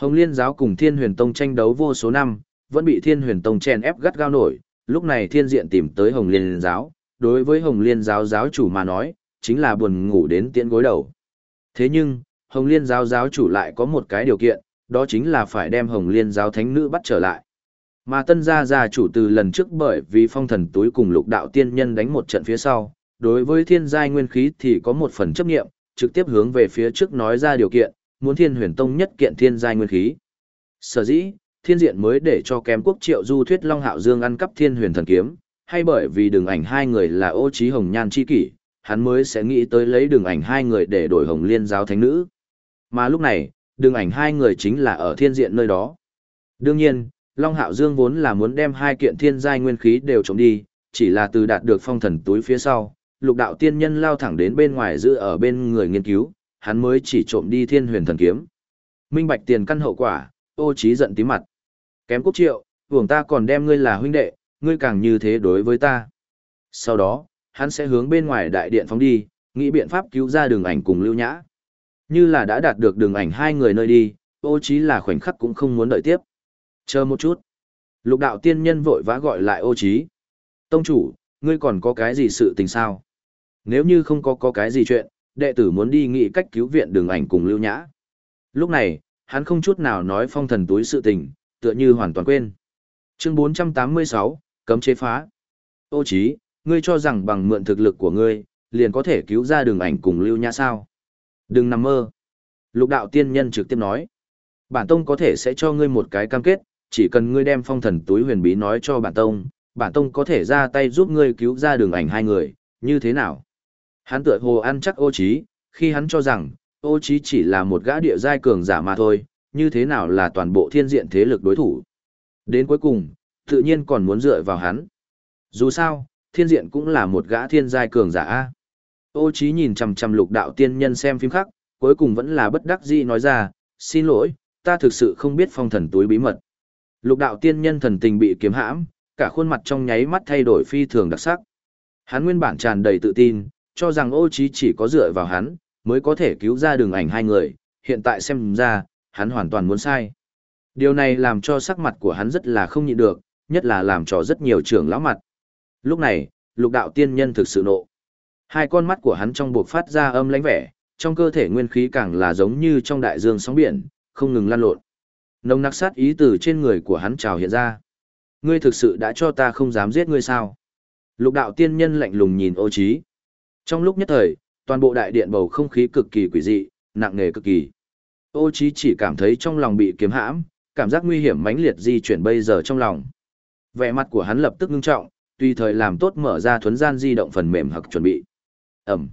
Hồng liên giáo cùng thiên huyền tông tranh đấu vô số năm, vẫn bị thiên huyền tông chen ép gắt gao nổi, lúc này thiên diện tìm tới hồng liên giáo, đối với hồng liên giáo giáo chủ mà nói, chính là buồn ngủ đến tiễn gối đầu. Thế nhưng, hồng liên giáo giáo chủ lại có một cái điều kiện, đó chính là phải đem hồng liên giáo thánh nữ bắt trở lại. Mà tân gia gia chủ từ lần trước bởi vì phong thần túi cùng lục đạo tiên nhân đánh một trận phía sau, đối với thiên giai nguyên khí thì có một phần chấp nghiệm, trực tiếp hướng về phía trước nói ra điều kiện, muốn thiên huyền tông nhất kiện thiên giai nguyên khí. Sở dĩ, thiên diện mới để cho kém quốc triệu du thuyết Long Hạo Dương ăn cắp thiên huyền thần kiếm, hay bởi vì đường ảnh hai người là ô trí hồng nhan chi kỷ, hắn mới sẽ nghĩ tới lấy đường ảnh hai người để đổi hồng liên giáo thánh nữ. Mà lúc này, đường ảnh hai người chính là ở thiên diện nơi đó. Đương nhiên, Long Hạo Dương vốn là muốn đem hai kiện thiên giai nguyên khí đều trộm đi, chỉ là từ đạt được phong thần túi phía sau, lục đạo tiên nhân lao thẳng đến bên ngoài giữ ở bên người nghiên cứu, hắn mới chỉ trộm đi thiên huyền thần kiếm. Minh bạch tiền căn hậu quả, ô trí giận tí mặt. Kém quốc triệu, vùng ta còn đem ngươi là huynh đệ, ngươi càng như thế đối với ta. Sau đó, hắn sẽ hướng bên ngoài đại điện phóng đi, nghĩ biện pháp cứu ra đường ảnh cùng lưu nhã. Như là đã đạt được đường ảnh hai người nơi đi, ô trí là khoảnh khắc cũng không muốn đợi tiếp. Chờ một chút. Lục đạo tiên nhân vội vã gọi lại ô trí. Tông chủ, ngươi còn có cái gì sự tình sao? Nếu như không có có cái gì chuyện, đệ tử muốn đi nghị cách cứu viện đường ảnh cùng lưu nhã. Lúc này, hắn không chút nào nói phong thần túi sự tình, tựa như hoàn toàn quên. Chương 486, cấm chế phá. Ô chí, ngươi cho rằng bằng mượn thực lực của ngươi, liền có thể cứu ra đường ảnh cùng lưu nhã sao? Đừng nằm mơ. Lục đạo tiên nhân trực tiếp nói. Bản tông có thể sẽ cho ngươi một cái cam kết, chỉ cần ngươi đem phong thần túi huyền bí nói cho bản tông, bản tông có thể ra tay giúp ngươi cứu ra đường ảnh hai người, như thế nào? Hắn tựa hồ ăn chắc ô trí, khi hắn cho rằng, ô trí chỉ là một gã địa giai cường giả mà thôi, như thế nào là toàn bộ thiên diện thế lực đối thủ. Đến cuối cùng, tự nhiên còn muốn dựa vào hắn. Dù sao, thiên diện cũng là một gã thiên giai cường giả. a. Ô trí nhìn chằm chằm lục đạo tiên nhân xem phim khác, cuối cùng vẫn là bất đắc dĩ nói ra, xin lỗi, ta thực sự không biết phong thần túi bí mật. Lục đạo tiên nhân thần tình bị kiếm hãm, cả khuôn mặt trong nháy mắt thay đổi phi thường đặc sắc. Hắn nguyên bản tràn đầy tự tin, cho rằng ô trí chỉ có dựa vào hắn, mới có thể cứu ra đường ảnh hai người, hiện tại xem ra, hắn hoàn toàn muốn sai. Điều này làm cho sắc mặt của hắn rất là không nhịn được, nhất là làm cho rất nhiều trưởng lão mặt. Lúc này, lục đạo tiên nhân thực sự nộ. Hai con mắt của hắn trong buộc phát ra âm lãnh vẻ, trong cơ thể nguyên khí càng là giống như trong đại dương sóng biển, không ngừng lan lộn. Nồng nặc sát ý từ trên người của hắn trào hiện ra. Ngươi thực sự đã cho ta không dám giết ngươi sao? Lục đạo tiên nhân lạnh lùng nhìn ô trí. Trong lúc nhất thời, toàn bộ đại điện bầu không khí cực kỳ quỷ dị, nặng nề cực kỳ. Ô Chí chỉ cảm thấy trong lòng bị kiếm hãm, cảm giác nguy hiểm mãnh liệt di chuyển bây giờ trong lòng. Vẻ mặt của hắn lập tức ngưng trọng, tùy thời làm tốt mở ra thuấn gian di động phần mềm hoặc chuẩn bị. ầm.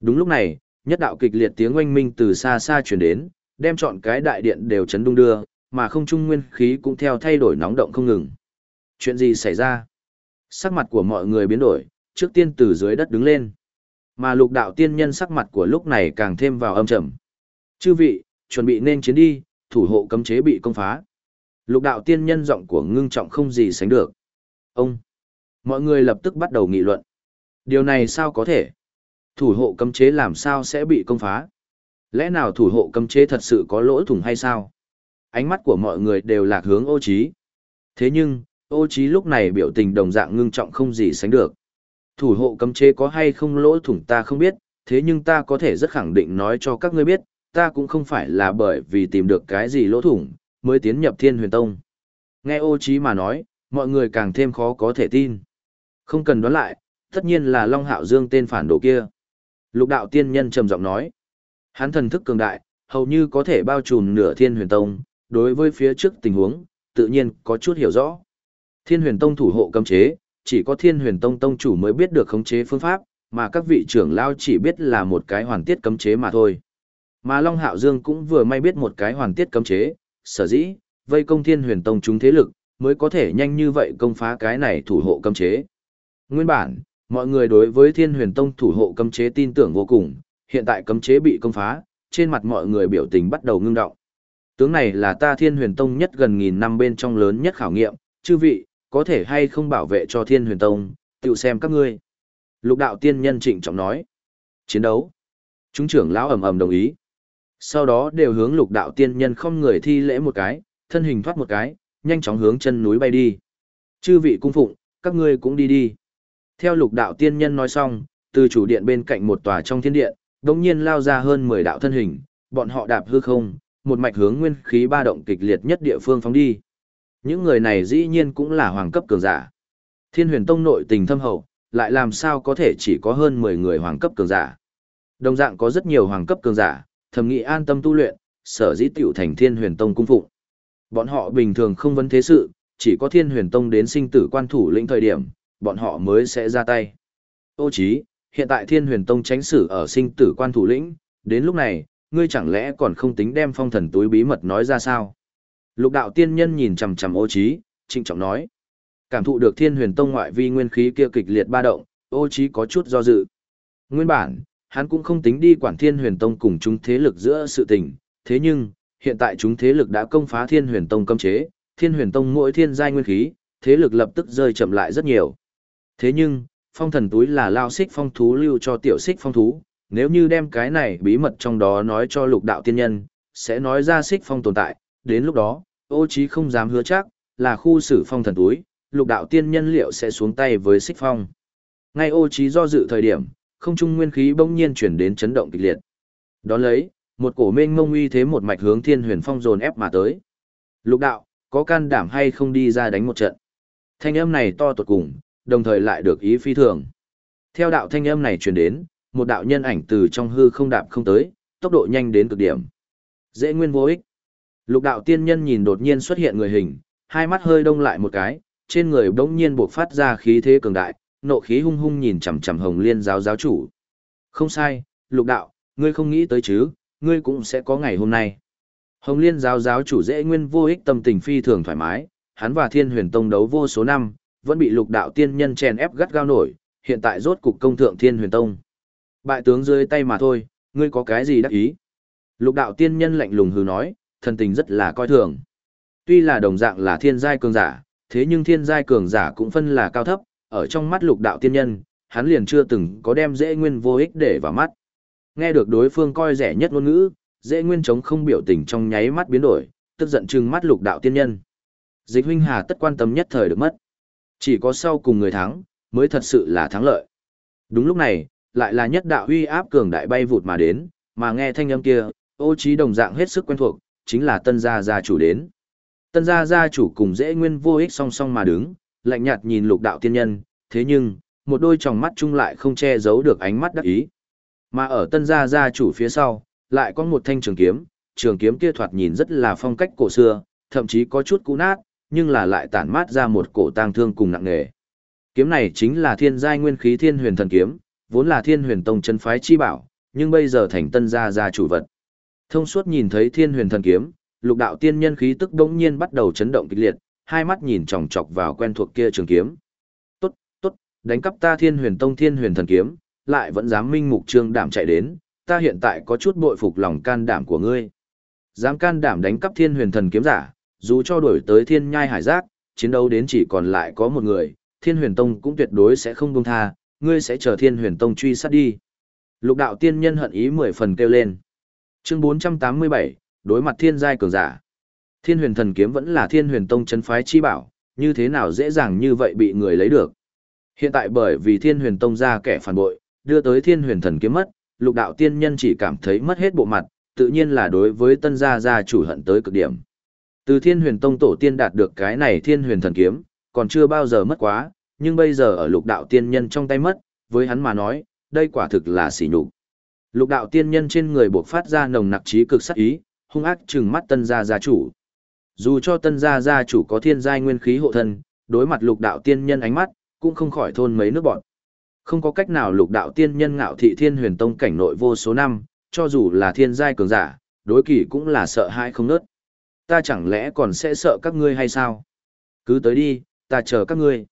Đúng lúc này, nhất đạo kịch liệt tiếng oanh minh từ xa xa truyền đến, đem trọn cái đại điện đều chấn đung đưa, mà không trung nguyên khí cũng theo thay đổi nóng động không ngừng. Chuyện gì xảy ra? Sắc mặt của mọi người biến đổi, trước tiên từ dưới đất đứng lên. Mà lục đạo tiên nhân sắc mặt của lúc này càng thêm vào âm trầm. Chư vị, chuẩn bị nên chiến đi, thủ hộ cấm chế bị công phá. Lục đạo tiên nhân giọng của ngưng trọng không gì sánh được. Ông! Mọi người lập tức bắt đầu nghị luận. Điều này sao có thể? Thủ hộ cấm chế làm sao sẽ bị công phá? Lẽ nào thủ hộ cấm chế thật sự có lỗ thủng hay sao? Ánh mắt của mọi người đều lạc hướng ô trí. Thế nhưng, ô trí lúc này biểu tình đồng dạng ngưng trọng không gì sánh được. Thủ hộ cấm chế có hay không lỗ thủng ta không biết, thế nhưng ta có thể rất khẳng định nói cho các ngươi biết, ta cũng không phải là bởi vì tìm được cái gì lỗ thủng, mới tiến nhập thiên huyền tông. Nghe ô trí mà nói, mọi người càng thêm khó có thể tin. Không cần đoán lại, tất nhiên là Long Hạo Dương tên phản đồ kia. Lục đạo tiên nhân trầm giọng nói. Hắn thần thức cường đại, hầu như có thể bao trùm nửa thiên huyền tông, đối với phía trước tình huống, tự nhiên có chút hiểu rõ. Thiên huyền tông thủ hộ cấm chế, chỉ có thiên huyền tông tông chủ mới biết được khống chế phương pháp, mà các vị trưởng lao chỉ biết là một cái hoàn tiết cấm chế mà thôi. Mà Long Hạo Dương cũng vừa may biết một cái hoàn tiết cấm chế, sở dĩ, vây công thiên huyền tông chúng thế lực, mới có thể nhanh như vậy công phá cái này thủ hộ cấm chế. Nguyên bản, mọi người đối với thiên huyền tông thủ hộ cấm chế tin tưởng vô cùng, hiện tại cấm chế bị công phá, trên mặt mọi người biểu tình bắt đầu ngưng động. Tướng này là ta thiên huyền tông nhất gần nghìn năm bên trong lớn nhất khảo nghiệm, chư vị, có thể hay không bảo vệ cho thiên huyền tông, tự xem các ngươi. Lục đạo tiên nhân trịnh trọng nói. Chiến đấu. Chúng trưởng lão ầm ầm đồng ý. Sau đó đều hướng lục đạo tiên nhân không người thi lễ một cái, thân hình thoát một cái, nhanh chóng hướng chân núi bay đi. Chư vị cung phụng, các ngươi cũng đi đi. Theo lục đạo tiên nhân nói xong, từ chủ điện bên cạnh một tòa trong thiên điện, đống nhiên lao ra hơn 10 đạo thân hình, bọn họ đạp hư không, một mạch hướng nguyên khí ba động kịch liệt nhất địa phương phóng đi. Những người này dĩ nhiên cũng là hoàng cấp cường giả. Thiên huyền tông nội tình thâm hậu, lại làm sao có thể chỉ có hơn 10 người hoàng cấp cường giả. Đồng dạng có rất nhiều hoàng cấp cường giả, thầm nghĩ an tâm tu luyện, sở dĩ tiểu thành thiên huyền tông cung phụng. Bọn họ bình thường không vấn thế sự, chỉ có thiên huyền tông đến sinh tử quan thủ lĩnh thời điểm, bọn họ mới sẽ ra tay. Ô chí, hiện tại thiên huyền tông tránh xử ở sinh tử quan thủ lĩnh, đến lúc này, ngươi chẳng lẽ còn không tính đem phong thần túi bí mật nói ra sao? Lục đạo tiên nhân nhìn chằm chằm ô chí, trịnh trọng nói. Cảm thụ được thiên huyền tông ngoại vi nguyên khí kia kịch liệt ba động, ô chí có chút do dự. Nguyên bản, hắn cũng không tính đi quản thiên huyền tông cùng chúng thế lực giữa sự tình, thế nhưng, hiện tại chúng thế lực đã công phá thiên huyền tông cấm chế, thiên huyền tông mỗi thiên giai nguyên khí, thế lực lập tức rơi chậm lại rất nhiều. Thế nhưng, phong thần túi là lao xích phong thú lưu cho tiểu xích phong thú, nếu như đem cái này bí mật trong đó nói cho lục đạo tiên nhân, sẽ nói ra xích phong tồn tại, đến lúc đó, ô trí không dám hứa chắc, là khu xử phong thần túi, lục đạo tiên nhân liệu sẽ xuống tay với xích phong. Ngay ô trí do dự thời điểm, không trung nguyên khí bỗng nhiên chuyển đến chấn động kịch liệt. Đón lấy, một cổ mênh mông uy thế một mạch hướng thiên huyền phong dồn ép mà tới. Lục đạo, có can đảm hay không đi ra đánh một trận. Thanh âm này to tuột cùng, đồng thời lại được ý phi thường. Theo đạo thanh âm này truyền đến, một đạo nhân ảnh từ trong hư không đạp không tới, tốc độ nhanh đến cực điểm. Dễ nguyên vô ích. Lục đạo tiên nhân nhìn đột nhiên xuất hiện người hình, hai mắt hơi đông lại một cái, trên người bỗng nhiên bộc phát ra khí thế cường đại, nộ khí hung hung nhìn chằm chằm Hồng Liên giáo giáo chủ. Không sai, Lục đạo, ngươi không nghĩ tới chứ, ngươi cũng sẽ có ngày hôm nay. Hồng Liên giáo giáo chủ dễ nguyên vô ích tâm tình phi thường thoải mái, hắn và Thiên Huyền Tông đấu vô số năm, vẫn bị Lục đạo tiên nhân chèn ép gắt gao nổi, hiện tại rốt cục công thượng Thiên Huyền Tông. Bại tướng dưới tay mà thôi, ngươi có cái gì đắc ý? Lục đạo tiên nhân lạnh lùng hừ nói, thần tình rất là coi thường. Tuy là đồng dạng là thiên giai cường giả, thế nhưng thiên giai cường giả cũng phân là cao thấp, ở trong mắt lục đạo tiên nhân, hắn liền chưa từng có đem dễ nguyên vô ích để vào mắt. Nghe được đối phương coi rẻ nhất ngôn ngữ, dễ nguyên chống không biểu tình trong nháy mắt biến đổi, tức giận trừng mắt lục đạo tiên nhân. Dịch huynh hà tất quan tâm nhất thời được mất. Chỉ có sau cùng người thắng, mới thật sự là thắng lợi. Đúng lúc này, lại là nhất đạo uy áp cường đại bay vụt mà đến, mà nghe thanh âm kia, ô trí đồng dạng hết sức quen thuộc, chính là tân gia gia chủ đến. Tân gia gia chủ cùng dễ nguyên vô ích song song mà đứng, lạnh nhạt nhìn lục đạo tiên nhân, thế nhưng, một đôi tròng mắt chung lại không che giấu được ánh mắt đắc ý. Mà ở tân gia gia chủ phía sau, lại có một thanh trường kiếm, trường kiếm kia thoạt nhìn rất là phong cách cổ xưa, thậm chí có chút cũ nát, nhưng là lại tản mát ra một cổ tang thương cùng nặng nề. Kiếm này chính là thiên giai nguyên khí thiên huyền thần kiếm, vốn là thiên huyền tông chân phái chi bảo, nhưng bây giờ thành tân gia gia chủ vật. Thông suốt nhìn thấy thiên huyền thần kiếm, lục đạo tiên nhân khí tức đống nhiên bắt đầu chấn động kịch liệt, hai mắt nhìn chòng chọc vào quen thuộc kia trường kiếm. Tốt, tốt, đánh cắp ta thiên huyền tông thiên huyền thần kiếm, lại vẫn dám minh mục trương đảm chạy đến, ta hiện tại có chút bội phục lòng can đảm của ngươi. Dám can đảm đánh cắp thiên huyền thần kiếm giả, dù cho đổi tới thiên nhai hải giác, chiến đấu đến chỉ còn lại có một người, thiên huyền tông cũng tuyệt đối sẽ không buông tha, ngươi sẽ chờ thiên huyền tông truy sát đi. Lục đạo tiên nhân hận ý mười phần kêu lên. Chương 487, đối mặt thiên giai cường giả. Thiên huyền thần kiếm vẫn là thiên huyền tông chấn phái chi bảo, như thế nào dễ dàng như vậy bị người lấy được. Hiện tại bởi vì thiên huyền tông ra kẻ phản bội, đưa tới thiên huyền thần kiếm mất, lục đạo tiên nhân chỉ cảm thấy mất hết bộ mặt, tự nhiên là đối với tân gia gia chủ hận tới cực điểm. Từ thiên huyền tông tổ tiên đạt được cái này thiên huyền thần kiếm, còn chưa bao giờ mất quá, nhưng bây giờ ở lục đạo tiên nhân trong tay mất, với hắn mà nói, đây quả thực là sỉ nhục. Lục đạo tiên nhân trên người buộc phát ra nồng nặc trí cực sắc ý, hung ác trừng mắt tân gia gia chủ. Dù cho tân gia gia chủ có thiên giai nguyên khí hộ thân, đối mặt lục đạo tiên nhân ánh mắt, cũng không khỏi thôn mấy nước bọn. Không có cách nào lục đạo tiên nhân ngạo thị thiên huyền tông cảnh nội vô số năm, cho dù là thiên giai cường giả, đối kỳ cũng là sợ hãi không nớt. Ta chẳng lẽ còn sẽ sợ các ngươi hay sao? Cứ tới đi, ta chờ các ngươi.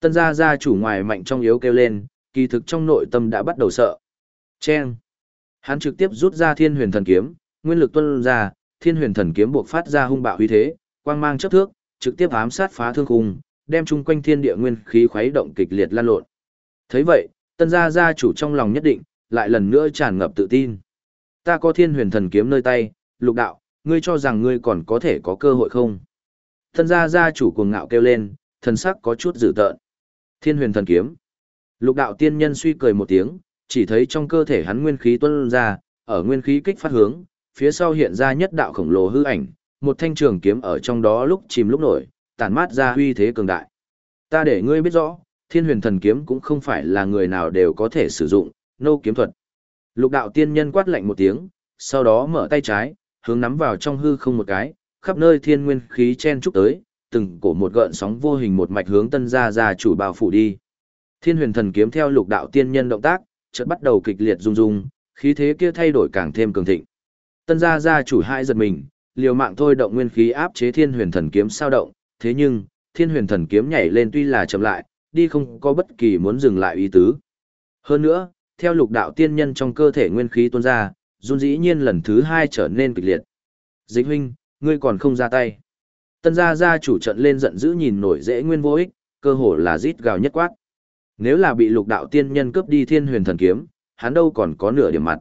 Tân gia gia chủ ngoài mạnh trong yếu kêu lên, kỳ thực trong nội tâm đã bắt đầu sợ. Chen. Hắn trực tiếp rút ra thiên huyền thần kiếm, nguyên lực tuân ra, thiên huyền thần kiếm buộc phát ra hung bạo uy thế, quang mang chớp thước, trực tiếp ám sát phá thương khung, đem chung quanh thiên địa nguyên khí khuấy động kịch liệt lan lộn. Thấy vậy, tân gia gia chủ trong lòng nhất định, lại lần nữa tràn ngập tự tin. Ta có thiên huyền thần kiếm nơi tay, lục đạo, ngươi cho rằng ngươi còn có thể có cơ hội không? Tân gia gia chủ cuồng ngạo kêu lên, thần sắc có chút dữ tợn. Thiên huyền thần kiếm. Lục đạo tiên nhân suy cười một tiếng, chỉ thấy trong cơ thể hắn nguyên khí tuôn ra, ở nguyên khí kích phát hướng, phía sau hiện ra nhất đạo khổng lồ hư ảnh, một thanh trường kiếm ở trong đó lúc chìm lúc nổi, tản mát ra uy thế cường đại. Ta để ngươi biết rõ, thiên huyền thần kiếm cũng không phải là người nào đều có thể sử dụng, nô kiếm thuật. Lục đạo tiên nhân quát lạnh một tiếng, sau đó mở tay trái, hướng nắm vào trong hư không một cái, khắp nơi thiên nguyên khí chen trúc tới, từng cổ một gợn sóng vô hình một mạch hướng tân gia gia chủ bào phủ đi. Thiên huyền thần kiếm theo lục đạo tiên nhân động tác, chợt bắt đầu kịch liệt rung rung, khí thế kia thay đổi càng thêm cường thịnh. Tân gia gia chủ hai giật mình, liều mạng thôi động nguyên khí áp chế thiên huyền thần kiếm sao động, thế nhưng, thiên huyền thần kiếm nhảy lên tuy là chậm lại, đi không có bất kỳ muốn dừng lại ý tứ. Hơn nữa, theo lục đạo tiên nhân trong cơ thể nguyên khí tuôn ra, run dĩ nhiên lần thứ hai trở nên kịch liệt. Dịch huynh, ngươi còn không ra tay. Tân gia gia chủ trận lên giận dữ nhìn nổi dễ nguyên vô ích, cơ hồ là rít gào nhất quát. Nếu là bị lục đạo tiên nhân cướp đi thiên huyền thần kiếm, hắn đâu còn có nửa điểm mặt.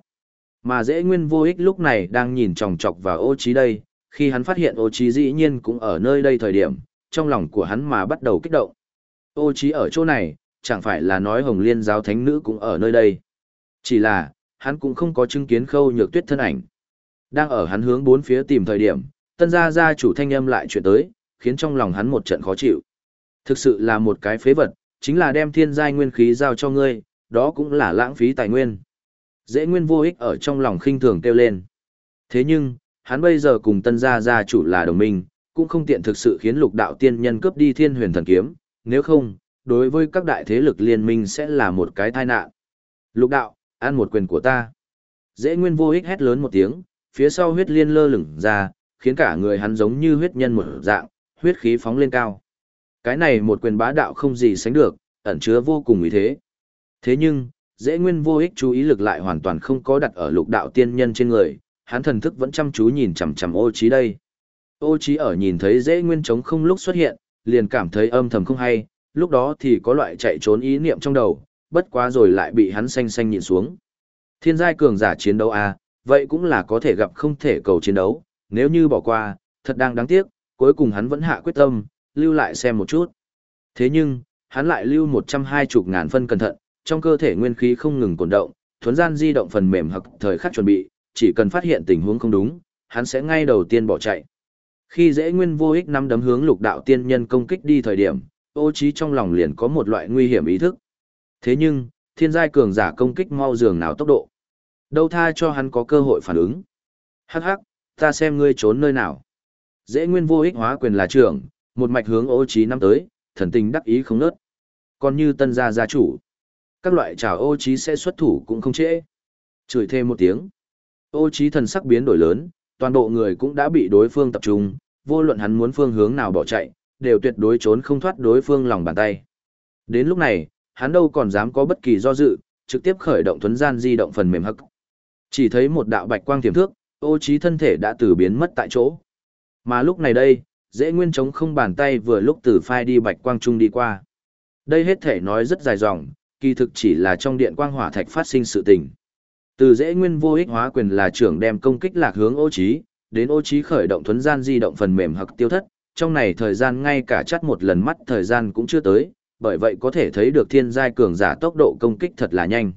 Mà dễ nguyên vô ích lúc này đang nhìn chòng chọc vào ô trí đây, khi hắn phát hiện ô trí dĩ nhiên cũng ở nơi đây thời điểm, trong lòng của hắn mà bắt đầu kích động. Ô trí ở chỗ này, chẳng phải là nói hồng liên giáo thánh nữ cũng ở nơi đây. Chỉ là, hắn cũng không có chứng kiến khâu nhược tuyết thân ảnh. Đang ở hắn hướng bốn phía tìm thời điểm, tân gia gia chủ thanh âm lại chuyện tới, khiến trong lòng hắn một trận khó chịu. Thực sự là một cái phế vật, chính là đem thiên giai nguyên khí giao cho ngươi, đó cũng là lãng phí tài nguyên. Dễ nguyên vô ích ở trong lòng khinh thường kêu lên. Thế nhưng, hắn bây giờ cùng tân gia gia chủ là đồng minh, cũng không tiện thực sự khiến lục đạo tiên nhân cướp đi thiên huyền thần kiếm, nếu không, đối với các đại thế lực liên minh sẽ là một cái tai nạn. Lục đạo, ăn một quyền của ta. Dễ nguyên vô ích hét lớn một tiếng, phía sau huyết liên lơ lửng ra, khiến cả người hắn giống như huyết nhân một dạng, huyết khí phóng lên cao. Cái này một quyền bá đạo không gì sánh được, ẩn chứa vô cùng ý thế. Thế nhưng, dễ nguyên vô ích chú ý lực lại hoàn toàn không có đặt ở lục đạo tiên nhân trên người, hắn thần thức vẫn chăm chú nhìn chằm chằm ô trí đây. Ô trí ở nhìn thấy dễ nguyên trống không lúc xuất hiện, liền cảm thấy âm thầm không hay, lúc đó thì có loại chạy trốn ý niệm trong đầu, bất quá rồi lại bị hắn xanh xanh nhìn xuống. Thiên giai cường giả chiến đấu à, vậy cũng là có thể gặp không thể cầu chiến đấu, nếu như bỏ qua, thật đang đáng tiếc, cuối cùng hắn vẫn hạ quyết tâm, lưu lại xem một chút. Thế nhưng, hắn lại lưu 120 ngàn phân cẩn thận, trong cơ thể nguyên khí không ngừng cổn động, thuấn gian di động phần mềm hoặc thời khắc chuẩn bị, chỉ cần phát hiện tình huống không đúng, hắn sẽ ngay đầu tiên bỏ chạy. Khi dễ nguyên vô ích năm đấm hướng lục đạo tiên nhân công kích đi thời điểm, ô trí trong lòng liền có một loại nguy hiểm ý thức. Thế nhưng, thiên giai cường giả công kích mau dường nào tốc độ. Đâu tha cho hắn có cơ hội phản ứng. Hắc hắc, ta xem ngươi trốn nơi nào. Dễ nguyên vô ích hóa quyền là trưởng, một mạch hướng ô trí năm tới, thần tình đắc ý không nớt. Còn như tân gia gia chủ, các loại trào ô trí sẽ xuất thủ cũng không trễ. Chửi thêm một tiếng. Ô trí thần sắc biến đổi lớn, toàn bộ người cũng đã bị đối phương tập trung, vô luận hắn muốn phương hướng nào bỏ chạy, đều tuyệt đối trốn không thoát đối phương lòng bàn tay. Đến lúc này, hắn đâu còn dám có bất kỳ do dự, trực tiếp khởi động thuấn gian di động phần mềm hắc. Chỉ thấy một đạo bạch quang tiềm thước, ô trí thân thể đã từ biến mất tại chỗ. Mà lúc này đây, dễ nguyên chống không bàn tay vừa lúc từ phai đi bạch quang trung đi qua. Đây hết thể nói rất dài dòng, kỳ thực chỉ là trong điện quang hỏa thạch phát sinh sự tình. Từ dễ nguyên vô ích hóa quyền là trưởng đem công kích lạc hướng ô trí, đến ô trí khởi động thuấn gian di động phần mềm hoặc tiêu thất, trong này thời gian ngay cả chắt một lần mắt thời gian cũng chưa tới, bởi vậy có thể thấy được thiên giai cường giả tốc độ công kích thật là nhanh.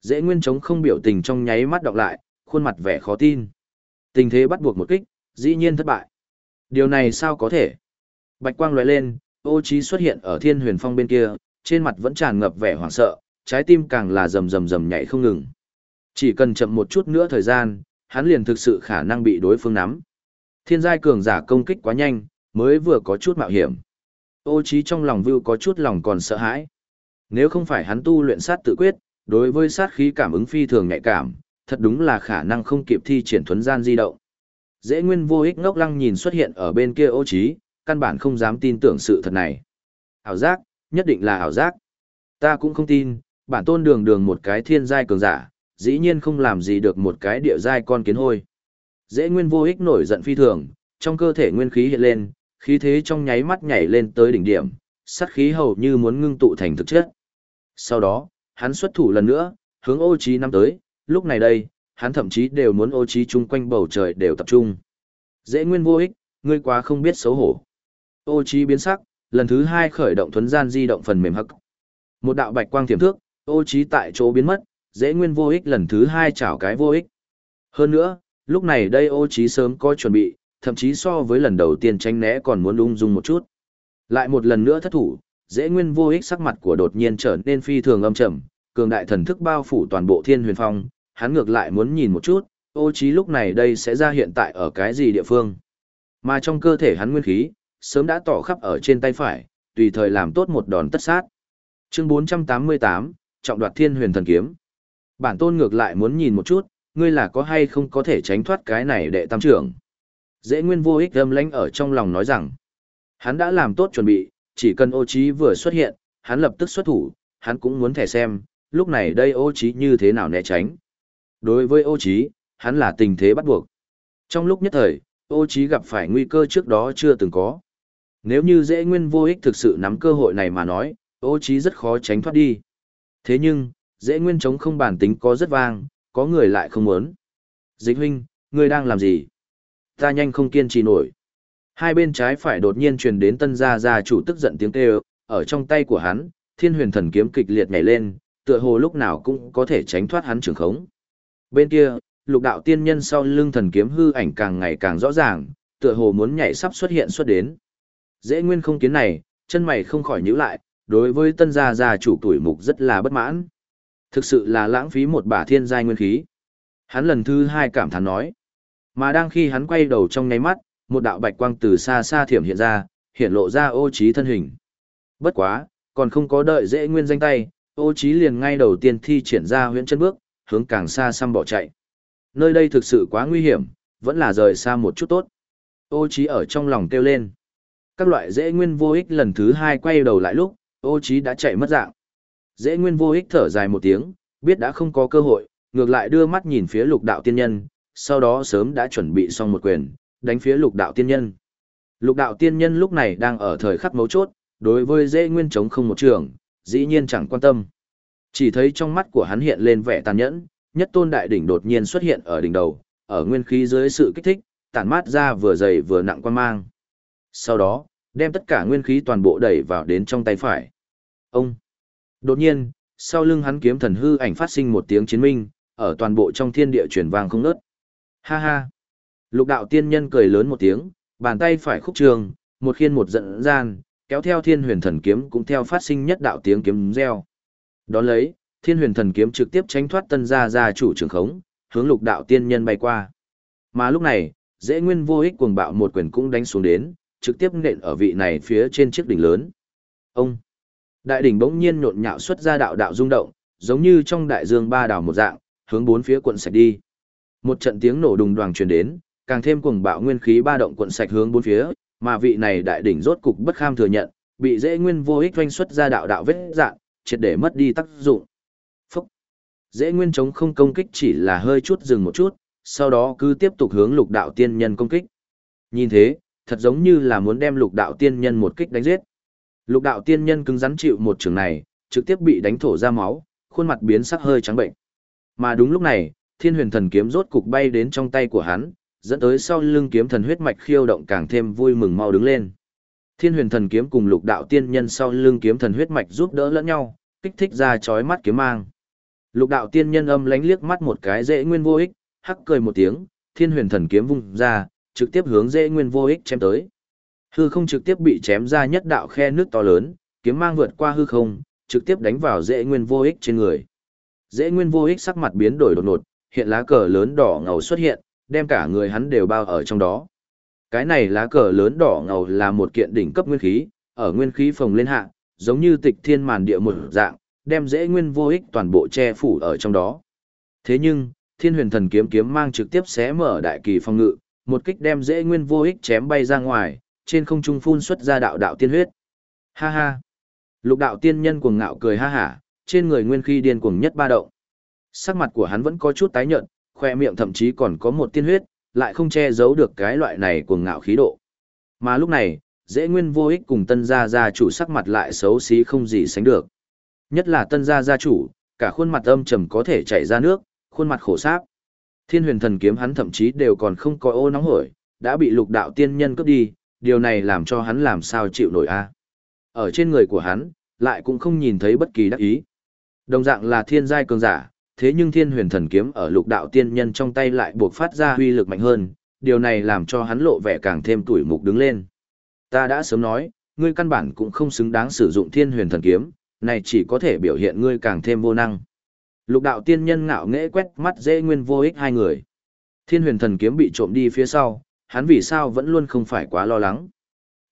Dễ nguyên chống không biểu tình trong nháy mắt đọc lại, khuôn mặt vẻ khó tin. Tình thế bắt buộc một kích, dĩ nhiên thất bại. Điều này sao có thể? Bạch quang lóe lên, ô trí xuất hiện ở thiên huyền phong bên kia, trên mặt vẫn tràn ngập vẻ hoảng sợ, trái tim càng là rầm rầm rầm nhảy không ngừng. Chỉ cần chậm một chút nữa thời gian, hắn liền thực sự khả năng bị đối phương nắm. Thiên giai cường giả công kích quá nhanh, mới vừa có chút mạo hiểm. Ô trí trong lòng vưu có chút lòng còn sợ hãi. Nếu không phải hắn tu luyện sát tự quyết, đối với sát khí cảm ứng phi thường nhạy cảm, thật đúng là khả năng không kịp thi triển thuấn gian di động. Dễ nguyên vô ích ngốc lăng nhìn xuất hiện ở bên kia ô trí, căn bản không dám tin tưởng sự thật này. Ảo giác, nhất định là ảo giác. Ta cũng không tin, bản tôn đường đường một cái thiên giai cường giả, dĩ nhiên không làm gì được một cái địa giai con kiến hôi. Dễ nguyên vô ích nổi giận phi thường, trong cơ thể nguyên khí hiện lên, khí thế trong nháy mắt nhảy lên tới đỉnh điểm, sát khí hầu như muốn ngưng tụ thành thực chất. Sau đó, hắn xuất thủ lần nữa, hướng ô trí năm tới, lúc này đây, hắn thậm chí đều muốn ô trí chung quanh bầu trời đều tập trung. Dễ nguyên vô ích, ngươi quá không biết xấu hổ. Ô trí biến sắc, lần thứ hai khởi động thuấn gian di động phần mềm hắc. Một đạo bạch quang tiềm thước, ô trí tại chỗ biến mất, dễ nguyên vô ích lần thứ hai chảo cái vô ích. Hơn nữa, lúc này đây ô trí sớm có chuẩn bị, thậm chí so với lần đầu tiên tranh né còn muốn lung dung một chút. Lại một lần nữa thất thủ, dễ nguyên vô ích sắc mặt của đột nhiên trở nên phi thường âm trầm, cường đại thần thức bao phủ toàn bộ thiên huyền phong, hắn ngược lại muốn nhìn một chút, ô trí lúc này đây sẽ ra hiện tại ở cái gì địa phương. Mà trong cơ thể hắn nguyên khí, sớm đã tỏ khắp ở trên tay phải, tùy thời làm tốt một đòn tất sát. Chương 488, trọng đoạt thiên huyền thần kiếm. Bản tôn ngược lại muốn nhìn một chút, ngươi là có hay không có thể tránh thoát cái này đệ tam trưởng. Dễ nguyên vô ích âm lãnh ở trong lòng nói rằng, hắn đã làm tốt chuẩn bị, chỉ cần ô trí vừa xuất hiện, hắn lập tức xuất thủ, hắn cũng muốn thẻ xem, lúc này đây ô trí như thế nào né tránh. Đối với ô trí, hắn là tình thế bắt buộc. Trong lúc nhất thời, ô trí gặp phải nguy cơ trước đó chưa từng có. Nếu như dễ nguyên vô ích thực sự nắm cơ hội này mà nói, ô trí rất khó tránh thoát đi. Thế nhưng, dễ nguyên chống không bản tính có rất vang, có người lại không muốn. Dịch huynh, ngươi đang làm gì? Ta nhanh không kiên trì nổi. Hai bên trái phải đột nhiên truyền đến tân gia gia chủ tức giận tiếng kêu, ở trong tay của hắn, thiên huyền thần kiếm kịch liệt nhảy lên, tựa hồ lúc nào cũng có thể tránh thoát hắn trường khống. Bên kia, lục đạo tiên nhân sau lưng thần kiếm hư ảnh càng ngày càng rõ ràng, tựa hồ muốn nhảy sắp xuất hiện xuất đến. Dễ nguyên không kiến này, chân mày không khỏi nhíu lại, đối với tân gia gia chủ tuổi mục rất là bất mãn. Thực sự là lãng phí một bả thiên giai nguyên khí. Hắn lần thứ hai cảm thán nói. Mà đang khi hắn quay đầu trong nháy mắt, một đạo bạch quang từ xa xa thiểm hiện ra, hiện lộ ra ô trí thân hình. Bất quá, còn không có đợi dễ nguyên danh tay, ô trí liền ngay đầu tiên thi triển ra huyễn chân bước, hướng càng xa xăm bỏ chạy. Nơi đây thực sự quá nguy hiểm, vẫn là rời xa một chút tốt. Ô Chí ở trong lòng kêu lên. Các loại dễ nguyên vô ích lần thứ hai quay đầu lại lúc, ô Chí đã chạy mất dạng. Dễ nguyên vô ích thở dài một tiếng, biết đã không có cơ hội, ngược lại đưa mắt nhìn phía lục đạo tiên nhân, sau đó sớm đã chuẩn bị xong một quyền, đánh phía lục đạo tiên nhân. Lục đạo tiên nhân lúc này đang ở thời khắc mấu chốt, đối với dễ nguyên chống không một trường, dĩ nhiên chẳng quan tâm. Chỉ thấy trong mắt của hắn hiện lên vẻ tàn nhẫn, nhất tôn đại đỉnh đột nhiên xuất hiện ở đỉnh đầu, ở nguyên khí dưới sự kích thích, tản mát ra vừa dày vừa nặng quan mang. Sau đó, đem tất cả nguyên khí toàn bộ đẩy vào đến trong tay phải. Ông! Đột nhiên, sau lưng hắn kiếm thần hư ảnh phát sinh một tiếng chiến minh, ở toàn bộ trong thiên địa chuyển vang không nớt. Ha ha! Lục đạo tiên nhân cười lớn một tiếng, bàn tay phải khúc trường, một khiên một giận gian, kéo theo thiên huyền thần kiếm cũng theo phát sinh nhất đạo tiếng kiếm reo. Đón lấy, thiên huyền thần kiếm trực tiếp tránh thoát tân gia gia chủ trường khống, hướng lục đạo tiên nhân bay qua. Mà lúc này, dễ nguyên vô ích cuồng bạo một quyền cũng đánh xuống đến, trực tiếp nện ở vị này phía trên chiếc đỉnh lớn. Ông! Đại đỉnh bỗng nhiên nhộn nhạo xuất ra đạo đạo rung động, giống như trong đại dương ba đảo một dạng, hướng bốn phía cuộn sạch đi. Một trận tiếng nổ đùng đoàng truyền đến, càng thêm cuồng bạo nguyên khí ba động cuộn sạch hướng bốn phía, mà vị này đại đỉnh rốt cục bất kham thừa nhận, bị dễ nguyên vô ích doanh xuất ra đạo đạo vết dạng, triệt để mất đi tác dụng. Phúc! Dễ nguyên chống không công kích chỉ là hơi chút dừng một chút, sau đó cứ tiếp tục hướng lục đạo tiên nhân công kích. Nhìn thế, thật giống như là muốn đem lục đạo tiên nhân một kích đánh giết. Lục đạo tiên nhân cứng rắn chịu một trường này, trực tiếp bị đánh thổ ra máu, khuôn mặt biến sắc hơi trắng bệnh. Mà đúng lúc này, thiên huyền thần kiếm rốt cục bay đến trong tay của hắn, dẫn tới sau lưng kiếm thần huyết mạch khiêu động càng thêm vui mừng mau đứng lên. Thiên huyền thần kiếm cùng lục đạo tiên nhân sau lưng kiếm thần huyết mạch giúp đỡ lẫn nhau, kích thích ra chói mắt kiếm mang. Lục đạo tiên nhân âm lánh liếc mắt một cái dễ nguyên vô ích, hắc cười một tiếng, thiên huyền thần kiếm vung ra, trực tiếp hướng dễ nguyên vô ích chém tới. Hư không trực tiếp bị chém ra nhất đạo khe nước to lớn, kiếm mang vượt qua hư không, trực tiếp đánh vào dễ nguyên vô ích trên người. Dễ nguyên vô ích sắc mặt biến đổi đột ngột, hiện lá cờ lớn đỏ ngầu xuất hiện, đem cả người hắn đều bao ở trong đó. Cái này lá cờ lớn đỏ ngầu là một kiện đỉnh cấp nguyên khí, ở nguyên khí phồng lên hạ, giống như tịch thiên màn địa một dạng, đem dễ nguyên vô ích toàn bộ che phủ ở trong đó. Thế nhưng, thiên huyền thần kiếm kiếm mang trực tiếp xé mở đại kỳ phong ngự, một kích đem dễ nguyên vô ích chém bay ra ngoài, trên không trung phun xuất ra đạo đạo tiên huyết. Ha ha! Lục đạo tiên nhân cuồng ngạo cười ha hả, trên người nguyên khí điên cuồng nhất ba động. Sắc mặt của hắn vẫn có chút tái nhợt, khoe miệng thậm chí còn có một tiên huyết, lại không che giấu được cái loại này cuồng ngạo khí độ. Mà lúc này, dễ nguyên vô ích cùng tân gia gia chủ sắc mặt lại xấu xí không gì sánh được. Nhất là tân gia gia chủ, cả khuôn mặt âm trầm có thể chảy ra nước, khuôn mặt khổ sáp. Thiên huyền thần kiếm hắn thậm chí đều còn không có ô nóng hổi, đã bị lục đạo tiên nhân cướp đi, điều này làm cho hắn làm sao chịu nổi a. Ở trên người của hắn, lại cũng không nhìn thấy bất kỳ đắc ý. Đồng dạng là thiên giai cường giả, thế nhưng thiên huyền thần kiếm ở lục đạo tiên nhân trong tay lại buộc phát ra huy lực mạnh hơn, điều này làm cho hắn lộ vẻ càng thêm tuổi mục đứng lên. Ta đã sớm nói, ngươi căn bản cũng không xứng đáng sử dụng thiên huyền thần kiếm, này chỉ có thể biểu hiện ngươi càng thêm vô năng. Lục đạo tiên nhân ngạo nghễ quét mắt dễ nguyên vô ích hai người. Thiên huyền thần kiếm bị trộm đi phía sau, hắn vì sao vẫn luôn không phải quá lo lắng.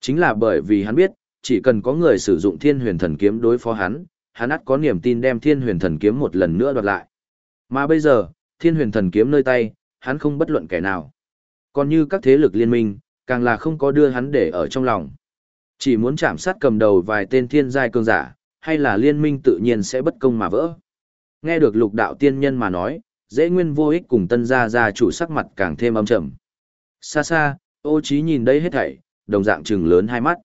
Chính là bởi vì hắn biết, chỉ cần có người sử dụng thiên huyền thần kiếm đối phó hắn, hắn ắt có niềm tin đem thiên huyền thần kiếm một lần nữa đoạt lại. Mà bây giờ, thiên huyền thần kiếm nơi tay, hắn không bất luận kẻ nào. Còn như các thế lực liên minh, càng là không có đưa hắn để ở trong lòng. Chỉ muốn chạm sát cầm đầu vài tên thiên giai cường giả, hay là liên minh tự nhiên sẽ bất công mà vỡ. Nghe được lục đạo tiên nhân mà nói, dễ nguyên vô ích cùng tân gia gia chủ sắc mặt càng thêm âm trầm. Xa xa, ô trí nhìn đây hết thảy, đồng dạng trừng lớn hai mắt.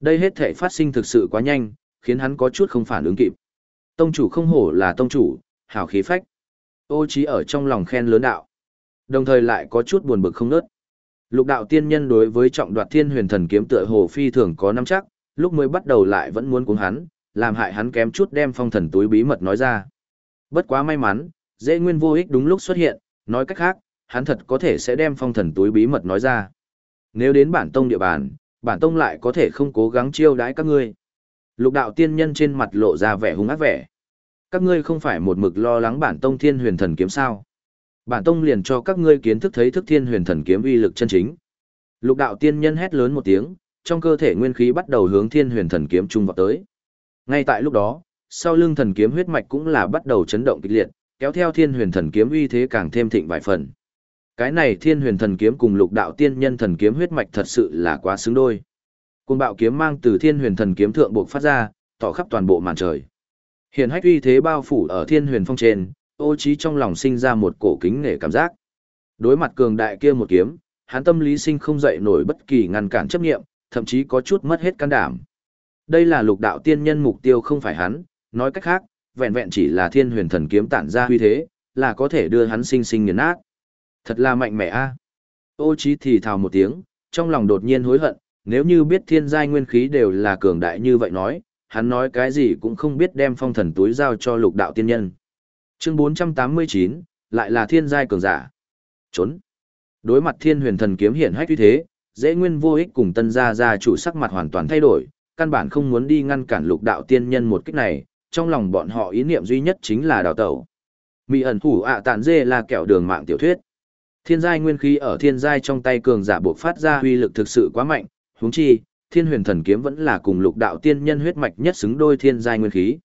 Đây hết thảy phát sinh thực sự quá nhanh, khiến hắn có chút không phản ứng kịp. Tông chủ không hổ là tông chủ, hào khí phách. Ô trí ở trong lòng khen lớn đạo. Đồng thời lại có chút buồn bực không nớt. Lục đạo tiên nhân đối với trọng đoạt thiên huyền thần kiếm tựa hồ phi thường có nắm chắc, lúc mới bắt đầu lại vẫn muốn cuống hắn, làm hại hắn kém chút đem phong thần túi bí mật nói ra. Bất quá may mắn, dễ nguyên vô ích đúng lúc xuất hiện, nói cách khác, hắn thật có thể sẽ đem phong thần túi bí mật nói ra. Nếu đến bản tông địa bàn, bản tông lại có thể không cố gắng chiêu đãi các ngươi. Lục đạo tiên nhân trên mặt lộ ra vẻ hung ác vẻ. Các ngươi không phải một mực lo lắng bản tông thiên huyền thần kiếm sao. Bản tông liền cho các ngươi kiến thức thấy thức thiên huyền thần kiếm uy lực chân chính. Lục đạo tiên nhân hét lớn một tiếng, trong cơ thể nguyên khí bắt đầu hướng thiên huyền thần kiếm trung vào tới. Ngay tại lúc đó, sau lưng thần kiếm huyết mạch cũng là bắt đầu chấn động kịch liệt, kéo theo thiên huyền thần kiếm uy thế càng thêm thịnh vài phần. Cái này thiên huyền thần kiếm cùng lục đạo tiên nhân thần kiếm huyết mạch thật sự là quá xứng đôi. Cùng bạo kiếm mang từ thiên huyền thần kiếm thượng buộc phát ra, tỏ khắp toàn bộ màn trời. Hiển hách uy thế bao phủ ở thiên huyền phong trên, ô trí trong lòng sinh ra một cổ kính nể cảm giác. Đối mặt cường đại kia một kiếm, hắn tâm lý sinh không dậy nổi bất kỳ ngăn cản chấp nghiệm, thậm chí có chút mất hết can đảm. Đây là lục đạo tiên nhân mục tiêu không phải hắn, nói cách khác, vẹn vẹn chỉ là thiên huyền thần kiếm tản ra huy thế, là có thể đưa hắn sinh sinh nghiền nát. Thật là mạnh mẽ a. Ô Chí thì thào một tiếng, trong lòng đột nhiên hối hận, nếu như biết thiên giai nguyên khí đều là cường đại như vậy nói, hắn nói cái gì cũng không biết đem phong thần túi giao cho lục đạo tiên nhân. Chương 489, lại là thiên giai cường giả. Trốn. Đối mặt thiên huyền thần kiếm hiển hách uy thế, dễ nguyên vô ích cùng tân gia gia chủ sắc mặt hoàn toàn thay đổi, căn bản không muốn đi ngăn cản lục đạo tiên nhân một kích này, trong lòng bọn họ ý niệm duy nhất chính là đào tẩu. Mị ẩn thủ ạ tàn dê là kẹo đường mạng tiểu thuyết. Thiên giai nguyên khí ở thiên giai trong tay cường giả buộc phát ra uy lực thực sự quá mạnh, huống chi, thiên huyền thần kiếm vẫn là cùng lục đạo tiên nhân huyết mạch nhất xứng đôi thiên giai nguyên khí.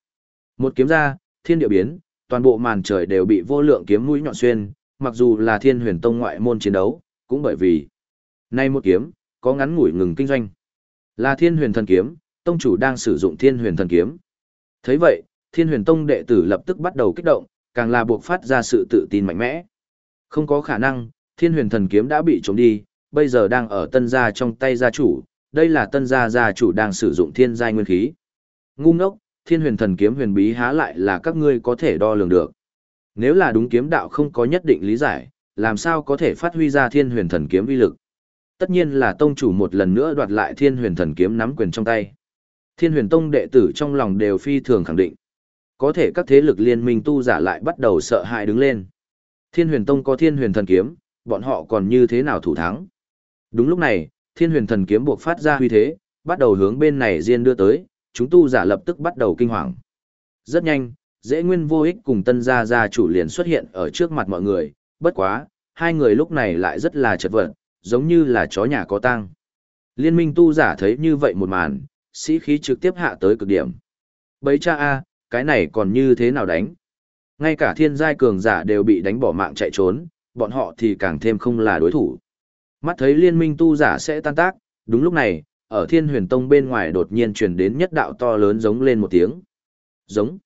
Một kiếm ra, thiên địa biến, toàn bộ màn trời đều bị vô lượng kiếm mũi nhọn xuyên, mặc dù là thiên huyền tông ngoại môn chiến đấu, cũng bởi vì nay một kiếm, có ngắn ngủi ngừng kinh doanh. Là thiên huyền thần kiếm, tông chủ đang sử dụng thiên huyền thần kiếm. thấy vậy, thiên huyền tông đệ tử lập tức bắt đầu kích động, càng là buộc phát ra sự tự tin mạnh mẽ. Không có khả năng, thiên huyền thần kiếm đã bị trốn đi, bây giờ đang ở tân gia trong tay gia chủ, đây là tân gia gia chủ đang sử dụng thiên giai nguyên khí. Ngu ngốc, thiên huyền thần kiếm huyền bí há lại là các ngươi có thể đo lường được. Nếu là đúng kiếm đạo không có nhất định lý giải, làm sao có thể phát huy ra thiên huyền thần kiếm uy lực. Tất nhiên là tông chủ một lần nữa đoạt lại thiên huyền thần kiếm nắm quyền trong tay. Thiên huyền tông đệ tử trong lòng đều phi thường khẳng định. Có thể các thế lực liên minh tu giả lại bắt đầu sợ hãi đứng lên. Thiên huyền tông có thiên huyền thần kiếm, bọn họ còn như thế nào thủ thắng. Đúng lúc này, thiên huyền thần kiếm buộc phát ra huy thế, bắt đầu hướng bên này riêng đưa tới, chúng tu giả lập tức bắt đầu kinh hoàng. Rất nhanh, dễ nguyên vô ích cùng tân gia gia chủ liền xuất hiện ở trước mặt mọi người, bất quá, hai người lúc này lại rất là chật vật, giống như là chó nhà có tang. Liên minh tu giả thấy như vậy một màn, sĩ khí trực tiếp hạ tới cực điểm. Bấy cha A, cái này còn như thế nào đánh? Ngay cả thiên giai cường giả đều bị đánh bỏ mạng chạy trốn, bọn họ thì càng thêm không là đối thủ. Mắt thấy liên minh tu giả sẽ tan tác, đúng lúc này, ở thiên huyền tông bên ngoài đột nhiên truyền đến nhất đạo to lớn giống lên một tiếng. Giống.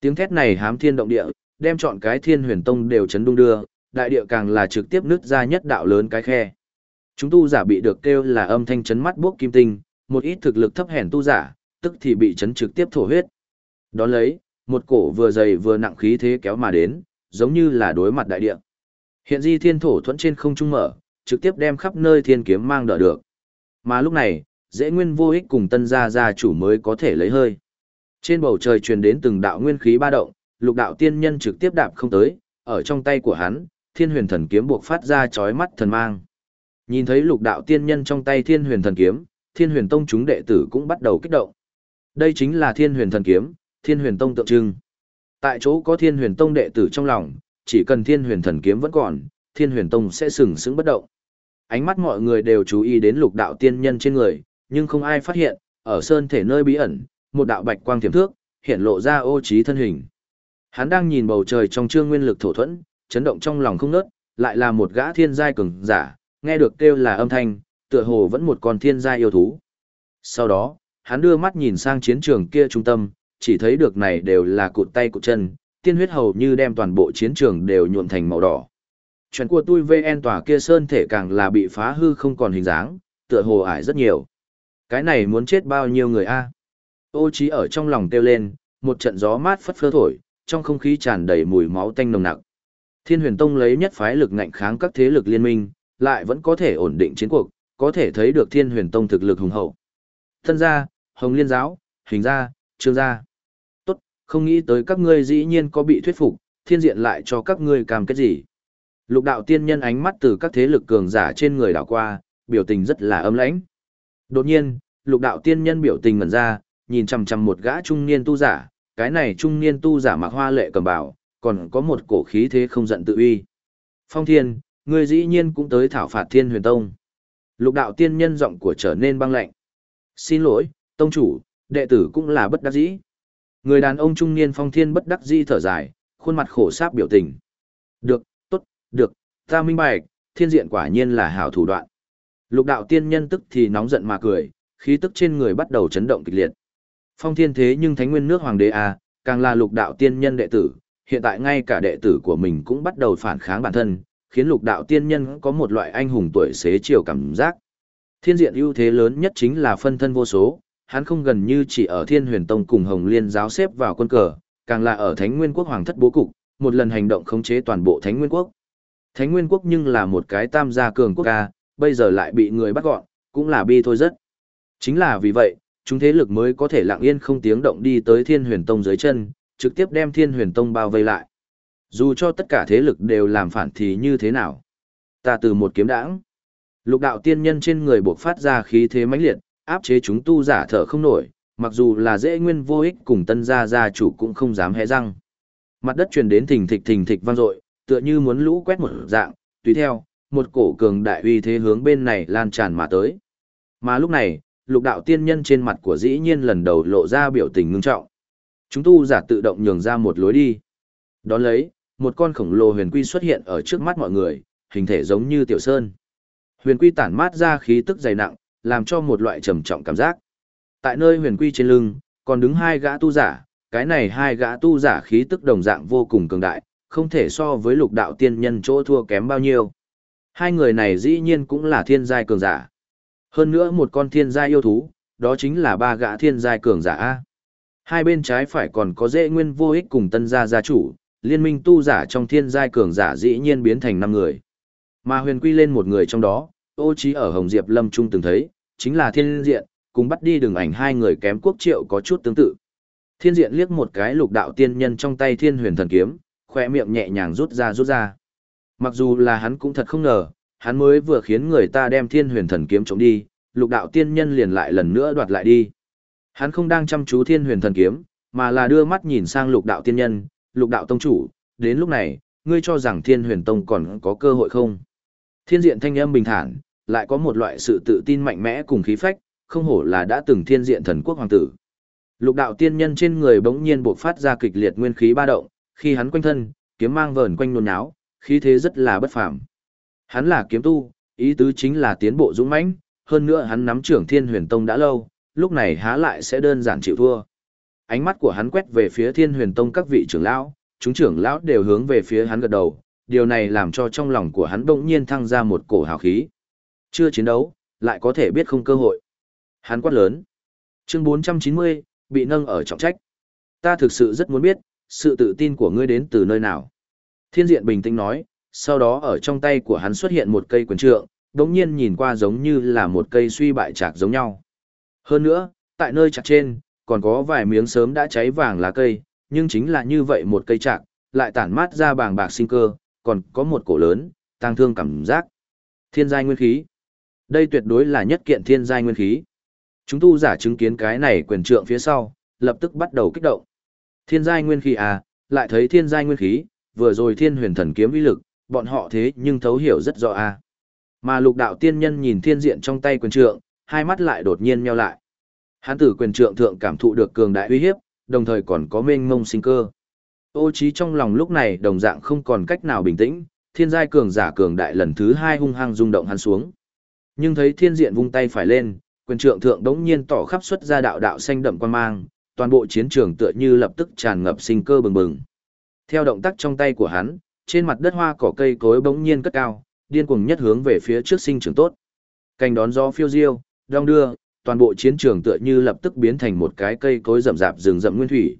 Tiếng thét này hám thiên động địa, đem chọn cái thiên huyền tông đều chấn đung đưa, đại địa càng là trực tiếp nứt ra nhất đạo lớn cái khe. Chúng tu giả bị được kêu là âm thanh chấn mắt buốc kim tinh, một ít thực lực thấp hèn tu giả, tức thì bị chấn trực tiếp thổ huyết. Đón lấy, một cổ vừa dày vừa nặng khí thế kéo mà đến, giống như là đối mặt đại địa. Hiện di thiên thổ thuẫn trên không trung mở, trực tiếp đem khắp nơi thiên kiếm mang đỡ được. Mà lúc này, dễ nguyên vô ích cùng tân gia gia chủ mới có thể lấy hơi. Trên bầu trời truyền đến từng đạo nguyên khí ba động, lục đạo tiên nhân trực tiếp đạp không tới, ở trong tay của hắn, thiên huyền thần kiếm buộc phát ra chói mắt thần mang. Nhìn thấy lục đạo tiên nhân trong tay thiên huyền thần kiếm, thiên huyền tông chúng đệ tử cũng bắt đầu kích động. Đây chính là thiên huyền thần kiếm, thiên huyền tông tượng trưng. Tại chỗ có thiên huyền tông đệ tử trong lòng, chỉ cần thiên huyền thần kiếm vẫn còn, thiên huyền tông sẽ sừng sững bất động. Ánh mắt mọi người đều chú ý đến lục đạo tiên nhân trên người, nhưng không ai phát hiện, ở sơn thể nơi bí ẩn, một đạo bạch quang tiềm thước, hiện lộ ra ô trí thân hình. Hắn đang nhìn bầu trời trong trương nguyên lực thổ thuẫn, chấn động trong lòng không nớt, lại là một gã thiên giai cường giả, nghe được kêu là âm thanh, tựa hồ vẫn một con thiên giai yêu thú. Sau đó, hắn đưa mắt nhìn sang chiến trường kia trung tâm, chỉ thấy được này đều là cụt tay cụt chân, tiên huyết hầu như đem toàn bộ chiến trường đều nhuộm thành màu đỏ. Chuyện của tôi VN tòa kia sơn thể càng là bị phá hư không còn hình dáng, tựa hồ ải rất nhiều. Cái này muốn chết bao nhiêu người a? Ô trí ở trong lòng kêu lên, một trận gió mát phất phơ thổi, trong không khí tràn đầy mùi máu tanh nồng nặc. Thiên huyền tông lấy nhất phái lực ngạnh kháng các thế lực liên minh, lại vẫn có thể ổn định chiến cuộc, có thể thấy được thiên huyền tông thực lực hùng hậu. Thân gia, hồng liên giáo, hình gia, trương gia. Tốt, không nghĩ tới các ngươi dĩ nhiên có bị thuyết phục, thiên diện lại cho các ngươi cam kết gì. Lục đạo tiên nhân ánh mắt từ các thế lực cường giả trên người đảo qua, biểu tình rất là âm lãnh. Đột nhiên, lục đạo tiên nhân biểu tình ngẩn ra, nhìn chằm chằm một gã trung niên tu giả, cái này trung niên tu giả mặc hoa lệ cầm bảo, còn có một cổ khí thế không giận tự uy. Phong thiên, ngươi dĩ nhiên cũng tới thảo phạt thiên huyền tông. Lục đạo tiên nhân giọng của trở nên băng lạnh. Xin lỗi, tông chủ, đệ tử cũng là bất đắc dĩ. Người đàn ông trung niên phong thiên bất đắc dĩ thở dài, khuôn mặt khổ sáp biểu tình. Được, tốt, được, ta minh bạch, thiên diện quả nhiên là hảo thủ đoạn. Lục đạo tiên nhân tức thì nóng giận mà cười, khí tức trên người bắt đầu chấn động kịch liệt. Phong thiên thế nhưng thánh nguyên nước hoàng đế à, càng là lục đạo tiên nhân đệ tử, hiện tại ngay cả đệ tử của mình cũng bắt đầu phản kháng bản thân, khiến lục đạo tiên nhân có một loại anh hùng tuổi xế chiều cảm giác. Thiên diện ưu thế lớn nhất chính là phân thân vô số, hắn không gần như chỉ ở thiên huyền tông cùng hồng liên giáo xếp vào quân cờ, càng là ở thánh nguyên quốc hoàng thất bố cục, một lần hành động khống chế toàn bộ thánh nguyên quốc. Thánh nguyên quốc nhưng là một cái tam gia cường quốc ca, bây giờ lại bị người bắt gọn, cũng là bi thôi rất. Chính là vì vậy, chúng thế lực mới có thể lặng yên không tiếng động đi tới thiên huyền tông dưới chân, trực tiếp đem thiên huyền tông bao vây lại. Dù cho tất cả thế lực đều làm phản thì như thế nào? Ta từ một kiếm đãng. Lục đạo tiên nhân trên người buộc phát ra khí thế mãnh liệt, áp chế chúng tu giả thở không nổi, mặc dù là dễ nguyên vô ích cùng tân gia gia chủ cũng không dám hé răng. Mặt đất truyền đến thình thịch thình thịch vang dội, tựa như muốn lũ quét một dạng, tùy theo, một cổ cường đại uy thế hướng bên này lan tràn mà tới. Mà lúc này, lục đạo tiên nhân trên mặt của dĩ nhiên lần đầu lộ ra biểu tình ngưng trọng. Chúng tu giả tự động nhường ra một lối đi. Đón lấy, một con khổng lồ huyền quy xuất hiện ở trước mắt mọi người, hình thể giống như tiểu sơn. Huyền quy tản mát ra khí tức dày nặng, làm cho một loại trầm trọng cảm giác. Tại nơi huyền quy trên lưng, còn đứng hai gã tu giả, cái này hai gã tu giả khí tức đồng dạng vô cùng cường đại, không thể so với lục đạo tiên nhân chỗ thua kém bao nhiêu. Hai người này dĩ nhiên cũng là thiên giai cường giả. Hơn nữa một con thiên giai yêu thú, đó chính là ba gã thiên giai cường giả A. Hai bên trái phải còn có dễ nguyên vô ích cùng tân gia gia chủ, liên minh tu giả trong thiên giai cường giả dĩ nhiên biến thành năm người. Mà huyền quy lên một người trong đó, ô trí ở Hồng Diệp Lâm Trung từng thấy, chính là thiên diện, cùng bắt đi đường ảnh hai người kém quốc triệu có chút tương tự. Thiên diện liếc một cái lục đạo tiên nhân trong tay thiên huyền thần kiếm, khoe miệng nhẹ nhàng rút ra rút ra. Mặc dù là hắn cũng thật không ngờ, hắn mới vừa khiến người ta đem thiên huyền thần kiếm chống đi, lục đạo tiên nhân liền lại lần nữa đoạt lại đi. Hắn không đang chăm chú thiên huyền thần kiếm, mà là đưa mắt nhìn sang lục đạo tiên nhân, lục đạo tông chủ, đến lúc này, ngươi cho rằng thiên huyền tông còn có cơ hội không? Thiên diện thanh âm bình thản, lại có một loại sự tự tin mạnh mẽ cùng khí phách, không hổ là đã từng thiên diện thần quốc hoàng tử. Lục đạo tiên nhân trên người bỗng nhiên bộc phát ra kịch liệt nguyên khí ba động, khi hắn quanh thân, kiếm mang vờn quanh nôn áo, khí thế rất là bất phàm. Hắn là kiếm tu, ý tứ chính là tiến bộ dũng mãnh, hơn nữa hắn nắm trưởng Thiên Huyền Tông đã lâu, lúc này há lại sẽ đơn giản chịu thua. Ánh mắt của hắn quét về phía Thiên Huyền Tông các vị trưởng lão, chúng trưởng lão đều hướng về phía hắn gật đầu, điều này làm cho trong lòng của hắn bỗng nhiên thăng ra một cổ hào khí. Chưa chiến đấu, lại có thể biết không cơ hội. Hắn quát lớn. Chương 490, bị nâng ở trọng trách. Ta thực sự rất muốn biết, sự tự tin của ngươi đến từ nơi nào. Thiên diện bình tĩnh nói, sau đó ở trong tay của hắn xuất hiện một cây quyền trượng, đống nhiên nhìn qua giống như là một cây suy bại chạc giống nhau. Hơn nữa, tại nơi chạc trên, còn có vài miếng sớm đã cháy vàng lá cây, nhưng chính là như vậy một cây chạc, lại tản mát ra bàng bạc sinh cơ, còn có một cổ lớn, tăng thương cảm giác. Thiên giai nguyên khí. Đây tuyệt đối là nhất kiện thiên giai nguyên khí. Chúng tu giả chứng kiến cái này quyền trượng phía sau, lập tức bắt đầu kích động. Thiên giai nguyên khí à, lại thấy thiên giai nguyên khí, vừa rồi thiên huyền thần kiếm uy lực, bọn họ thế nhưng thấu hiểu rất rõ à. Mà lục đạo tiên nhân nhìn thiên diện trong tay quyền trượng, hai mắt lại đột nhiên nheo lại. Hán tử quyền trượng thượng cảm thụ được cường đại uy hiếp, đồng thời còn có mênh mông sinh cơ. Ô trí trong lòng lúc này đồng dạng không còn cách nào bình tĩnh, thiên giai cường giả cường đại lần thứ hai hung hăng rung động hắn xuống. Nhưng thấy thiên diện vung tay phải lên, quyền trượng thượng đống nhiên tỏ khắp xuất ra đạo đạo xanh đậm quan mang, toàn bộ chiến trường tựa như lập tức tràn ngập sinh cơ bừng bừng. Theo động tác trong tay của hắn, trên mặt đất hoa cỏ cây cối bỗng nhiên cất cao, điên cuồng nhất hướng về phía trước sinh trưởng tốt. Cành đón gió phiêu diêu, đong đưa, toàn bộ chiến trường tựa như lập tức biến thành một cái cây cối rậm rạp rừng rậm nguyên thủy.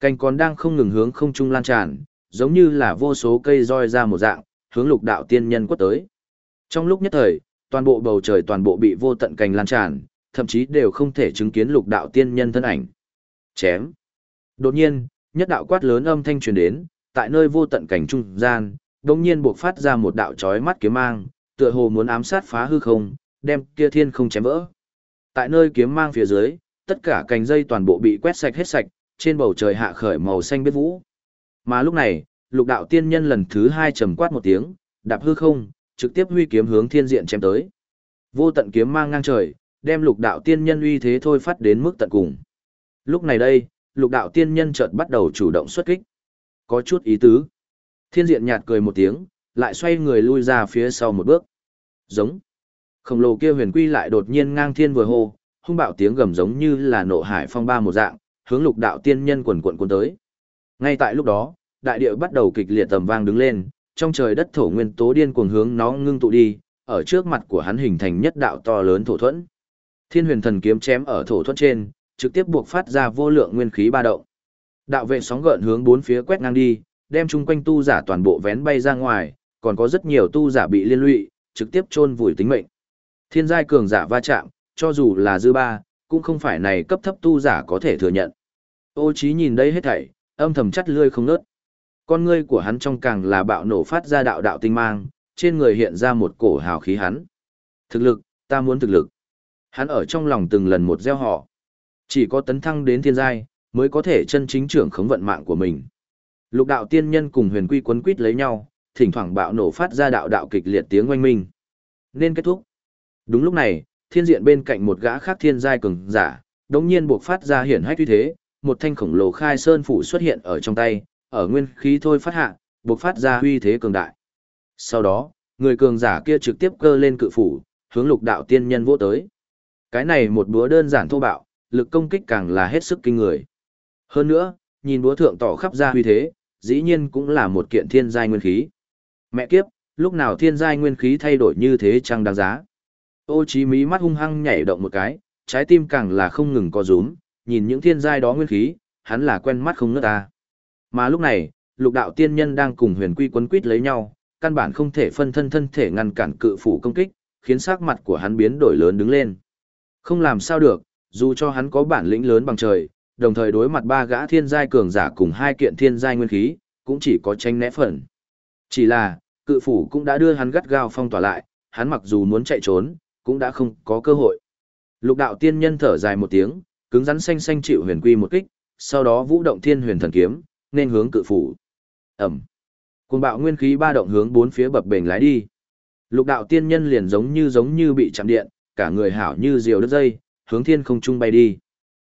Cành còn đang không ngừng hướng không trung lan tràn, giống như là vô số cây roi ra một dạng, hướng lục đạo tiên nhân quất tới. Trong lúc nhất thời, toàn bộ bầu trời toàn bộ bị vô tận cành lan tràn, thậm chí đều không thể chứng kiến lục đạo tiên nhân thân ảnh. Chém. Đột nhiên, nhất đạo quát lớn âm thanh truyền đến, tại nơi vô tận cảnh trung gian, đột nhiên buộc phát ra một đạo chói mắt kiếm mang, tựa hồ muốn ám sát phá hư không, đem kia thiên không chém vỡ. Tại nơi kiếm mang phía dưới, tất cả cành dây toàn bộ bị quét sạch hết sạch, trên bầu trời hạ khởi màu xanh biết vũ. Mà lúc này, lục đạo tiên nhân lần thứ hai trầm quát một tiếng, đạp hư không, trực tiếp huy kiếm hướng thiên diện chém tới. Vô tận kiếm mang ngang trời, đem lục đạo tiên nhân uy thế thôi phát đến mức tận cùng. Lúc này đây, lục đạo tiên nhân chợt bắt đầu chủ động xuất kích. Có chút ý tứ. Thiên diện nhạt cười một tiếng, lại xoay người lui ra phía sau một bước. Giống. Khổng lồ kia huyền quy lại đột nhiên ngang thiên vừa hô, hung bạo tiếng gầm giống như là nộ hải phong ba một dạng, hướng lục đạo tiên nhân quần quần cuốn tới. Ngay tại lúc đó, đại địa bắt đầu kịch liệt tầm vang đứng lên, trong trời đất thổ nguyên tố điên cuồng hướng nó ngưng tụ đi, ở trước mặt của hắn hình thành nhất đạo to lớn thổ thuẫn. Thiên huyền thần kiếm chém ở thổ thuẫn trên, trực tiếp buộc phát ra vô lượng nguyên khí ba động. Đạo vệ sóng gợn hướng bốn phía quét ngang đi, đem chung quanh tu giả toàn bộ vén bay ra ngoài, còn có rất nhiều tu giả bị liên lụy, trực tiếp chôn vùi tính mệnh. Thiên giai cường giả va chạm, cho dù là dư ba, cũng không phải này cấp thấp tu giả có thể thừa nhận. Ô Chí nhìn đây hết thảy, âm thầm chắt lưỡi không ngớt. Con ngươi của hắn trong càng là bạo nổ phát ra đạo đạo tinh mang, trên người hiện ra một cổ hào khí hắn. Thực lực, ta muốn thực lực. Hắn ở trong lòng từng lần một gieo họ. Chỉ có tấn thăng đến thiên giai, mới có thể chân chính trưởng khống vận mạng của mình. Lục đạo tiên nhân cùng huyền quy quấn quýt lấy nhau, thỉnh thoảng bạo nổ phát ra đạo đạo kịch liệt tiếng oanh minh. Nên kết thúc. Đúng lúc này, thiên diện bên cạnh một gã khác thiên giai cường giả, đống nhiên buộc phát ra hiển hách uy thế, một thanh khổng lồ khai sơn phủ xuất hiện ở trong tay, ở nguyên khí thôi phát hạ, buộc phát ra uy thế cường đại. Sau đó, người cường giả kia trực tiếp cơ lên cự phủ, hướng lục đạo tiên nhân vô tới. Cái này một búa đơn giản thô bạo, lực công kích càng là hết sức kinh người. Hơn nữa, nhìn búa thượng tỏ khắp ra huy thế, dĩ nhiên cũng là một kiện thiên giai nguyên khí. Mẹ kiếp, lúc nào thiên giai nguyên khí thay đổi như thế chăng đáng giá. Ô chí mí mắt hung hăng nhảy động một cái, trái tim càng là không ngừng co rúm, nhìn những thiên giai đó nguyên khí, hắn là quen mắt không ngớt ta. Mà lúc này, lục đạo tiên nhân đang cùng huyền quy quấn quýt lấy nhau, căn bản không thể phân thân thân thể ngăn cản cự phủ công kích, khiến sắc mặt của hắn biến đổi lớn đứng lên. Không làm sao được, dù cho hắn có bản lĩnh lớn bằng trời, đồng thời đối mặt ba gã thiên giai cường giả cùng hai kiện thiên giai nguyên khí, cũng chỉ có tranh né phần. Chỉ là, cự phủ cũng đã đưa hắn gắt gao phong tỏa lại, hắn mặc dù muốn chạy trốn, cũng đã không có cơ hội. Lục đạo tiên nhân thở dài một tiếng, cứng rắn xanh xanh chịu huyền quy một kích, sau đó vũ động thiên huyền thần kiếm, nên hướng cự phủ. Ẩm. Cuồng bạo nguyên khí ba động hướng bốn phía bập bềnh lái đi. Lục đạo tiên nhân liền giống như giống như bị chạm điện, cả người hảo như diều đứt dây, hướng thiên không trung bay đi.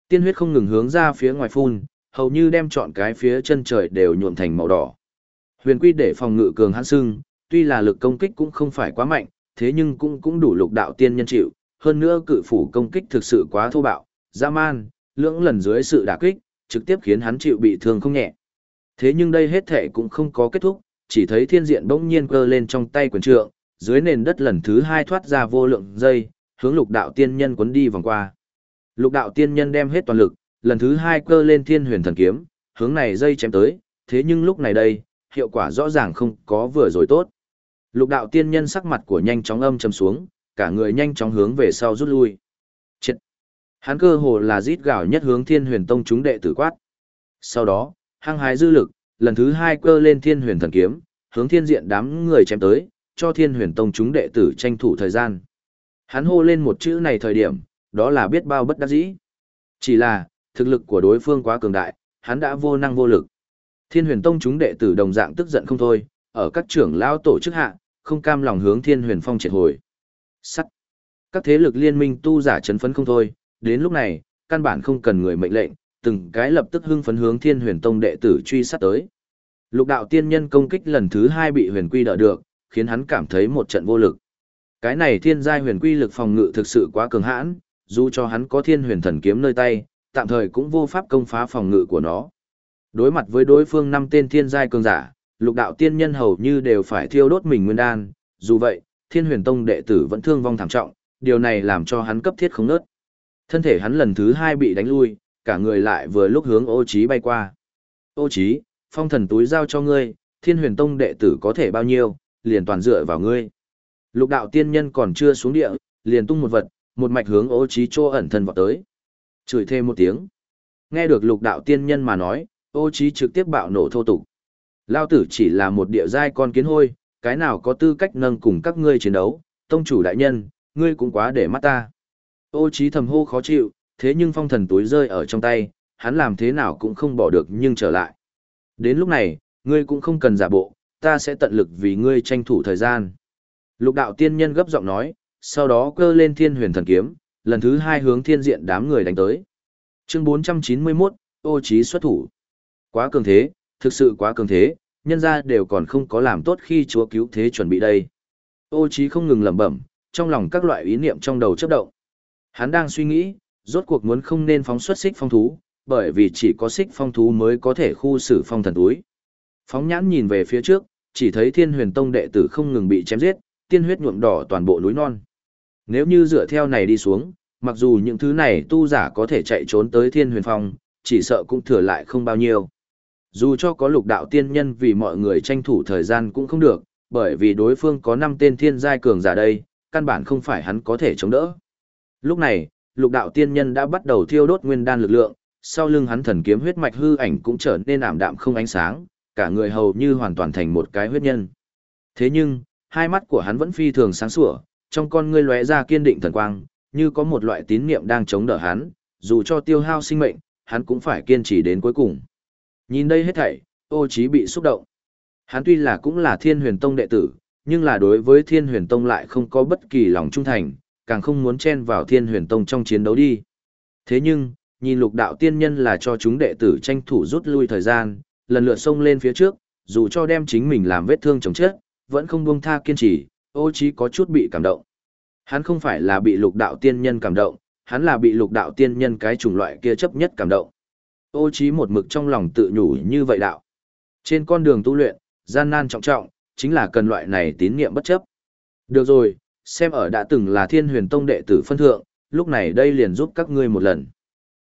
Tiên huyết không ngừng hướng ra phía ngoài phun, hầu như đem trọn cái phía chân trời đều nhuộm thành màu đỏ. Huyền quy để phòng ngự cường hãn sưng, tuy là lực công kích cũng không phải quá mạnh, thế nhưng cũng cũng đủ lục đạo tiên nhân chịu, hơn nữa cự phủ công kích thực sự quá thô bạo, dã man, lưỡng lần dưới sự đả kích, trực tiếp khiến hắn chịu bị thương không nhẹ. Thế nhưng đây hết thể cũng không có kết thúc, chỉ thấy thiên diện bỗng nhiên cơ lên trong tay quyền trượng, dưới nền đất lần thứ hai thoát ra vô lượng dây, hướng lục đạo tiên nhân quấn đi vòng qua. Lục đạo tiên nhân đem hết toàn lực, lần thứ hai cơ lên thiên huyền thần kiếm, hướng này dây chém tới, thế nhưng lúc này đây, hiệu quả rõ ràng không có vừa rồi tốt. Lục đạo tiên nhân sắc mặt của nhanh chóng âm trầm xuống, cả người nhanh chóng hướng về sau rút lui. Chết! Hắn cơ hồ là rít gào nhất hướng thiên huyền tông chúng đệ tử quát. Sau đó, hăng hái dư lực, lần thứ hai cơ lên thiên huyền thần kiếm, hướng thiên diện đám người chém tới, cho thiên huyền tông chúng đệ tử tranh thủ thời gian. Hắn hô lên một chữ này thời điểm, đó là biết bao bất đắc dĩ. Chỉ là, thực lực của đối phương quá cường đại, hắn đã vô năng vô lực. Thiên huyền tông chúng đệ tử đồng dạng tức giận không thôi, ở các trưởng lão tổ chức hạ, không cam lòng hướng thiên huyền phong triệt hồi. Sắt. Các thế lực liên minh tu giả chấn phấn không thôi, đến lúc này, căn bản không cần người mệnh lệnh, từng cái lập tức hưng phấn hướng thiên huyền tông đệ tử truy sát tới. Lục đạo tiên nhân công kích lần thứ hai bị huyền quy đỡ được, khiến hắn cảm thấy một trận vô lực. Cái này thiên giai huyền quy lực phòng ngự thực sự quá cường hãn, dù cho hắn có thiên huyền thần kiếm nơi tay, tạm thời cũng vô pháp công phá phòng ngự của nó. Đối mặt với đối phương năm tên thiên giai cường giả, lục đạo tiên nhân hầu như đều phải thiêu đốt mình nguyên đan, dù vậy, thiên huyền tông đệ tử vẫn thương vong thảm trọng, điều này làm cho hắn cấp thiết không nớt. Thân thể hắn lần thứ hai bị đánh lui, cả người lại vừa lúc hướng ô trí bay qua. Ô trí, phong thần túi giao cho ngươi, thiên huyền tông đệ tử có thể bao nhiêu, liền toàn dựa vào ngươi. Lục đạo tiên nhân còn chưa xuống địa, liền tung một vật, một mạch hướng ô trí chô ẩn thân vào tới. Chửi thêm một tiếng. Nghe được lục đạo tiên nhân mà nói, ô trí trực tiếp bạo nổ thô tục. Lao tử chỉ là một địa giai con kiến hôi, cái nào có tư cách nâng cùng các ngươi chiến đấu, tông chủ đại nhân, ngươi cũng quá để mắt ta. Ô trí thầm hô khó chịu, thế nhưng phong thần túi rơi ở trong tay, hắn làm thế nào cũng không bỏ được nhưng trở lại. Đến lúc này, ngươi cũng không cần giả bộ, ta sẽ tận lực vì ngươi tranh thủ thời gian. Lục đạo tiên nhân gấp giọng nói, sau đó cơ lên thiên huyền thần kiếm, lần thứ hai hướng thiên diện đám người đánh tới. Chương 491, ô trí xuất thủ. Quá cường thế, thực sự quá cường thế, nhân ra đều còn không có làm tốt khi chúa cứu thế chuẩn bị đây. Ô trí không ngừng lẩm bẩm, trong lòng các loại ý niệm trong đầu chớp động. Hắn đang suy nghĩ, rốt cuộc muốn không nên phóng xuất xích phong thú, bởi vì chỉ có xích phong thú mới có thể khu xử phong thần túi. Phóng nhãn nhìn về phía trước, chỉ thấy thiên huyền tông đệ tử không ngừng bị chém giết, tiên huyết nhuộm đỏ toàn bộ núi non. Nếu như dựa theo này đi xuống, mặc dù những thứ này tu giả có thể chạy trốn tới thiên huyền phong, chỉ sợ cũng thừa lại không bao nhiêu. Dù cho có lục đạo tiên nhân vì mọi người tranh thủ thời gian cũng không được, bởi vì đối phương có 5 tên thiên giai cường giả đây, căn bản không phải hắn có thể chống đỡ. Lúc này, lục đạo tiên nhân đã bắt đầu thiêu đốt nguyên đan lực lượng, sau lưng hắn thần kiếm huyết mạch hư ảnh cũng trở nên ảm đạm không ánh sáng, cả người hầu như hoàn toàn thành một cái huyết nhân. Thế nhưng, hai mắt của hắn vẫn phi thường sáng sủa, trong con ngươi lóe ra kiên định thần quang, như có một loại tín niệm đang chống đỡ hắn, dù cho tiêu hao sinh mệnh, hắn cũng phải kiên trì đến cuối cùng. Nhìn đây hết thảy, ô trí bị xúc động. Hắn tuy là cũng là thiên huyền tông đệ tử, nhưng là đối với thiên huyền tông lại không có bất kỳ lòng trung thành, càng không muốn chen vào thiên huyền tông trong chiến đấu đi. Thế nhưng, nhìn lục đạo tiên nhân là cho chúng đệ tử tranh thủ rút lui thời gian, lần lượt xông lên phía trước, dù cho đem chính mình làm vết thương chống chết, vẫn không buông tha kiên trì, ô trí có chút bị cảm động. Hắn không phải là bị lục đạo tiên nhân cảm động, hắn là bị lục đạo tiên nhân cái chủng loại kia chấp nhất cảm động. Ô trí một mực trong lòng tự nhủ như vậy đạo. Trên con đường tu luyện, gian nan trọng trọng, chính là cần loại này tín niệm bất chấp. Được rồi, xem ở đã từng là thiên huyền tông đệ tử phân thượng, lúc này đây liền giúp các ngươi một lần.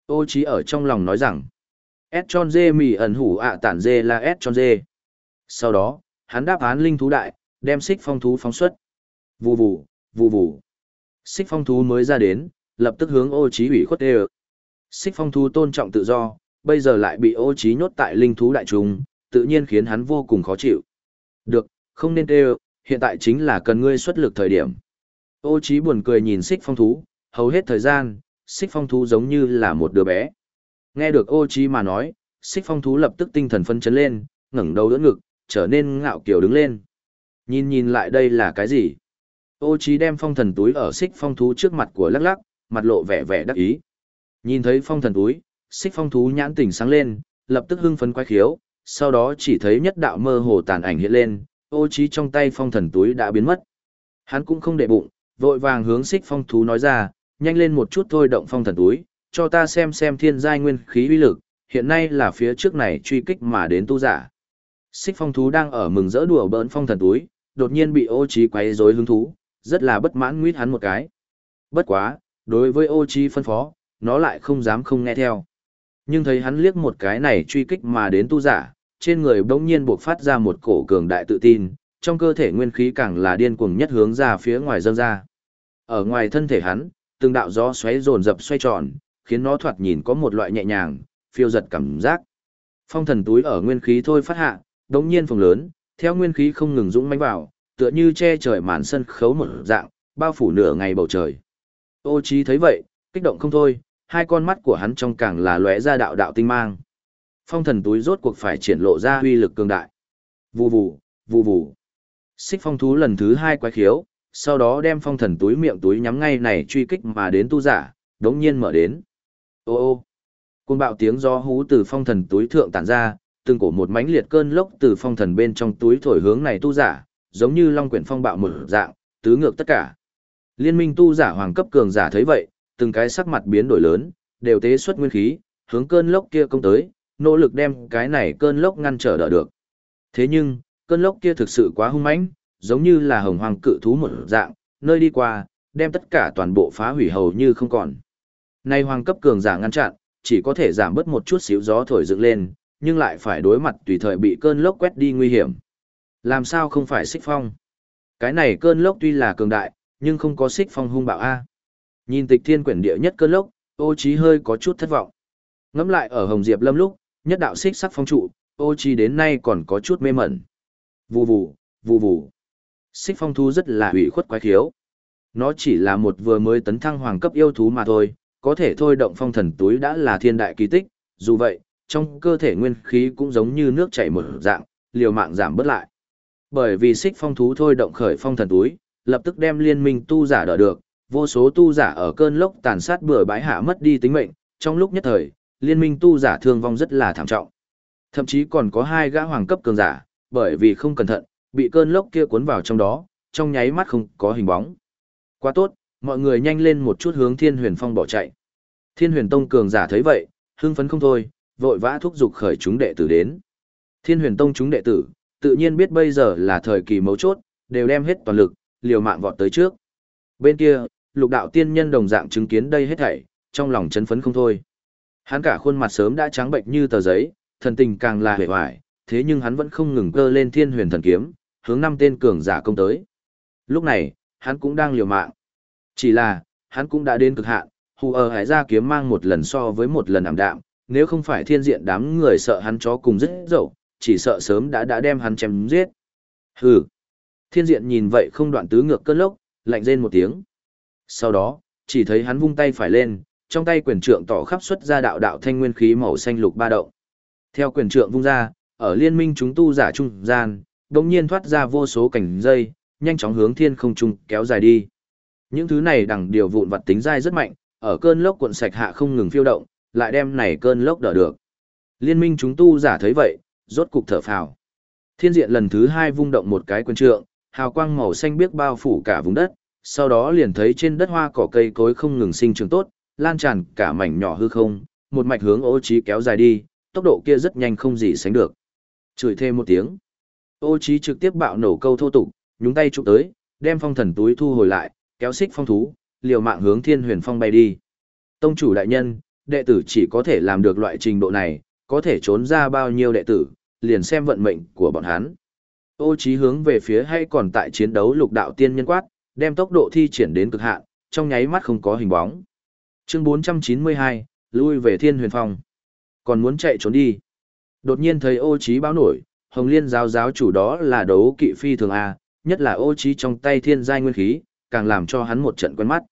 Ô trí ở trong lòng nói rằng, S tròn dê mì ẩn hủ ạ tản dê là S tròn dê. Sau đó, hắn đáp án linh thú đại, đem xích phong thú phóng xuất. Vù vù, vù vù. Xích phong thú mới ra đến, lập tức hướng ô trí ủy khuất đê Xích phong thú tôn trọng tự do, bây giờ lại bị ô trí nhốt tại linh thú đại trùng, tự nhiên khiến hắn vô cùng khó chịu. Được, không nên đê hiện tại chính là cần ngươi xuất lực thời điểm. Ô trí buồn cười nhìn xích phong thú, hầu hết thời gian, xích phong thú giống như là một đứa bé. Nghe được ô trí mà nói, xích phong thú lập tức tinh thần phân chấn lên, ngẩng đầu đỡ ngực, trở nên ngạo kiều đứng lên. Nhìn nhìn lại đây là cái gì? Ô Chí đem phong thần túi ở xích phong thú trước mặt của lắc lắc, mặt lộ vẻ vẻ đắc ý. Nhìn thấy phong thần túi, xích phong thú nhãn tỉnh sáng lên, lập tức hưng phấn quay khiếu, sau đó chỉ thấy nhất đạo mơ hồ tàn ảnh hiện lên, ô Chí trong tay phong thần túi đã biến mất. Hắn cũng không để bụng, vội vàng hướng xích phong thú nói ra, nhanh lên một chút thôi động phong thần túi, cho ta xem xem thiên giai nguyên khí uy lực, hiện nay là phía trước này truy kích mà đến tu giả. Xích phong thú đang ở mừng rỡ đùa bỡn phong thần túi, đột nhiên bị ô trí quấy rối hứng thú, rất là bất mãn nguyết hắn một cái. Bất quá, đối với ô trí phân phó, nó lại không dám không nghe theo. Nhưng thấy hắn liếc một cái này truy kích mà đến tu giả, trên người bỗng nhiên buộc phát ra một cổ cường đại tự tin, trong cơ thể nguyên khí càng là điên cuồng nhất hướng ra phía ngoài dâng ra. Ở ngoài thân thể hắn, từng đạo gió xoáy dồn dập xoay tròn, khiến nó thoạt nhìn có một loại nhẹ nhàng, phiêu giật cảm giác. Phong thần túi ở nguyên khí thôi phát hạ, đống nhiên phồng lớn, theo nguyên khí không ngừng dũng mãnh vào, tựa như che trời màn sân khấu một dạng, bao phủ nửa ngày bầu trời. Ô Chí thấy vậy, kích động không thôi, hai con mắt của hắn trong càng là lóe ra đạo đạo tinh mang. Phong thần túi rốt cuộc phải triển lộ ra uy lực cường đại. Vù vù, vù vù. Xích phong thú lần thứ hai quái khiếu, sau đó đem phong thần túi miệng túi nhắm ngay này truy kích mà đến tu giả, đống nhiên mở đến. Ô ô. Côn bạo tiếng gió hú từ phong thần túi thượng tản ra, từng cổ một mánh liệt cơn lốc từ phong thần bên trong túi thổi hướng này tu giả, giống như long quyển phong bạo mở dạng, tứ ngược tất cả. Liên minh tu giả hoàng cấp cường giả thấy vậy, từng cái sắc mặt biến đổi lớn, đều tế xuất nguyên khí, hướng cơn lốc kia công tới, nỗ lực đem cái này cơn lốc ngăn trở đỡ được. Thế nhưng, cơn lốc kia thực sự quá hung mãnh, giống như là hồng hoàng cự thú một dạng, nơi đi qua, đem tất cả toàn bộ phá hủy hầu như không còn. Nay hoàng cấp cường giả ngăn chặn, chỉ có thể giảm bớt một chút xíu gió thổi dựng lên, nhưng lại phải đối mặt tùy thời bị cơn lốc quét đi nguy hiểm. Làm sao không phải xích phong? Cái này cơn lốc tuy là cường đại, nhưng không có xích phong hung bạo A. Nhìn tịch thiên quyển địa nhất cơn lốc, ô trí hơi có chút thất vọng. Ngắm lại ở Hồng Diệp Lâm lúc, nhất đạo xích sắc phong trụ, ô trí đến nay còn có chút mê mẩn. Vù vù, vù vù. Xích phong thú rất là hủy khuất quái khiếu. Nó chỉ là một vừa mới tấn thăng hoàng cấp yêu thú mà thôi, có thể thôi động phong thần túi đã là thiên đại kỳ tích, dù vậy, trong cơ thể nguyên khí cũng giống như nước chảy một dạng, liều mạng giảm bớt lại. Bởi vì xích phong thú thôi động khởi phong thần túi, lập tức đem liên minh tu giả đỡ được, vô số tu giả ở cơn lốc tàn sát bừa bãi hạ mất đi tính mệnh, trong lúc nhất thời, liên minh tu giả thương vong rất là thảm trọng. Thậm chí còn có hai gã hoàng cấp cường giả, bởi vì không cẩn thận, bị cơn lốc kia cuốn vào trong đó, trong nháy mắt không có hình bóng. Quá tốt, mọi người nhanh lên một chút hướng Thiên Huyền Phong bỏ chạy. Thiên Huyền Tông cường giả thấy vậy, hưng phấn không thôi, vội vã thúc giục khởi chúng đệ tử đến. Thiên Huyền Tông chúng đệ tử, tự nhiên biết bây giờ là thời kỳ mấu chốt, đều đem hết toàn lực, liều mạng vọt tới trước. Bên kia, lục đạo tiên nhân đồng dạng chứng kiến đây hết thảy, trong lòng chấn phấn không thôi. Hắn cả khuôn mặt sớm đã trắng bệnh như tờ giấy, thần tình càng là hề hoài, thế nhưng hắn vẫn không ngừng cơ lên thiên huyền thần kiếm, hướng năm tên cường giả công tới. Lúc này, hắn cũng đang liều mạng. Chỉ là, hắn cũng đã đến cực hạn, hù ở hải ra kiếm mang một lần so với một lần ảm đạm, nếu không phải thiên diện đám người sợ hắn chó cùng rất dậu, chỉ sợ sớm đã đã đem hắn chém giết. Hừ. Thiên diện nhìn vậy không đoạn tứ ngược cơn lốc, lạnh rên một tiếng. Sau đó, chỉ thấy hắn vung tay phải lên, trong tay quyền trượng tỏ khắp xuất ra đạo đạo thanh nguyên khí màu xanh lục ba động. Theo quyền trượng vung ra, ở liên minh chúng tu giả trung gian, đột nhiên thoát ra vô số cảnh dây, nhanh chóng hướng thiên không trung kéo dài đi. Những thứ này đằng điều vụn vật tính dai rất mạnh, ở cơn lốc cuộn sạch hạ không ngừng phiêu động, lại đem này cơn lốc đỡ được. Liên minh chúng tu giả thấy vậy, rốt cục thở phào. Thiên diện lần thứ hai vung động một cái quyền trượng, hào quang màu xanh biếc bao phủ cả vùng đất, sau đó liền thấy trên đất hoa cỏ cây cối không ngừng sinh trưởng tốt, lan tràn cả mảnh nhỏ hư không, một mạch hướng ô trí kéo dài đi, tốc độ kia rất nhanh không gì sánh được. Chửi thêm một tiếng. Ô trí trực tiếp bạo nổ câu thô tục, nhúng tay chụp tới, đem phong thần túi thu hồi lại, kéo xích phong thú, liều mạng hướng thiên huyền phong bay đi. Tông chủ đại nhân, đệ tử chỉ có thể làm được loại trình độ này, có thể trốn ra bao nhiêu đệ tử, liền xem vận mệnh của bọn hắn. Ô Chí hướng về phía hay còn tại chiến đấu lục đạo tiên nhân quát, đem tốc độ thi triển đến cực hạn, trong nháy mắt không có hình bóng. Chương 492, lui về thiên huyền phong. Còn muốn chạy trốn đi. Đột nhiên thấy ô Chí báo nổi, hồng liên giáo giáo chủ đó là đấu kỵ phi thường A, nhất là ô Chí trong tay thiên giai nguyên khí, càng làm cho hắn một trận quen mắt.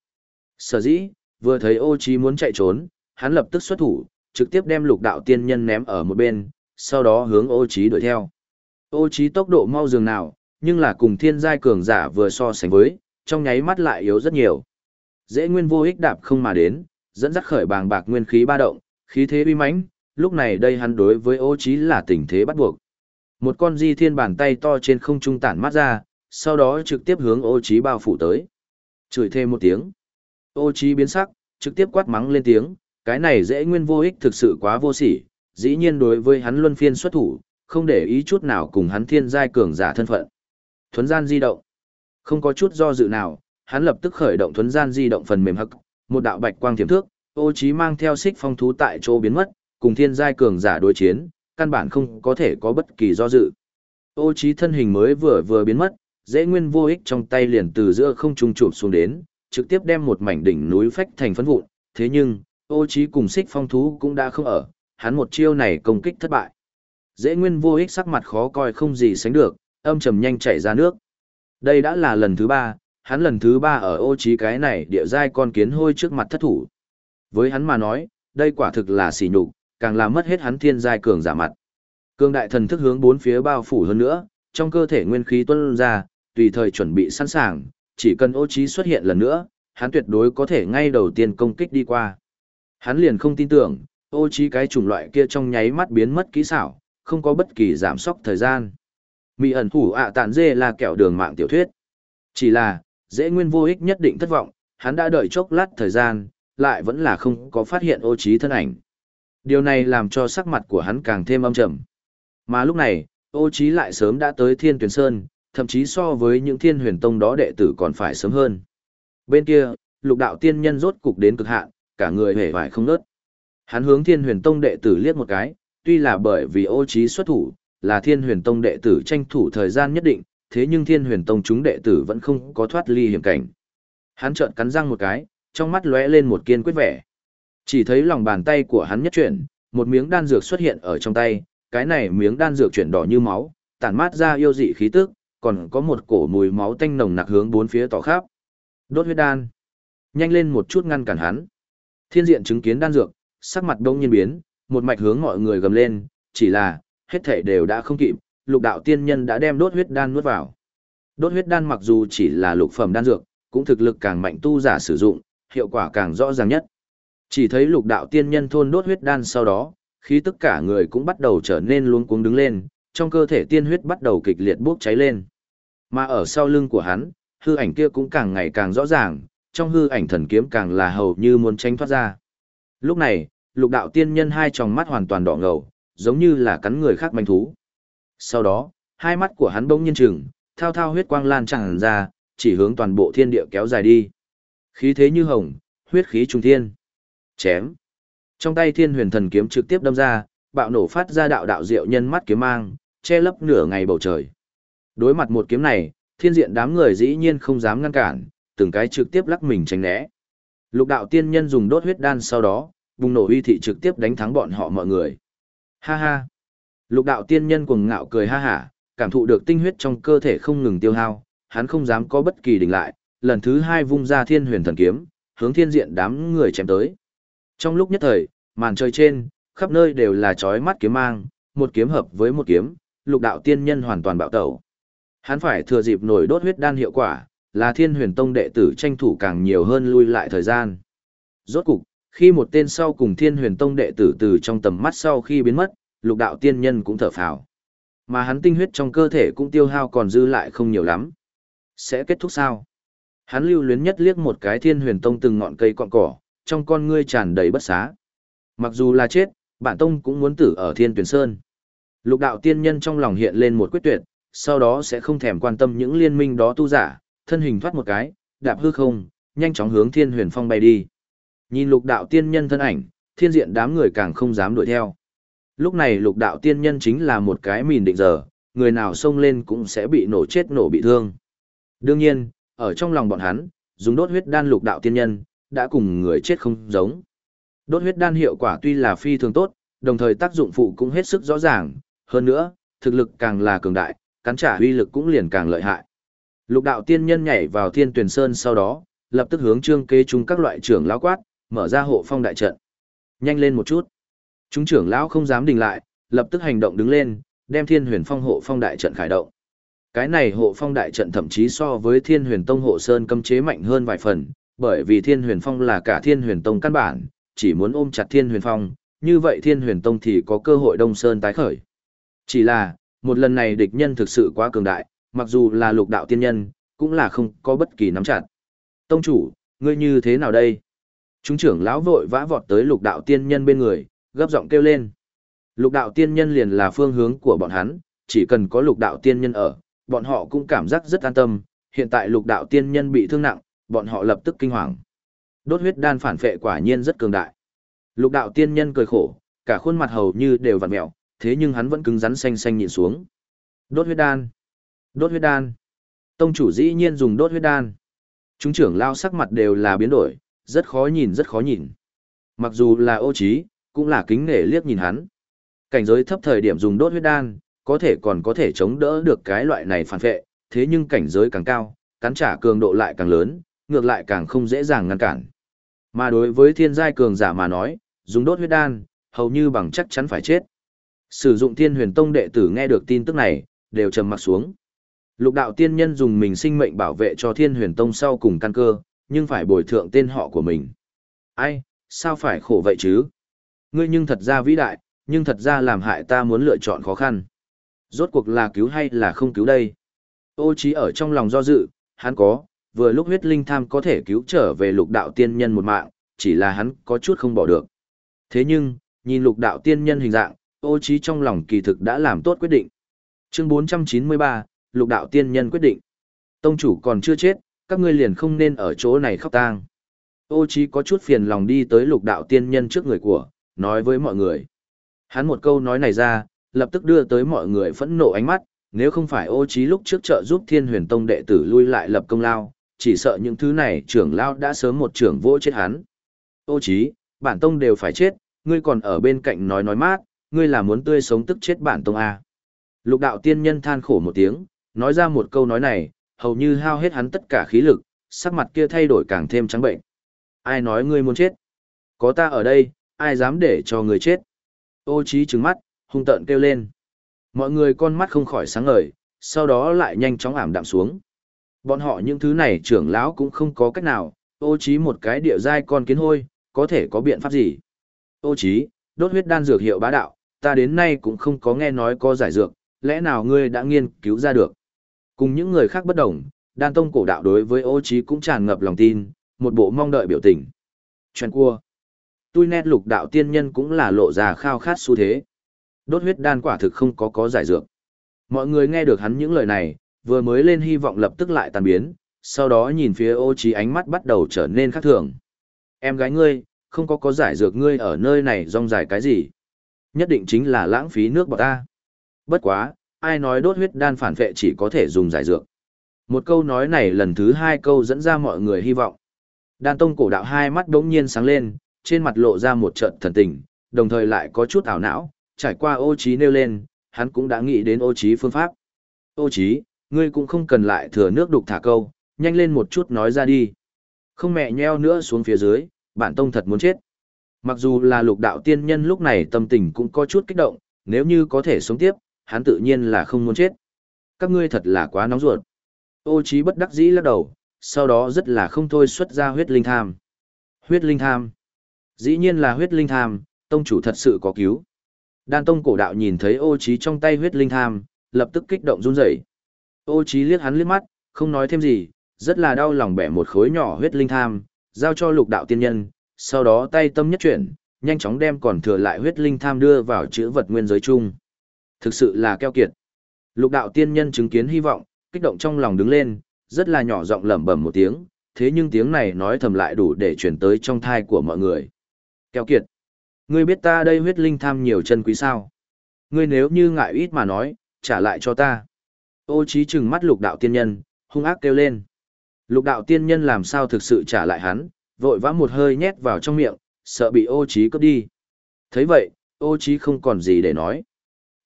Sở dĩ, vừa thấy ô Chí muốn chạy trốn, hắn lập tức xuất thủ, trực tiếp đem lục đạo tiên nhân ném ở một bên, sau đó hướng ô trí đuổi theo. Ô trí tốc độ mau dường nào, nhưng là cùng thiên giai cường giả vừa so sánh với, trong nháy mắt lại yếu rất nhiều. Dễ nguyên vô ích đạp không mà đến, dẫn dắt khởi bàng bạc nguyên khí ba động, khí thế uy mãnh, lúc này đây hắn đối với ô trí là tình thế bắt buộc. Một con di thiên bàn tay to trên không trung tản mắt ra, sau đó trực tiếp hướng ô trí bao phủ tới. Chửi thêm một tiếng. Ô trí biến sắc, trực tiếp quát mắng lên tiếng, cái này dễ nguyên vô ích thực sự quá vô sỉ, dĩ nhiên đối với hắn luân phiên xuất thủ, không để ý chút nào cùng hắn thiên giai cường giả thân phận. Thuấn gian di động. Không có chút do dự nào, hắn lập tức khởi động thuấn gian di động phần mềm hắc, một đạo bạch quang thiểm thước, ô trí mang theo xích phong thú tại chỗ biến mất, cùng thiên giai cường giả đối chiến, căn bản không có thể có bất kỳ do dự. Ô trí thân hình mới vừa vừa biến mất, dễ nguyên vô ích trong tay liền từ giữa không trung chụp xuống đến, trực tiếp đem một mảnh đỉnh núi phách thành phấn vụn, thế nhưng, ô trí cùng xích phong thú cũng đã không ở, hắn một chiêu này công kích thất bại. Dễ nguyên vô ích sắc mặt khó coi không gì sánh được, âm trầm nhanh chảy ra nước. Đây đã là lần thứ ba, hắn lần thứ ba ở ô trí cái này địa giai con kiến hôi trước mặt thất thủ. Với hắn mà nói, đây quả thực là xỉ nhục, càng làm mất hết hắn thiên giai cường giả mặt. Cương đại thần thức hướng bốn phía bao phủ hơn nữa, trong cơ thể nguyên khí tuôn ra, tùy thời chuẩn bị sẵn sàng, chỉ cần ô trí xuất hiện lần nữa, hắn tuyệt đối có thể ngay đầu tiên công kích đi qua. Hắn liền không tin tưởng, ô trí cái chủng loại kia trong nháy mắt biến mất kỹ xảo, không có bất kỳ giảm sóc thời gian. Mị ẩn thủ ạ tản dê là kẹo đường mạng tiểu thuyết. Chỉ là, dễ nguyên vô ích nhất định thất vọng, hắn đã đợi chốc lát thời gian, lại vẫn là không có phát hiện ô trí thân ảnh. Điều này làm cho sắc mặt của hắn càng thêm âm trầm. Mà lúc này, ô trí lại sớm đã tới thiên tuyển sơn, thậm chí so với những thiên huyền tông đó đệ tử còn phải sớm hơn. Bên kia, lục đạo tiên nhân rốt cục đến cực hạn, cả người hề vải không nớt. Hắn hướng thiên huyền tông đệ tử liếc một cái, tuy là bởi vì ô trí xuất thủ, là thiên huyền tông đệ tử tranh thủ thời gian nhất định, thế nhưng thiên huyền tông chúng đệ tử vẫn không có thoát ly hiểm cảnh. Hắn trợn cắn răng một cái, trong mắt lóe lên một kiên quyết vẻ. Chỉ thấy lòng bàn tay của hắn nhất chuyển, một miếng đan dược xuất hiện ở trong tay, cái này miếng đan dược chuyển đỏ như máu, tản mát ra yêu dị khí tức, còn có một cổ mùi máu tanh nồng nặc hướng bốn phía tỏ khắp. Đốt huyết đan. Nhanh lên một chút ngăn cản hắn. Thiên diện chứng kiến đan dược, sắc mặt đông nhiên biến, một mạch hướng mọi người gầm lên, chỉ là, hết thể đều đã không kịp, lục đạo tiên nhân đã đem đốt huyết đan nuốt vào. Đốt huyết đan mặc dù chỉ là lục phẩm đan dược, cũng thực lực càng mạnh tu giả sử dụng, hiệu quả càng rõ ràng nhất. Chỉ thấy lục đạo tiên nhân thôn đốt huyết đan sau đó, khi tất cả người cũng bắt đầu trở nên luống cuống đứng lên, trong cơ thể tiên huyết bắt đầu kịch liệt bốc cháy lên. Mà ở sau lưng của hắn, hư ảnh kia cũng càng ngày càng rõ ràng, trong hư ảnh thần kiếm càng là hầu như muốn tránh thoát ra. Lúc này, lục đạo tiên nhân hai tròng mắt hoàn toàn đỏ ngầu, giống như là cắn người khác manh thú. Sau đó, hai mắt của hắn bỗng nhiên trừng, thao thao huyết quang lan tràn ra, chỉ hướng toàn bộ thiên địa kéo dài đi. Khí thế như hồng, huyết khí trung thiên. Chém. Trong tay thiên huyền thần kiếm trực tiếp đâm ra, bạo nổ phát ra đạo đạo diệu nhân mắt kiếm mang, che lấp nửa ngày bầu trời. Đối mặt một kiếm này, thiên diện đám người dĩ nhiên không dám ngăn cản, từng cái trực tiếp lắc mình tránh né. Lục đạo tiên nhân dùng đốt huyết đan sau đó, bùng nổ uy thị trực tiếp đánh thắng bọn họ mọi người. Ha ha. Lục đạo tiên nhân cuồng ngạo cười ha hả, cảm thụ được tinh huyết trong cơ thể không ngừng tiêu hao, hắn không dám có bất kỳ đình lại, lần thứ hai vung ra thiên huyền thần kiếm, hướng thiên diện đám người chém tới. Trong lúc nhất thời, màn trời trên, khắp nơi đều là chói mắt kiếm mang, một kiếm hợp với một kiếm, lục đạo tiên nhân hoàn toàn bạo tẩu. Hắn phải thừa dịp nổi đốt huyết đan hiệu quả, là thiên huyền tông đệ tử tranh thủ càng nhiều hơn lui lại thời gian. Rốt cục, khi một tên sau cùng thiên huyền tông đệ tử từ trong tầm mắt sau khi biến mất, lục đạo tiên nhân cũng thở phào. Mà hắn tinh huyết trong cơ thể cũng tiêu hao còn dư lại không nhiều lắm. Sẽ kết thúc sao? Hắn lưu luyến nhất liếc một cái thiên huyền tông từng ngọn cây cọn cỏ, trong con ngươi tràn đầy bất xá. Mặc dù là chết, bản tông cũng muốn tử ở thiên tuyển sơn. Lục đạo tiên nhân trong lòng hiện lên một quyết tuyệt, sau đó sẽ không thèm quan tâm những liên minh đó tu giả, thân hình thoát một cái, đạp hư không, nhanh chóng hướng thiên huyền phong bay đi. Nhìn lục đạo tiên nhân thân ảnh, thiên diện đám người càng không dám đuổi theo. Lúc này lục đạo tiên nhân chính là một cái mìn định giờ, người nào xông lên cũng sẽ bị nổ chết nổ bị thương. Đương nhiên, ở trong lòng bọn hắn, dùng đốt huyết đan lục đạo tiên nhân, đã cùng người chết không giống. Đốt huyết đan hiệu quả tuy là phi thường tốt, đồng thời tác dụng phụ cũng hết sức rõ ràng, hơn nữa, thực lực càng là cường đại, cắn trả uy lực cũng liền càng lợi hại. Lục đạo tiên nhân nhảy vào thiên tuyển sơn sau đó, lập tức hướng trương kế chúng các loại trưởng lão quát, mở ra hộ phong đại trận. Nhanh lên một chút. Chúng trưởng lão không dám đình lại, lập tức hành động đứng lên, đem thiên huyền phong hộ phong đại trận khởi động. Cái này hộ phong đại trận thậm chí so với thiên huyền tông hộ sơn cấm chế mạnh hơn vài phần, bởi vì Thiên Huyền Phong là cả Thiên Huyền Tông căn bản, chỉ muốn ôm chặt Thiên Huyền Phong, như vậy Thiên Huyền Tông thì có cơ hội Đông Sơn tái khởi. Chỉ là, một lần này địch nhân thực sự quá cường đại, mặc dù là lục đạo tiên nhân, cũng là không có bất kỳ nắm chặt. Tông chủ, ngươi như thế nào đây? Chúng trưởng lão vội vã vọt tới lục đạo tiên nhân bên người, gấp giọng kêu lên. Lục đạo tiên nhân liền là phương hướng của bọn hắn, chỉ cần có lục đạo tiên nhân ở, bọn họ cũng cảm giác rất an tâm, hiện tại lục đạo tiên nhân bị thương nặng, bọn họ lập tức kinh hoàng. Đốt huyết đan phản phệ quả nhiên rất cường đại. Lục đạo tiên nhân cười khổ, cả khuôn mặt hầu như đều vặn mèo, thế nhưng hắn vẫn cứng rắn xanh xanh nhịn xuống. Đốt huyết đan. Đốt huyết đan. Tông chủ dĩ nhiên dùng đốt huyết đan. Chúng trưởng lao sắc mặt đều là biến đổi, rất khó nhìn rất khó nhìn. Mặc dù là ô trí, cũng là kính nể liếc nhìn hắn. Cảnh giới thấp thời điểm dùng đốt huyết đan, có thể còn có thể chống đỡ được cái loại này phản vệ, thế nhưng cảnh giới càng cao, cắn trả cường độ lại càng lớn, ngược lại càng không dễ dàng ngăn cản. Mà đối với thiên giai cường giả mà nói, dùng đốt huyết đan, hầu như bằng chắc chắn phải chết. Sử dụng thiên huyền tông đệ tử nghe được tin tức này, đều trầm mặt xuống. Lục đạo tiên nhân dùng mình sinh mệnh bảo vệ cho thiên huyền tông sau cùng căn cơ, nhưng phải bồi thượng tên họ của mình. Ai, sao phải khổ vậy chứ? Ngươi nhưng thật ra vĩ đại, nhưng thật ra làm hại ta muốn lựa chọn khó khăn. Rốt cuộc là cứu hay là không cứu đây? Ô trí ở trong lòng do dự, hắn có, vừa lúc huyết linh tham có thể cứu trở về lục đạo tiên nhân một mạng, chỉ là hắn có chút không bỏ được. Thế nhưng, nhìn lục đạo tiên nhân hình dạng, ô trí trong lòng kỳ thực đã làm tốt quyết định. Chương 493, lục đạo tiên nhân quyết định. Tông chủ còn chưa chết, các ngươi liền không nên ở chỗ này khóc tang. Ô Chí có chút phiền lòng đi tới lục đạo tiên nhân trước người của, nói với mọi người. Hắn một câu nói này ra, lập tức đưa tới mọi người phẫn nộ ánh mắt, nếu không phải ô Chí lúc trước trợ giúp thiên huyền tông đệ tử lui lại lập công lao, chỉ sợ những thứ này trưởng lao đã sớm một trưởng vỗ chết hắn. Ô Chí, bản tông đều phải chết, ngươi còn ở bên cạnh nói nói mát, ngươi là muốn tươi sống tức chết bản tông à. Lục đạo tiên nhân than khổ một tiếng, nói ra một câu nói này, hầu như hao hết hắn tất cả khí lực, sắc mặt kia thay đổi càng thêm trắng bệnh. Ai nói ngươi muốn chết? Có ta ở đây, ai dám để cho ngươi chết? Ô trí trừng mắt, hung tợn kêu lên. Mọi người con mắt không khỏi sáng ngời, sau đó lại nhanh chóng ảm đạm xuống. Bọn họ những thứ này trưởng lão cũng không có cách nào, ô trí một cái địa giai con kiến hôi, có thể có biện pháp gì? Ô trí, đốt huyết đan dược hiệu bá đạo, ta đến nay cũng không có nghe nói có giải dược, lẽ nào ngươi đã nghiên cứu ra được? Cùng những người khác bất đồng, đan tông cổ đạo đối với ô trí cũng tràn ngập lòng tin, một bộ mong đợi biểu tình. Chuyện cua. Tui nét lục đạo tiên nhân cũng là lộ ra khao khát xu thế. Đốt huyết đan quả thực không có có giải dược. Mọi người nghe được hắn những lời này, vừa mới lên hy vọng lập tức lại tàn biến, sau đó nhìn phía ô trí ánh mắt bắt đầu trở nên khác thường. Em gái ngươi, không có có giải dược ngươi ở nơi này rong dài cái gì. Nhất định chính là lãng phí nước bọt ta. Bất quá, ai nói đốt huyết đan phản vệ chỉ có thể dùng giải dược. Một câu nói này lần thứ hai câu dẫn ra mọi người hy vọng. Đan tông cổ đạo hai mắt đống nhiên sáng lên, trên mặt lộ ra một trận thần tình, đồng thời lại có chút ảo não, trải qua ô trí nêu lên, hắn cũng đã nghĩ đến ô trí phương pháp. Ô trí, ngươi cũng không cần lại thừa nước đục thả câu, nhanh lên một chút nói ra đi. Không mẹ nheo nữa xuống phía dưới, bản tông thật muốn chết. Mặc dù là lục đạo tiên nhân lúc này tâm tình cũng có chút kích động, nếu như có thể sống tiếp, hắn tự nhiên là không muốn chết. Các ngươi thật là quá nóng ruột. Ô trí bất đắc dĩ lắc đầu, sau đó rất là không thôi xuất ra huyết linh tham. Huyết linh tham. Dĩ nhiên là huyết linh tham, tông chủ thật sự có cứu. Đan tông cổ đạo nhìn thấy ô trí trong tay huyết linh tham, lập tức kích động run rẩy. Ô trí liếc hắn liếc mắt, không nói thêm gì, rất là đau lòng bẻ một khối nhỏ huyết linh tham, giao cho lục đạo tiên nhân, sau đó tay tâm nhất chuyển, nhanh chóng đem còn thừa lại huyết linh tham đưa vào chữ vật nguyên giới chung. Thực sự là keo kiệt. Lục đạo tiên nhân chứng kiến hy vọng, kích động trong lòng đứng lên, rất là nhỏ giọng lẩm bẩm một tiếng, thế nhưng tiếng này nói thầm lại đủ để truyền tới trong thai của mọi người. Keo kiệt. Ngươi biết ta đây huyết linh tham nhiều chân quý sao? Ngươi nếu như ngại ít mà nói, trả lại cho ta. Ô trí trừng mắt lục đạo tiên nhân, hung ác kêu lên. Lục đạo tiên nhân làm sao thực sự trả lại hắn, vội vã một hơi nhét vào trong miệng, sợ bị ô trí cướp đi. thấy vậy, ô trí không còn gì để nói.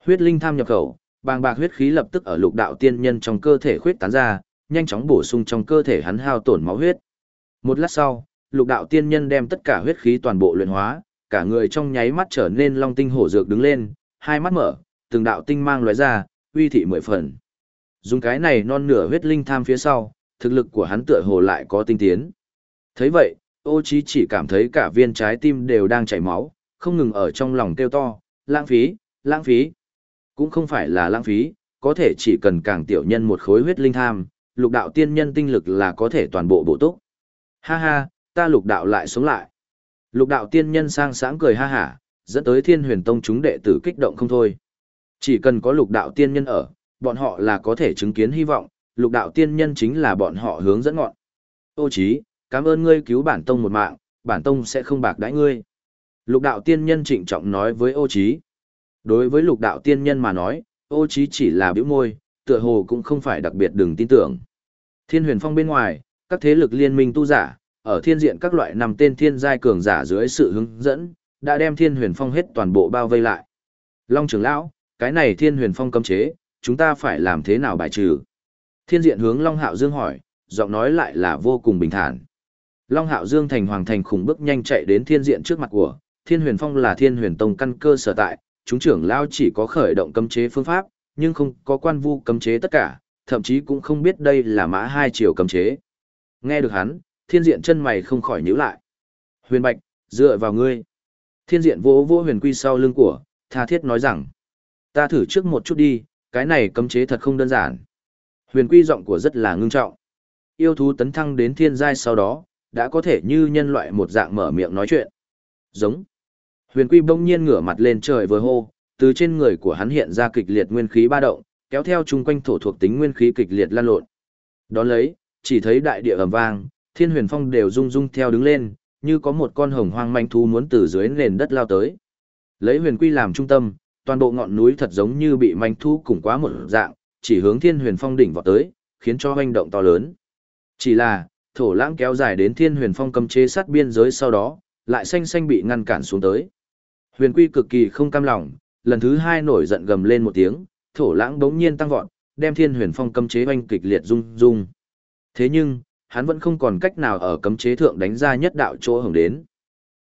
Huyết linh tham nhập khẩu, bàng bạc huyết khí lập tức ở lục đạo tiên nhân trong cơ thể khuyết tán ra, nhanh chóng bổ sung trong cơ thể hắn hao tổn máu huyết. Một lát sau, lục đạo tiên nhân đem tất cả huyết khí toàn bộ luyện hóa, cả người trong nháy mắt trở nên long tinh hổ dược đứng lên, hai mắt mở, từng đạo tinh mang lóe ra, uy thị mười phần. Dùng cái này non nửa huyết linh tham phía sau, thực lực của hắn tựa hồ lại có tinh tiến. thấy vậy, ô chí chỉ cảm thấy cả viên trái tim đều đang chảy máu, không ngừng ở trong lòng kêu to, lãng phí, lãng phí. Cũng không phải là lãng phí, có thể chỉ cần càng tiểu nhân một khối huyết linh tham, lục đạo tiên nhân tinh lực là có thể toàn bộ bổ túc. Ha ha, ta lục đạo lại sống lại. Lục đạo tiên nhân sang sáng cười ha hả, dẫn tới thiên huyền tông chúng đệ tử kích động không thôi. Chỉ cần có lục đạo tiên nhân ở, bọn họ là có thể chứng kiến hy vọng, lục đạo tiên nhân chính là bọn họ hướng dẫn ngọn. Ô chí, cảm ơn ngươi cứu bản tông một mạng, bản tông sẽ không bạc đãi ngươi. Lục đạo tiên nhân trịnh trọng nói với ô chí. Đối với lục đạo tiên nhân mà nói, ô trí chỉ là biểu môi, tựa hồ cũng không phải đặc biệt đừng tin tưởng. Thiên huyền phong bên ngoài, các thế lực liên minh tu giả, ở thiên diện các loại nằm tên thiên giai cường giả dưới sự hướng dẫn, đã đem thiên huyền phong hết toàn bộ bao vây lại. Long trưởng lão, cái này thiên huyền phong cấm chế, chúng ta phải làm thế nào bài trừ? Thiên diện hướng Long Hạo Dương hỏi, giọng nói lại là vô cùng bình thản. Long Hạo Dương thành hoàng thành khủng bước nhanh chạy đến thiên diện trước mặt của, thiên huyền phong là thiên huyền tông căn cơ sở tại, chúng trưởng lao chỉ có khởi động cấm chế phương pháp, nhưng không có quan vu cấm chế tất cả, thậm chí cũng không biết đây là mã hai chiều cấm chế. Nghe được hắn, thiên diện chân mày không khỏi nhíu lại. Huyền Bạch, dựa vào ngươi. Thiên diện vỗ vỗ huyền quy sau lưng của, tha thiết nói rằng, ta thử trước một chút đi, cái này cấm chế thật không đơn giản. Huyền quy giọng của rất là ngưng trọng. Yêu thú tấn thăng đến thiên giai sau đó, đã có thể như nhân loại một dạng mở miệng nói chuyện. Giống. Huyền quy bỗng nhiên ngửa mặt lên trời vừa hô, từ trên người của hắn hiện ra kịch liệt nguyên khí ba động, kéo theo chung quanh thổ thuộc tính nguyên khí kịch liệt lan lộn. Đón lấy, chỉ thấy đại địa ầm vang, thiên huyền phong đều rung rung theo đứng lên, như có một con hồng hoang manh thú muốn từ dưới nền đất lao tới. Lấy huyền quy làm trung tâm, toàn bộ ngọn núi thật giống như bị manh thú cùng quá một dạng, chỉ hướng thiên huyền phong đỉnh vọt tới, khiến cho hoành động to lớn. Chỉ là, thổ lãng kéo dài đến thiên huyền phong cầm chế sát biên giới sau đó, lại xanh xanh bị ngăn cản xuống tới. Huyền quy cực kỳ không cam lòng, lần thứ hai nổi giận gầm lên một tiếng, thổ lãng bỗng nhiên tăng vọt, đem thiên huyền phong cấm chế oanh kịch liệt rung rung. Thế nhưng, hắn vẫn không còn cách nào ở cấm chế thượng đánh ra nhất đạo chỗ hưởng đến.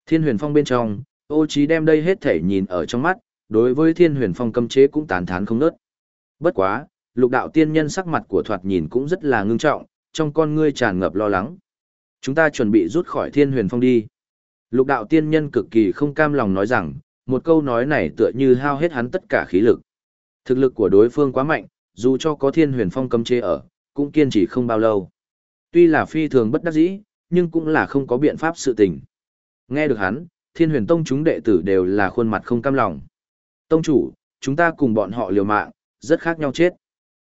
Thiên huyền phong bên trong, ô Chí đem đây hết thể nhìn ở trong mắt, đối với thiên huyền phong cấm chế cũng tán thán không nớt. Bất quá, lục đạo tiên nhân sắc mặt của thoạt nhìn cũng rất là ngưng trọng, trong con ngươi tràn ngập lo lắng. Chúng ta chuẩn bị rút khỏi thiên huyền phong đi. Lục đạo tiên nhân cực kỳ không cam lòng nói rằng, một câu nói này tựa như hao hết hắn tất cả khí lực. Thực lực của đối phương quá mạnh, dù cho có thiên huyền phong cấm chế ở, cũng kiên trì không bao lâu. Tuy là phi thường bất đắc dĩ, nhưng cũng là không có biện pháp sự tình. Nghe được hắn, thiên huyền tông chúng đệ tử đều là khuôn mặt không cam lòng. Tông chủ, chúng ta cùng bọn họ liều mạng, rất khác nhau chết.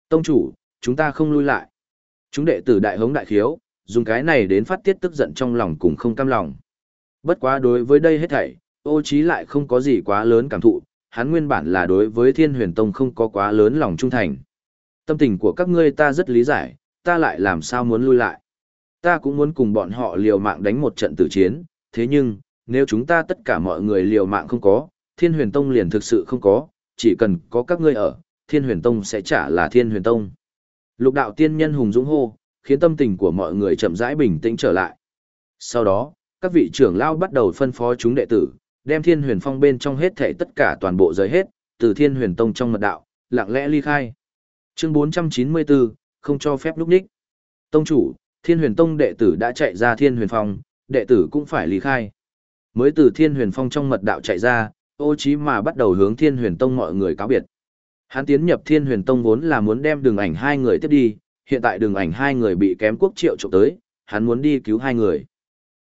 Tông chủ, chúng ta không lui lại. Chúng đệ tử đại hống đại khiếu, dùng cái này đến phát tiết tức giận trong lòng cùng không cam lòng. Bất quá đối với đây hết thảy, ô trí lại không có gì quá lớn cảm thụ, hắn nguyên bản là đối với thiên huyền tông không có quá lớn lòng trung thành. Tâm tình của các ngươi ta rất lý giải, ta lại làm sao muốn lui lại. Ta cũng muốn cùng bọn họ liều mạng đánh một trận tử chiến, thế nhưng, nếu chúng ta tất cả mọi người liều mạng không có, thiên huyền tông liền thực sự không có, chỉ cần có các ngươi ở, thiên huyền tông sẽ trả là thiên huyền tông. Lục đạo tiên nhân hùng dũng hô, khiến tâm tình của mọi người chậm rãi bình tĩnh trở lại. Sau đó, các vị trưởng lao bắt đầu phân phó chúng đệ tử, đem thiên huyền phong bên trong hết thể tất cả toàn bộ giới hết, từ thiên huyền tông trong mật đạo, lặng lẽ ly khai. Chương 494, không cho phép lúc ních. Tông chủ, thiên huyền tông đệ tử đã chạy ra thiên huyền phong, đệ tử cũng phải ly khai. Mới từ thiên huyền phong trong mật đạo chạy ra, ô chí mà bắt đầu hướng thiên huyền tông mọi người cáo biệt. Hắn tiến nhập thiên huyền tông vốn là muốn đem đường ảnh hai người tiếp đi, hiện tại đường ảnh hai người bị kém quốc triệu trộm tới, hắn muốn đi cứu hai người.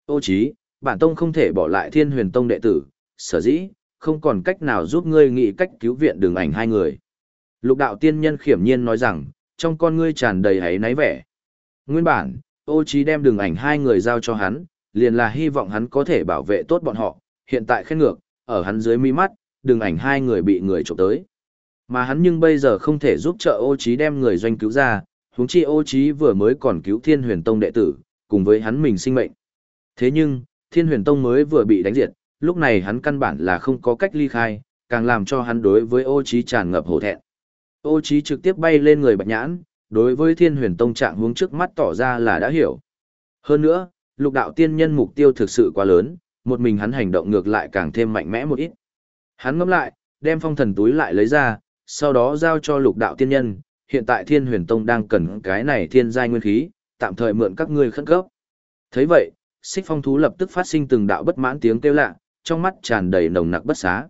Ô chí, bản tông không thể bỏ lại thiên huyền tông đệ tử, sở dĩ, không còn cách nào giúp ngươi nghĩ cách cứu viện đường ảnh hai người. Lục đạo tiên nhân khiểm nhiên nói rằng, trong con ngươi tràn đầy hấy náy vẻ. Nguyên bản, ô chí đem đường ảnh hai người giao cho hắn, liền là hy vọng hắn có thể bảo vệ tốt bọn họ, hiện tại khen ngược, ở hắn dưới mi mắt, đường ảnh hai người bị người trộm tới. Mà hắn nhưng bây giờ không thể giúp trợ ô trí đem người doanh cứu ra, huống chi ô trí vừa mới còn cứu thiên huyền tông đệ tử, cùng với hắn mình sinh mệnh. Thế nhưng, thiên huyền tông mới vừa bị đánh diệt, lúc này hắn căn bản là không có cách ly khai, càng làm cho hắn đối với ô chí tràn ngập hổ thẹn. Ô chí trực tiếp bay lên người bạch nhãn, đối với thiên huyền tông trạng hướng trước mắt tỏ ra là đã hiểu. Hơn nữa, lục đạo tiên nhân mục tiêu thực sự quá lớn, một mình hắn hành động ngược lại càng thêm mạnh mẽ một ít. Hắn ngẫm lại, đem phong thần túi lại lấy ra, sau đó giao cho lục đạo tiên nhân, hiện tại thiên huyền tông đang cần cái này thiên giai nguyên khí, tạm thời mượn các ngươi khẩn cấp. thấy vậy, xích phong thú lập tức phát sinh từng đạo bất mãn tiếng kêu lạ, trong mắt tràn đầy nồng nặc bất xá.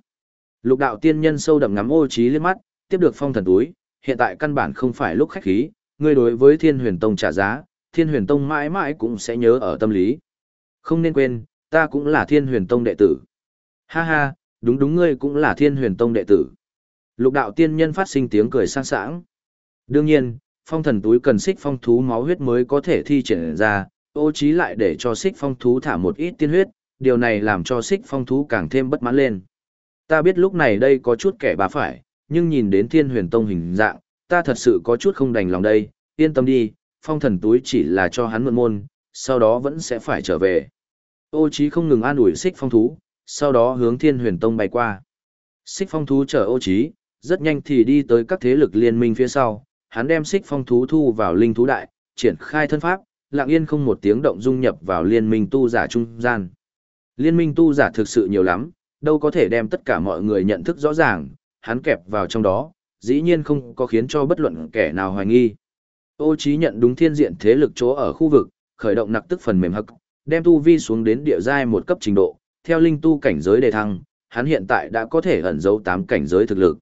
Lục đạo tiên nhân sâu đậm ngắm ô trí liếc mắt, tiếp được phong thần túi, hiện tại căn bản không phải lúc khách khí, ngươi đối với thiên huyền tông trả giá, thiên huyền tông mãi mãi cũng sẽ nhớ ở tâm lý. Không nên quên, ta cũng là thiên huyền tông đệ tử. Ha ha, đúng đúng ngươi cũng là thiên huyền tông đệ tử. Lục đạo tiên nhân phát sinh tiếng cười sang sảng. Đương nhiên, phong thần túi cần xích phong thú máu huyết mới có thể thi triển ra, ô trí lại để cho xích phong thú thả một ít tiên huyết, điều này làm cho xích phong thú càng thêm bất mãn lên. Ta biết lúc này đây có chút kẻ bà phải, nhưng nhìn đến thiên huyền tông hình dạng, ta thật sự có chút không đành lòng đây, yên tâm đi, phong thần túi chỉ là cho hắn mượn môn, sau đó vẫn sẽ phải trở về. Ô trí không ngừng an ủi xích phong thú, sau đó hướng thiên huyền tông bay qua. Xích phong thú chở ô trí, rất nhanh thì đi tới các thế lực liên minh phía sau, hắn đem xích phong thú thu vào linh thú đại, triển khai thân pháp, lặng yên không một tiếng động dung nhập vào liên minh tu giả trung gian. Liên minh tu giả thực sự nhiều lắm, đâu có thể đem tất cả mọi người nhận thức rõ ràng, hắn kẹp vào trong đó, dĩ nhiên không có khiến cho bất luận kẻ nào hoài nghi. Ô trí nhận đúng thiên diện thế lực chỗ ở khu vực, khởi động nặc tức phần mềm hắc, đem tu vi xuống đến địa giai một cấp trình độ, theo linh tu cảnh giới đề thăng, hắn hiện tại đã có thể ẩn giấu 8 cảnh giới thực lực.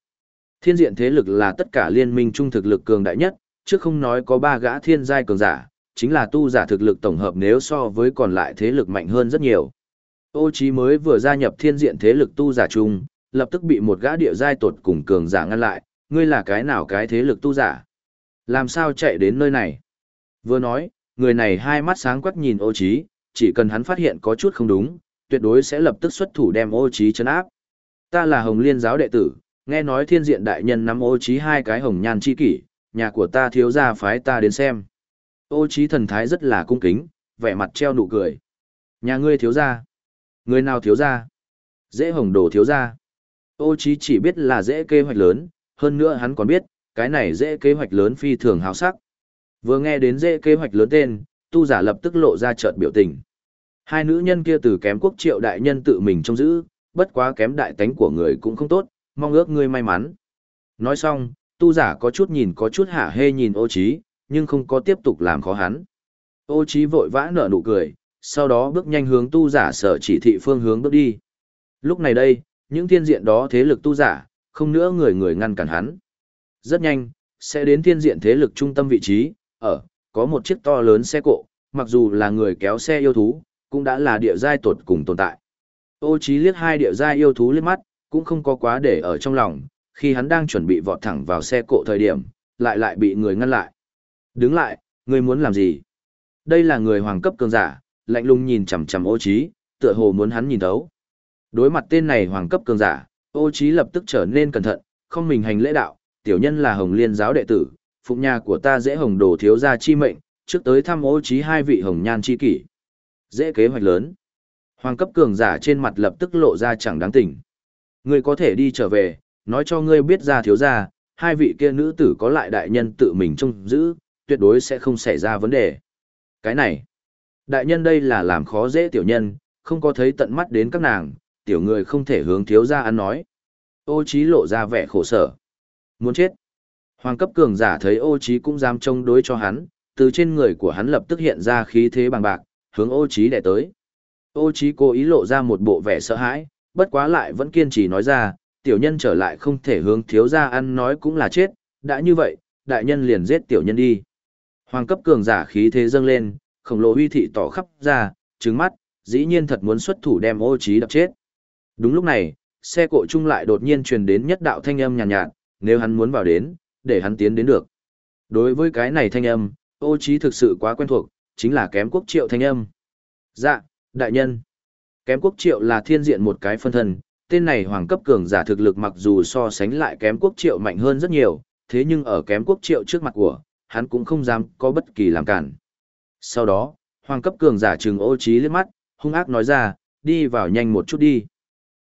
Thiên diện thế lực là tất cả liên minh trung thực lực cường đại nhất, trước không nói có 3 gã thiên giai cường giả, chính là tu giả thực lực tổng hợp nếu so với còn lại thế lực mạnh hơn rất nhiều. Ô Chí mới vừa gia nhập thiên diện thế lực tu giả chung, lập tức bị một gã địa giai tột cùng cường giả ngăn lại, ngươi là cái nào cái thế lực tu giả? Làm sao chạy đến nơi này? Vừa nói, người này hai mắt sáng quắc nhìn ô Chí, chỉ cần hắn phát hiện có chút không đúng, tuyệt đối sẽ lập tức xuất thủ đem ô Chí chấn áp. Ta là Hồng Liên giáo đệ tử, nghe nói thiên diện đại nhân nắm ô Chí hai cái hồng nhan chi kỷ, nhà của ta thiếu gia phái ta đến xem. Ô Chí thần thái rất là cung kính, vẻ mặt treo nụ cười. Nhà ngươi thiếu gia? Người nào thiếu gia? Dễ hồng đồ thiếu gia. Ô Chí chỉ biết là dễ kế hoạch lớn, hơn nữa hắn còn biết, cái này dễ kế hoạch lớn phi thường hào sắc. Vừa nghe đến dễ kế hoạch lớn tên, tu giả lập tức lộ ra trợn biểu tình. Hai nữ nhân kia từ kém quốc triệu đại nhân tự mình trông giữ, bất quá kém đại tánh của người cũng không tốt, mong ước ngươi may mắn. Nói xong, tu giả có chút nhìn có chút hả hê nhìn ô Chí, nhưng không có tiếp tục làm khó hắn. Ô Chí vội vã nở nụ cười, sau đó bước nhanh hướng tu giả sở chỉ thị phương hướng bước đi. Lúc này đây, những thiên diện đó thế lực tu giả, không nữa người người ngăn cản hắn. Rất nhanh, sẽ đến thiên diện thế lực trung tâm vị trí, ở, có một chiếc to lớn xe cộ, mặc dù là người kéo xe yêu thú, cũng đã là địa giai tột cùng tồn tại. Ô Chí liếc hai địa giai yêu thú liếc mắt, cũng không có quá để ở trong lòng, khi hắn đang chuẩn bị vọt thẳng vào xe cộ thời điểm, lại lại bị người ngăn lại. Đứng lại, ngươi muốn làm gì? Đây là người hoàng cấp cường giả, lạnh lùng nhìn chằm chằm ô Chí, tựa hồ muốn hắn nhìn thấu. Đối mặt tên này hoàng cấp cường giả, ô Chí lập tức trở nên cẩn thận, không mình hành lễ đạo, tiểu nhân là hồng liên giáo đệ tử, phụng nhà của ta dễ hồng đồ thiếu gia chi mệnh, trước tới thăm ô Chí hai vị hồng nhan chi kỷ. Dễ kế hoạch lớn. Hoàng cấp cường giả trên mặt lập tức lộ ra chẳng đáng tỉnh. Ngươi có thể đi trở về, nói cho ngươi biết ra thiếu gia, hai vị kia nữ tử có lại đại nhân tự mình trông giữ, tuyệt đối sẽ không xảy ra vấn đề. Cái này, đại nhân đây là làm khó dễ tiểu nhân, không có thấy tận mắt đến các nàng, tiểu người không thể hướng thiếu gia ăn nói. Ô trí lộ ra vẻ khổ sở. Muốn chết. Hoàng cấp cường giả thấy ô trí cũng dám trông đối cho hắn, từ trên người của hắn lập tức hiện ra khí thế bằng bạc, hướng ô trí đẻ tới. Ô trí cố ý lộ ra một bộ vẻ sợ hãi, bất quá lại vẫn kiên trì nói ra, tiểu nhân trở lại không thể hướng thiếu gia ăn nói cũng là chết, đã như vậy, đại nhân liền giết tiểu nhân đi. Hoàng cấp cường giả khí thế dâng lên, khổng lồ uy thị tỏ khắp ra, trứng mắt, dĩ nhiên thật muốn xuất thủ đem ô trí đập chết. Đúng lúc này, xe cộ chung lại đột nhiên truyền đến nhất đạo thanh âm nhàn nhạt, nhạt, nếu hắn muốn vào đến, để hắn tiến đến được. Đối với cái này thanh âm, ô trí thực sự quá quen thuộc, chính là kém quốc triệu thanh âm. Dạ, đại nhân. Kém quốc triệu là thiên diện một cái phân thân, tên này hoàng cấp cường giả thực lực mặc dù so sánh lại kém quốc triệu mạnh hơn rất nhiều, thế nhưng ở kém quốc triệu trước mặt của, hắn cũng không dám có bất kỳ làm cản. Sau đó, hoàng cấp cường giả trừng ô trí liếc mắt, hung ác nói ra, đi vào nhanh một chút đi.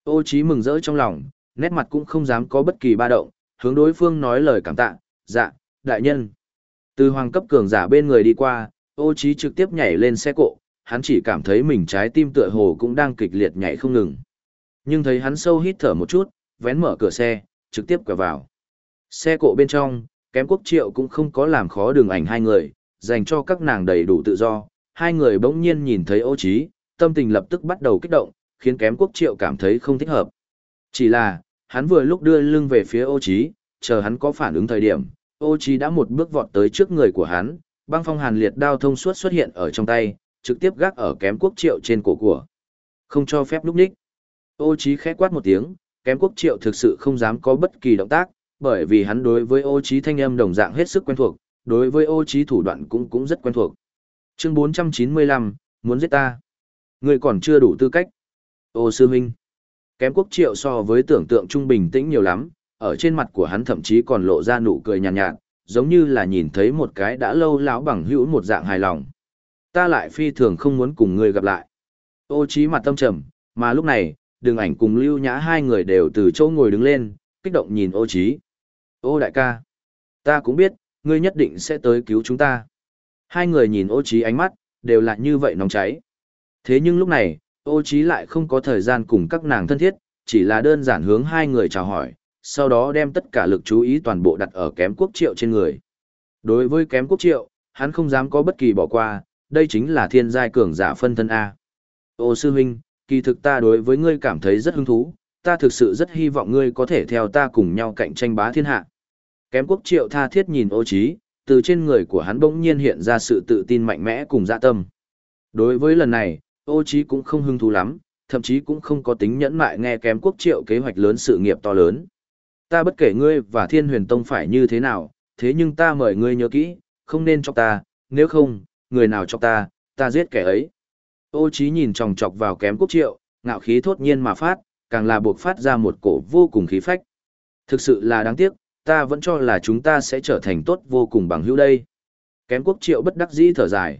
Ô trí mừng rỡ trong lòng, nét mặt cũng không dám có bất kỳ ba động, hướng đối phương nói lời cảm tạ, dạ, đại nhân. Từ hoàng cấp cường giả bên người đi qua, ô trí trực tiếp nhảy lên xe cộ, hắn chỉ cảm thấy mình trái tim tựa hồ cũng đang kịch liệt nhảy không ngừng. Nhưng thấy hắn sâu hít thở một chút, vén mở cửa xe, trực tiếp quẹo vào. Xe cộ bên trong, kém quốc triệu cũng không có làm khó đường ảnh hai người, dành cho các nàng đầy đủ tự do, hai người bỗng nhiên nhìn thấy ô trí, tâm tình lập tức bắt đầu kích động, khiến kém quốc triệu cảm thấy không thích hợp. Chỉ là, hắn vừa lúc đưa lưng về phía ô trí, chờ hắn có phản ứng thời điểm, ô trí đã một bước vọt tới trước người của hắn, băng phong hàn liệt đao thông suốt xuất hiện ở trong tay, trực tiếp gác ở kém quốc triệu trên cổ của. Không cho phép lúc ních. Ô trí khẽ quát một tiếng, kém quốc triệu thực sự không dám có bất kỳ động tác, bởi vì hắn đối với ô trí thanh âm đồng dạng hết sức quen thuộc, đối với ô trí thủ đoạn cũng cũng rất quen thuộc. Chương 495, muốn giết ta. Người còn chưa đủ tư cách. Ô sư huynh. Kém quốc triệu so với tưởng tượng trung bình tĩnh nhiều lắm, ở trên mặt của hắn thậm chí còn lộ ra nụ cười nhàn nhạt, nhạt, giống như là nhìn thấy một cái đã lâu lão bằng hữu một dạng hài lòng. Ta lại phi thường không muốn cùng ngươi gặp lại. Ô trí mặt tâm trầm, mà lúc này, đường ảnh cùng lưu nhã hai người đều từ chỗ ngồi đứng lên, kích động nhìn ô trí. Ô đại ca, ta cũng biết, ngươi nhất định sẽ tới cứu chúng ta. Hai người nhìn ô trí ánh mắt, đều là như vậy nóng cháy. Thế nhưng lúc này, ô trí lại không có thời gian cùng các nàng thân thiết, chỉ là đơn giản hướng hai người chào hỏi, sau đó đem tất cả lực chú ý toàn bộ đặt ở kém quốc triệu trên người. Đối với kém quốc triệu, hắn không dám có bất kỳ bỏ qua, đây chính là thiên giai cường giả phân thân A. Ô sư huynh, kỳ thực ta đối với ngươi cảm thấy rất hứng thú, ta thực sự rất hy vọng ngươi có thể theo ta cùng nhau cạnh tranh bá thiên hạ. Kém quốc triệu tha thiết nhìn ô trí, từ trên người của hắn bỗng nhiên hiện ra sự tự tin mạnh mẽ cùng dạ tâm. Đối với lần này, ô trí cũng không hứng thú lắm, thậm chí cũng không có tính nhẫn mại nghe kém quốc triệu kế hoạch lớn sự nghiệp to lớn. Ta bất kể ngươi và thiên huyền tông phải như thế nào, thế nhưng ta mời ngươi nhớ kỹ, không nên cho ta, nếu không, người nào cho ta, ta giết kẻ ấy. Ô trí nhìn tròng trọc vào kém quốc triệu, ngạo khí thốt nhiên mà phát, càng là buộc phát ra một cổ vô cùng khí phách. Thực sự là đáng tiếc, ta vẫn cho là chúng ta sẽ trở thành tốt vô cùng bằng hữu đây. Kém quốc triệu bất đắc dĩ thở dài.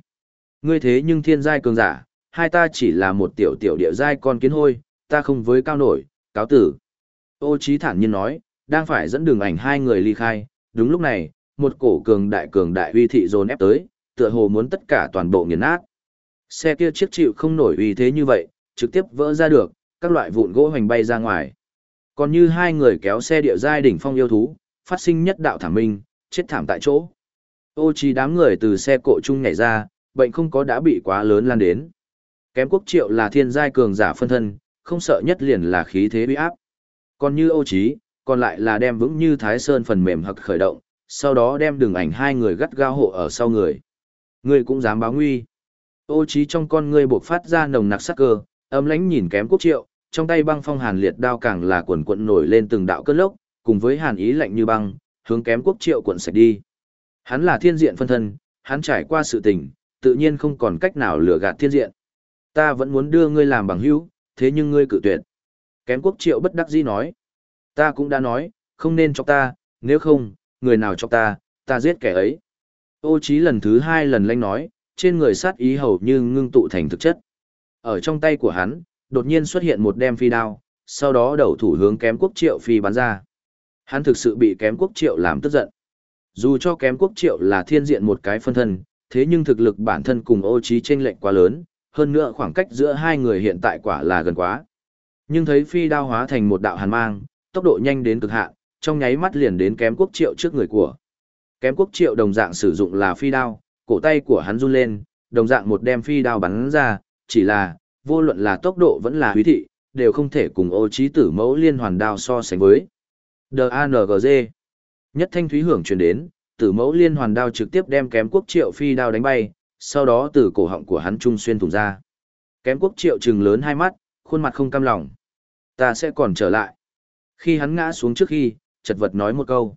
Ngươi thế nhưng thiên giai cường giả, hai ta chỉ là một tiểu tiểu địa giai con kiến hôi, ta không với cao nổi, cáo tử. Ô trí thản nhiên nói, đang phải dẫn đường ảnh hai người ly khai, đúng lúc này, một cổ cường đại cường đại uy thị dồn ép tới, tựa hồ muốn tất cả toàn bộ nghiền nát. Xe kia chiếc chịu không nổi uy thế như vậy, trực tiếp vỡ ra được, các loại vụn gỗ hoành bay ra ngoài. Còn như hai người kéo xe địa giai đỉnh phong yêu thú, phát sinh nhất đạo thảm minh, chết thảm tại chỗ. Ô trí đám người từ xe cộ chung nhảy ra, bệnh không có đã bị quá lớn lan đến. Kém quốc triệu là thiên giai cường giả phân thân, không sợ nhất liền là khí thế uy áp. Còn như ô trí, còn lại là đem vững như thái sơn phần mềm hực khởi động, sau đó đem đường ảnh hai người gắt gao hộ ở sau người. Người cũng dám báo nguy. Ô trí trong con ngươi bộc phát ra nồng nặc sắc cơ, âm lãnh nhìn kém quốc triệu, trong tay băng phong hàn liệt đao càng là cuộn cuộn nổi lên từng đạo cơn lốc, cùng với hàn ý lạnh như băng, hướng kém quốc triệu quận sạch đi. Hắn là thiên diện phân thân, hắn trải qua sự tình, tự nhiên không còn cách nào lừa gạt thiên diện. Ta vẫn muốn đưa ngươi làm bằng hữu, thế nhưng ngươi cự tuyệt. Kém quốc triệu bất đắc dĩ nói. Ta cũng đã nói, không nên cho ta, nếu không, người nào cho ta, ta giết kẻ ấy. Ô trí lần thứ hai lần lanh nói, trên người sát ý hầu như ngưng tụ thành thực chất. Ở trong tay của hắn, đột nhiên xuất hiện một đem phi đao, sau đó đầu thủ hướng kém quốc triệu phi bắn ra. Hắn thực sự bị kém quốc triệu làm tức giận. Dù cho kém quốc triệu là thiên diện một cái phân thân, thế nhưng thực lực bản thân cùng ô trí chênh lệch quá lớn, hơn nữa khoảng cách giữa hai người hiện tại quả là gần quá. Nhưng thấy phi đao hóa thành một đạo hàn mang, tốc độ nhanh đến cực hạn, trong nháy mắt liền đến kém quốc triệu trước người của. Kém quốc triệu đồng dạng sử dụng là phi đao, cổ tay của hắn run lên, đồng dạng một đem phi đao bắn ra, chỉ là, vô luận là tốc độ vẫn là huy thị, đều không thể cùng ô trí tử mẫu liên hoàn đao so sánh với. DANGG Nhất thanh thúy hưởng truyền đến, tử mẫu liên hoàn đao trực tiếp đem kém quốc triệu phi đao đánh bay, sau đó từ cổ họng của hắn trung xuyên thủng ra. Kém quốc triệu trừng lớn hai mắt, khuôn mặt không cam lòng. Ta sẽ còn trở lại. Khi hắn ngã xuống trước khi, chật vật nói một câu.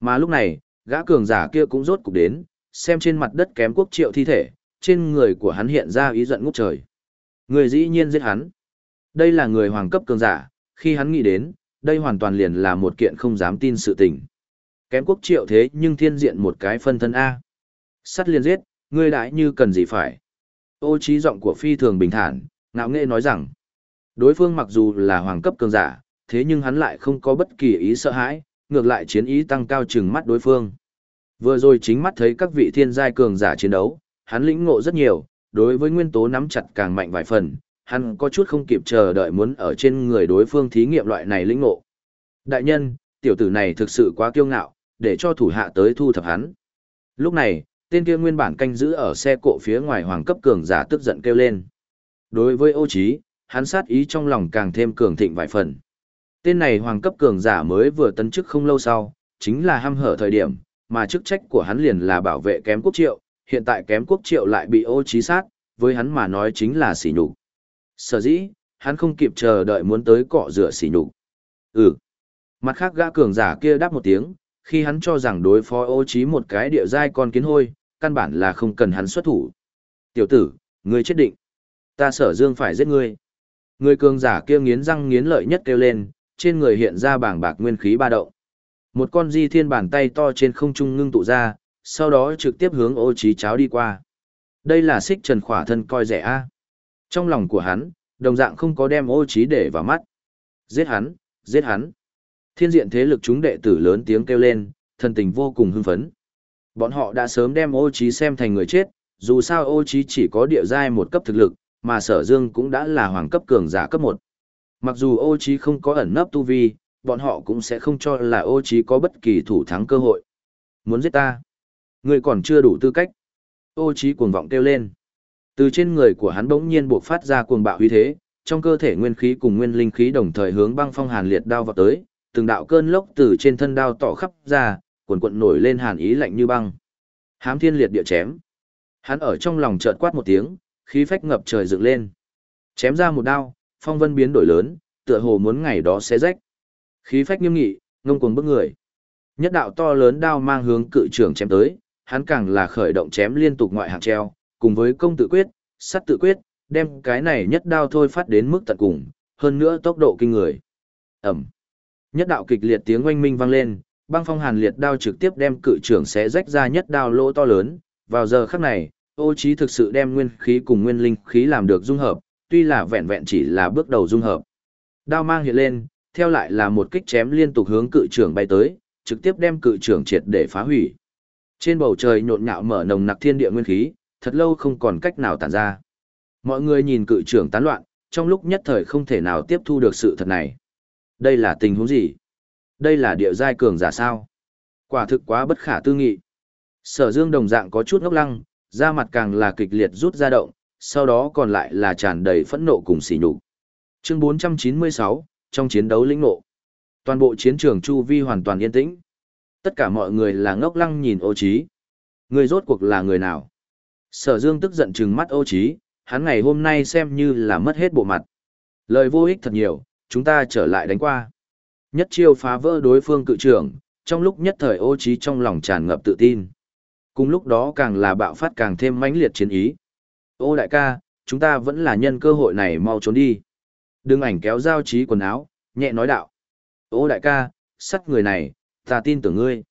Mà lúc này, gã cường giả kia cũng rốt cục đến, xem trên mặt đất kém quốc triệu thi thể, trên người của hắn hiện ra ý giận ngút trời. Người dĩ nhiên giết hắn. Đây là người hoàng cấp cường giả, khi hắn nghĩ đến, đây hoàn toàn liền là một kiện không dám tin sự tình. Kém quốc triệu thế nhưng thiên diện một cái phân thân A. Sắt liền giết, ngươi đãi như cần gì phải. Ô trí giọng của phi thường bình thản, ngạo nghệ nói rằng, đối phương mặc dù là hoàng cấp cường giả, thế nhưng hắn lại không có bất kỳ ý sợ hãi, ngược lại chiến ý tăng cao chừng mắt đối phương. Vừa rồi chính mắt thấy các vị thiên giai cường giả chiến đấu, hắn lĩnh ngộ rất nhiều, đối với nguyên tố nắm chặt càng mạnh vài phần, hắn có chút không kịp chờ đợi muốn ở trên người đối phương thí nghiệm loại này lĩnh ngộ. Đại nhân, tiểu tử này thực sự quá kiêu ngạo, để cho thủ hạ tới thu thập hắn. Lúc này, tên kia nguyên bản canh giữ ở xe cộ phía ngoài hoàng cấp cường giả tức giận kêu lên. Đối với ô Chí, hắn sát ý trong lòng càng thêm cường thịnh vài phần. Tên này hoàng cấp cường giả mới vừa tấn chức không lâu sau, chính là ham hở thời điểm, mà chức trách của hắn liền là bảo vệ kém quốc triệu, hiện tại kém quốc triệu lại bị ô Chí sát, với hắn mà nói chính là sỉ nhục. Sở dĩ, hắn không kịp chờ đợi muốn tới cọ rửa xỉ nhục. Ừ. Mặt khác gã cường giả kia đáp một tiếng, khi hắn cho rằng đối phó ô trí một cái địa giai con kiến hôi, căn bản là không cần hắn xuất thủ. Tiểu tử, ngươi chết định. Ta sở dương phải giết ngươi. Người cường giả kia nghiến răng nghiến lợi nhất kêu lên, trên người hiện ra bảng bạc nguyên khí ba động. Một con di thiên bàn tay to trên không trung ngưng tụ ra, sau đó trực tiếp hướng ô trí cháo đi qua. Đây là xích trần khỏa thân coi rẻ a. Trong lòng của hắn, đồng dạng không có đem ô trí để vào mắt. Giết hắn, giết hắn. Thiên diện thế lực chúng đệ tử lớn tiếng kêu lên, thần tình vô cùng hưng phấn. Bọn họ đã sớm đem ô trí xem thành người chết, dù sao ô trí chỉ có địa giai một cấp thực lực, mà sở dương cũng đã là hoàng cấp cường giả cấp một. Mặc dù ô trí không có ẩn nấp tu vi, bọn họ cũng sẽ không cho là ô trí có bất kỳ thủ thắng cơ hội. Muốn giết ta? Ngươi còn chưa đủ tư cách. Ô trí cuồng vọng kêu lên. Từ trên người của hắn bỗng nhiên buộc phát ra cuồng bạo uy thế, trong cơ thể nguyên khí cùng nguyên linh khí đồng thời hướng băng phong hàn liệt đao vào tới, từng đạo cơn lốc từ trên thân đao tỏ khắp ra, cuồn cuộn nổi lên hàn ý lạnh như băng. Hám thiên liệt địa chém. Hắn ở trong lòng chợt quát một tiếng, khí phách ngập trời dựng lên. Chém ra một đao, phong vân biến đổi lớn, tựa hồ muốn ngày đó sẽ rách. Khí phách nghiêm nghị, ngông cuồng bức người. Nhất đạo to lớn đao mang hướng cự trưởng chém tới, hắn càng là khởi động chém liên tục ngoại hạng treo, cùng với công tự quyết, sắt tự quyết, đem cái này nhất đao thôi phát đến mức tận cùng, hơn nữa tốc độ kinh người. Ẩm. Nhất đạo kịch liệt tiếng oanh minh vang lên, băng phong hàn liệt đao trực tiếp đem cự trưởng xé rách ra nhất đao lỗ to lớn. Vào giờ khắc này, ô trí thực sự đem nguyên khí cùng nguyên linh khí làm được dung hợp, tuy là vẹn vẹn chỉ là bước đầu dung hợp. Đao mang hiện lên, theo lại là một kích chém liên tục hướng cự trưởng bay tới, trực tiếp đem cự trưởng triệt để phá hủy. Trên bầu trời nhộn nhạo mở nồng nặc thiên địa nguyên khí, thật lâu không còn cách nào tản ra. Mọi người nhìn cự trưởng tán loạn, trong lúc nhất thời không thể nào tiếp thu được sự thật này. Đây là tình huống gì? Đây là địa giai cường giả sao? Quả thực quá bất khả tư nghị. Sở Dương đồng dạng có chút ngốc lăng, da mặt càng là kịch liệt rút ra động, sau đó còn lại là tràn đầy phẫn nộ cùng sỉ nhục. Chương 496, trong chiến đấu lĩnh nộ. Toàn bộ chiến trường chu vi hoàn toàn yên tĩnh. Tất cả mọi người là ngốc lăng nhìn ô Chí. Người rốt cuộc là người nào? Sở Dương tức giận trừng mắt ô Chí, hắn ngày hôm nay xem như là mất hết bộ mặt. Lời vô ích thật nhiều, chúng ta trở lại đánh qua. Nhất chiêu phá vỡ đối phương cự trưởng, trong lúc nhất thời ô Chí trong lòng tràn ngập tự tin. Cùng lúc đó càng là bạo phát càng thêm mãnh liệt chiến ý. Ô đại ca, chúng ta vẫn là nhân cơ hội này mau trốn đi. Đừng ảnh kéo giao trí quần áo, nhẹ nói đạo. Ô đại ca, sắt người này, ta tin tưởng ngươi.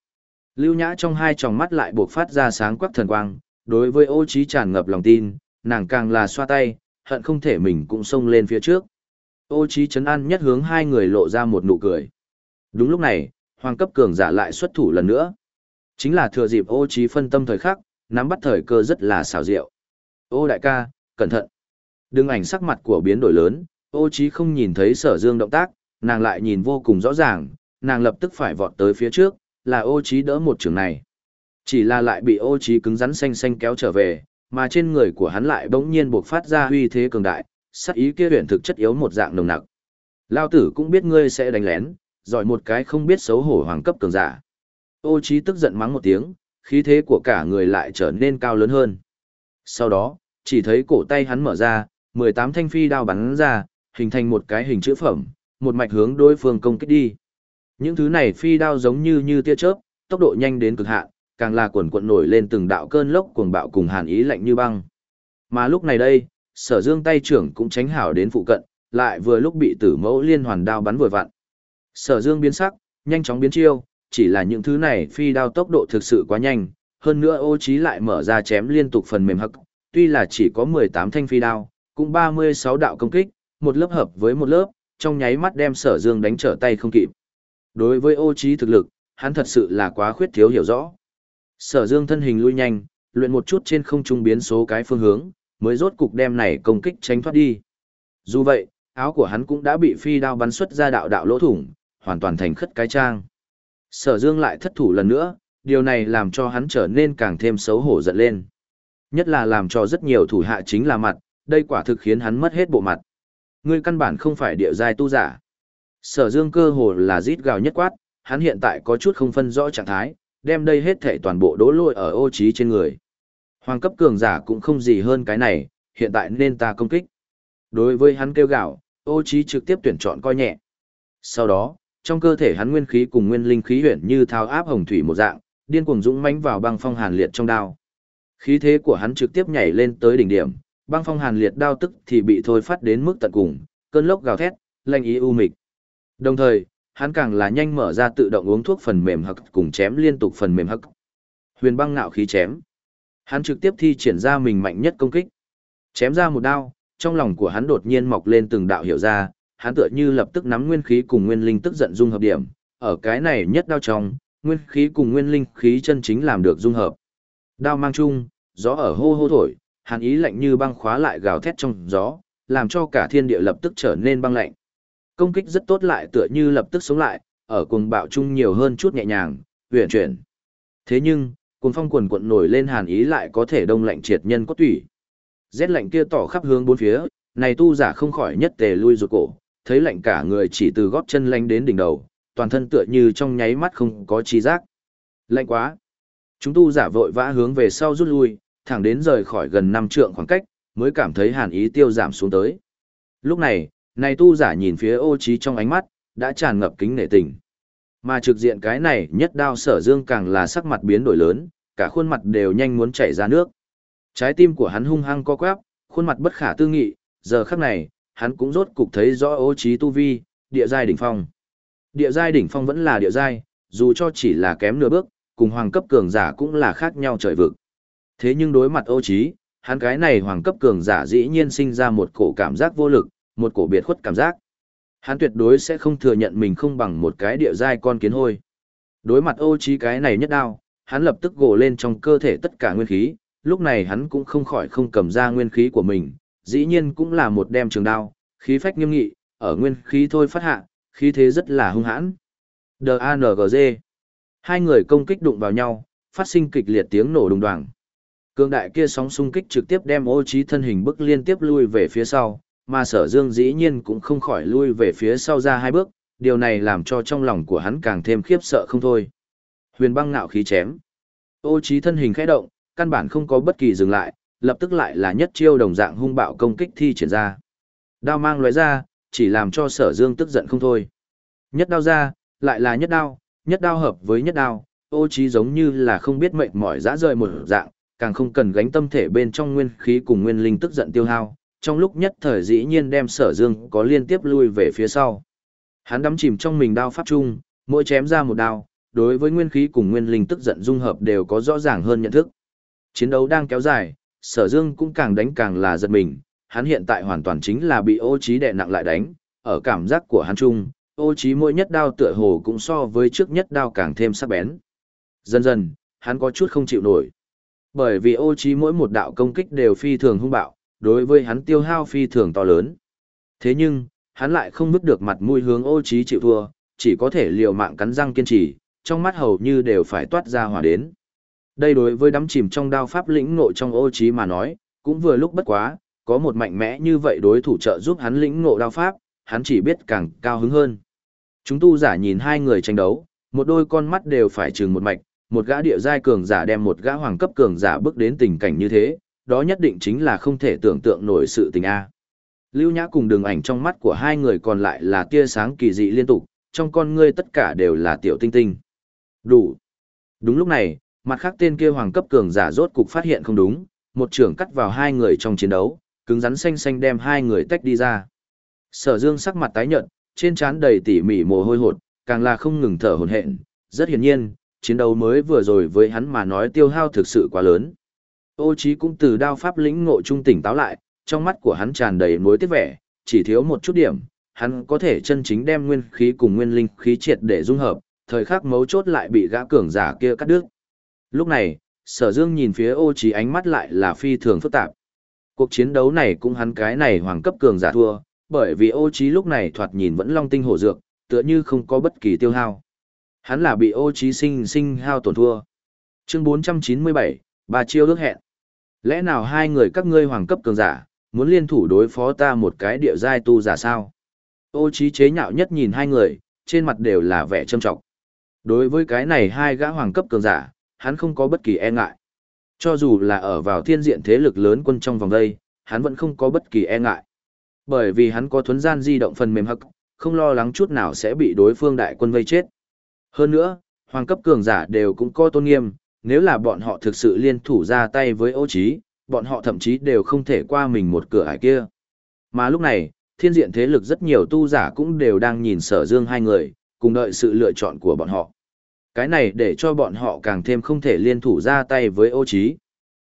Lưu Nhã trong hai tròng mắt lại buộc phát ra sáng quắc thần quang, đối với ô trí tràn ngập lòng tin, nàng càng là xoa tay, hận không thể mình cũng xông lên phía trước. Ô trí chấn an nhất hướng hai người lộ ra một nụ cười. Đúng lúc này, hoàng cấp cường giả lại xuất thủ lần nữa. Chính là thừa dịp ô trí phân tâm thời khắc, nắm bắt thời cơ rất là xảo diệu. Ô đại ca, cẩn thận. Đừng ảnh sắc mặt của biến đổi lớn, ô trí không nhìn thấy sở dương động tác, nàng lại nhìn vô cùng rõ ràng, nàng lập tức phải vọt tới phía trước, là ô trí đỡ một trường này. Chỉ là lại bị ô trí cứng rắn xanh xanh kéo trở về, mà trên người của hắn lại bỗng nhiên buộc phát ra uy thế cường đại, sắc ý kia huyền thực chất yếu một dạng nồng nặc. Lao tử cũng biết ngươi sẽ đánh lén, giỏi một cái không biết xấu hổ hoàng cấp cường giả. Ô trí tức giận mắng một tiếng, khí thế của cả người lại trở nên cao lớn hơn. Sau đó, chỉ thấy cổ tay hắn mở ra, 18 thanh phi đao bắn ra, hình thành một cái hình chữ phẩm, một mạch hướng đối phương công kích đi. Những thứ này phi đao giống như như tia chớp, tốc độ nhanh đến cực hạn, càng là quần quận nổi lên từng đạo cơn lốc cuồng bạo cùng hàn ý lạnh như băng. Mà lúc này đây, sở dương tay trưởng cũng tránh hảo đến phụ cận, lại vừa lúc bị tử mẫu liên hoàn đao bắn vừa vặn. Sở dương biến sắc, nhanh chóng biến chiêu, chỉ là những thứ này phi đao tốc độ thực sự quá nhanh, hơn nữa ô trí lại mở ra chém liên tục phần mềm hậc, tuy là chỉ có 18 thanh phi đao, cũng 36 đạo công kích, một lớp hợp với một lớp, trong nháy mắt đem sở dương đánh trở tay không kịp. Đối với ô trí thực lực, hắn thật sự là quá khuyết thiếu hiểu rõ. Sở dương thân hình lui nhanh, luyện một chút trên không trung biến số cái phương hướng, mới rốt cục đem này công kích tránh thoát đi. Dù vậy, áo của hắn cũng đã bị phi đao bắn xuất ra đạo đạo lỗ thủng, hoàn toàn thành khất cái trang. Sở dương lại thất thủ lần nữa, điều này làm cho hắn trở nên càng thêm xấu hổ giận lên. Nhất là làm cho rất nhiều thủ hạ chính là mặt, đây quả thực khiến hắn mất hết bộ mặt. Ngươi căn bản không phải địa giai tu giả. Sở dương cơ hồ là rít gào nhất quát, hắn hiện tại có chút không phân rõ trạng thái, đem đây hết thể toàn bộ đố lôi ở ô trí trên người. Hoàng cấp cường giả cũng không gì hơn cái này, hiện tại nên ta công kích. Đối với hắn kêu gạo, ô trí trực tiếp tuyển chọn coi nhẹ. Sau đó, trong cơ thể hắn nguyên khí cùng nguyên linh khí huyển như thao áp hồng thủy một dạng, điên cuồng dũng mãnh vào băng phong hàn liệt trong đao. Khí thế của hắn trực tiếp nhảy lên tới đỉnh điểm, băng phong hàn liệt đao tức thì bị thôi phát đến mức tận cùng, cơn lốc gào thét, lanh ý u mịch. Đồng thời, hắn càng là nhanh mở ra tự động uống thuốc phần mềm hắc cùng chém liên tục phần mềm hắc. Huyền băng ngạo khí chém. Hắn trực tiếp thi triển ra mình mạnh nhất công kích. Chém ra một đao, trong lòng của hắn đột nhiên mọc lên từng đạo hiểu ra, hắn tựa như lập tức nắm nguyên khí cùng nguyên linh tức giận dung hợp điểm, ở cái này nhất đao trong, nguyên khí cùng nguyên linh khí chân chính làm được dung hợp. Đao mang chung, gió ở hô hô thổi, hàn ý lạnh như băng khóa lại gào thét trong gió, làm cho cả thiên địa lập tức trở nên băng lạnh. Công kích rất tốt lại tựa như lập tức sống lại, ở cuồng bạo chung nhiều hơn chút nhẹ nhàng, huyền chuyển. Thế nhưng, cuồng phong quần cuộn nổi lên hàn ý lại có thể đông lạnh triệt nhân cốt tủy. Rét lạnh kia tỏ khắp hướng bốn phía, này tu giả không khỏi nhất tề lui rụt cổ, thấy lạnh cả người chỉ từ gót chân lạnh đến đỉnh đầu, toàn thân tựa như trong nháy mắt không có trí giác. Lạnh quá. Chúng tu giả vội vã hướng về sau rút lui, thẳng đến rời khỏi gần năm trượng khoảng cách, mới cảm thấy hàn ý tiêu giảm xuống tới. Lúc này, này tu giả nhìn phía ô trí trong ánh mắt, đã tràn ngập kính nể tình. Mà trực diện cái này nhất đao sở dương càng là sắc mặt biến đổi lớn, cả khuôn mặt đều nhanh muốn chảy ra nước. Trái tim của hắn hung hăng co quắp, khuôn mặt bất khả tư nghị, giờ khắc này, hắn cũng rốt cục thấy rõ ô trí tu vi, địa giai đỉnh phong. Địa giai đỉnh phong vẫn là địa giai, dù cho chỉ là kém nửa bước, cùng hoàng cấp cường giả cũng là khác nhau trời vực. Thế nhưng đối mặt ô trí, hắn cái này hoàng cấp cường giả dĩ nhiên sinh ra một cổ cảm giác vô lực, một cổ biệt khuất cảm giác. Hắn tuyệt đối sẽ không thừa nhận mình không bằng một cái địa giai con kiến hôi. Đối mặt ô trí cái này nhất đao, hắn lập tức gồ lên trong cơ thể tất cả nguyên khí, lúc này hắn cũng không khỏi không cầm ra nguyên khí của mình, dĩ nhiên cũng là một đem trường đao, khí phách nghiêm nghị, ở nguyên khí thôi phát hạ, khí thế rất là hung hãn. D.A.N.G.G. Hai người công kích đụng vào nhau, phát sinh kịch liệt tiếng nổ đùng đoàng. Cương đại kia sóng xung kích trực tiếp đem ô trí thân hình bức liên tiếp lui về phía sau, mà sở dương dĩ nhiên cũng không khỏi lui về phía sau ra hai bước, điều này làm cho trong lòng của hắn càng thêm khiếp sợ không thôi. Huyền băng ngạo khí chém. Ô trí thân hình khẽ động, căn bản không có bất kỳ dừng lại, lập tức lại là nhất chiêu đồng dạng hung bạo công kích thi triển ra. Đao mang lóe ra, chỉ làm cho sở dương tức giận không thôi. Nhất đao ra, lại là nhất đao, nhất đao hợp với nhất đao, ô trí giống như là không biết mệnh mỏi dã rời một dạng, càng không cần gánh tâm thể bên trong nguyên khí cùng nguyên linh tức giận tiêu hao, trong lúc nhất thời dĩ nhiên đem sở dương có liên tiếp lui về phía sau. Hắn đắm chìm trong mình đao pháp chung, mỗi chém ra một đao, đối với nguyên khí cùng nguyên linh tức giận dung hợp đều có rõ ràng hơn nhận thức. Chiến đấu đang kéo dài, sở dương cũng càng đánh càng là giật mình, hắn hiện tại hoàn toàn chính là bị ô trí đè nặng lại đánh, ở cảm giác của hắn chung, ô trí mỗi nhất đao tựa hồ cũng so với trước nhất đao càng thêm sắc bén. Dần dần, hắn có chút không chịu nổi. Bởi vì ô trí mỗi một đạo công kích đều phi thường hung bạo, đối với hắn tiêu hao phi thường to lớn. Thế nhưng, hắn lại không bước được mặt mũi hướng ô trí chịu thua, chỉ có thể liều mạng cắn răng kiên trì, trong mắt hầu như đều phải toát ra hỏa đến. Đây đối với đắm chìm trong đao pháp lĩnh ngộ trong ô trí mà nói, cũng vừa lúc bất quá, có một mạnh mẽ như vậy đối thủ trợ giúp hắn lĩnh ngộ đao pháp, hắn chỉ biết càng cao hứng hơn. Chúng tu giả nhìn hai người tranh đấu, một đôi con mắt đều phải trừng một mạch, một gã địa giai cường giả đem một gã hoàng cấp cường giả bước đến tình cảnh như thế, đó nhất định chính là không thể tưởng tượng nổi sự tình A. Lưu Nhã cùng đường ảnh trong mắt của hai người còn lại là tia sáng kỳ dị liên tục, trong con ngươi tất cả đều là tiểu tinh tinh. Đủ. Đúng lúc này, mặt khác tên kia hoàng cấp cường giả rốt cục phát hiện không đúng, một trưởng cắt vào hai người trong chiến đấu, cứng rắn xanh xanh đem hai người tách đi ra. Sở Dương sắc mặt tái nhợt, trên trán đầy tỉ mỉ mồ hôi hột, càng là không ngừng thở hổn hển, rất hiển nhiên, chiến đấu mới vừa rồi với hắn mà nói tiêu hao thực sự quá lớn. Ô Chí cũng từ đao pháp lĩnh ngộ trung tỉnh táo lại, trong mắt của hắn tràn đầy mối tiếc vẻ, chỉ thiếu một chút điểm, hắn có thể chân chính đem nguyên khí cùng nguyên linh khí triệt để dung hợp, thời khắc mấu chốt lại bị gã cường giả kia cắt đứt. Lúc này, Sở Dương nhìn phía Ô Chí ánh mắt lại là phi thường phức tạp. Cuộc chiến đấu này cũng hắn cái này hoàng cấp cường giả thua, bởi vì Ô Chí lúc này thoạt nhìn vẫn long tinh hổ dược, tựa như không có bất kỳ tiêu hao. Hắn là bị Ô Chí sinh sinh hao tổn thua. Chương 497, ba chiêu ước hẹn. Lẽ nào hai người các ngươi hoàng cấp cường giả, muốn liên thủ đối phó ta một cái địa giai tu giả sao? Ô trí chế nhạo nhất nhìn hai người, trên mặt đều là vẻ trâm trọng. Đối với cái này hai gã hoàng cấp cường giả, hắn không có bất kỳ e ngại. Cho dù là ở vào thiên diện thế lực lớn quân trong vòng đây, hắn vẫn không có bất kỳ e ngại. Bởi vì hắn có thuấn gian di động phần mềm hậc, không lo lắng chút nào sẽ bị đối phương đại quân vây chết. Hơn nữa, hoàng cấp cường giả đều cũng có tôn nghiêm, nếu là bọn họ thực sự liên thủ ra tay với ô trí, bọn họ thậm chí đều không thể qua mình một cửa ải kia. Mà lúc này, thiên diện thế lực rất nhiều tu giả cũng đều đang nhìn sở dương hai người, cùng đợi sự lựa chọn của bọn họ. Cái này để cho bọn họ càng thêm không thể liên thủ ra tay với ô trí.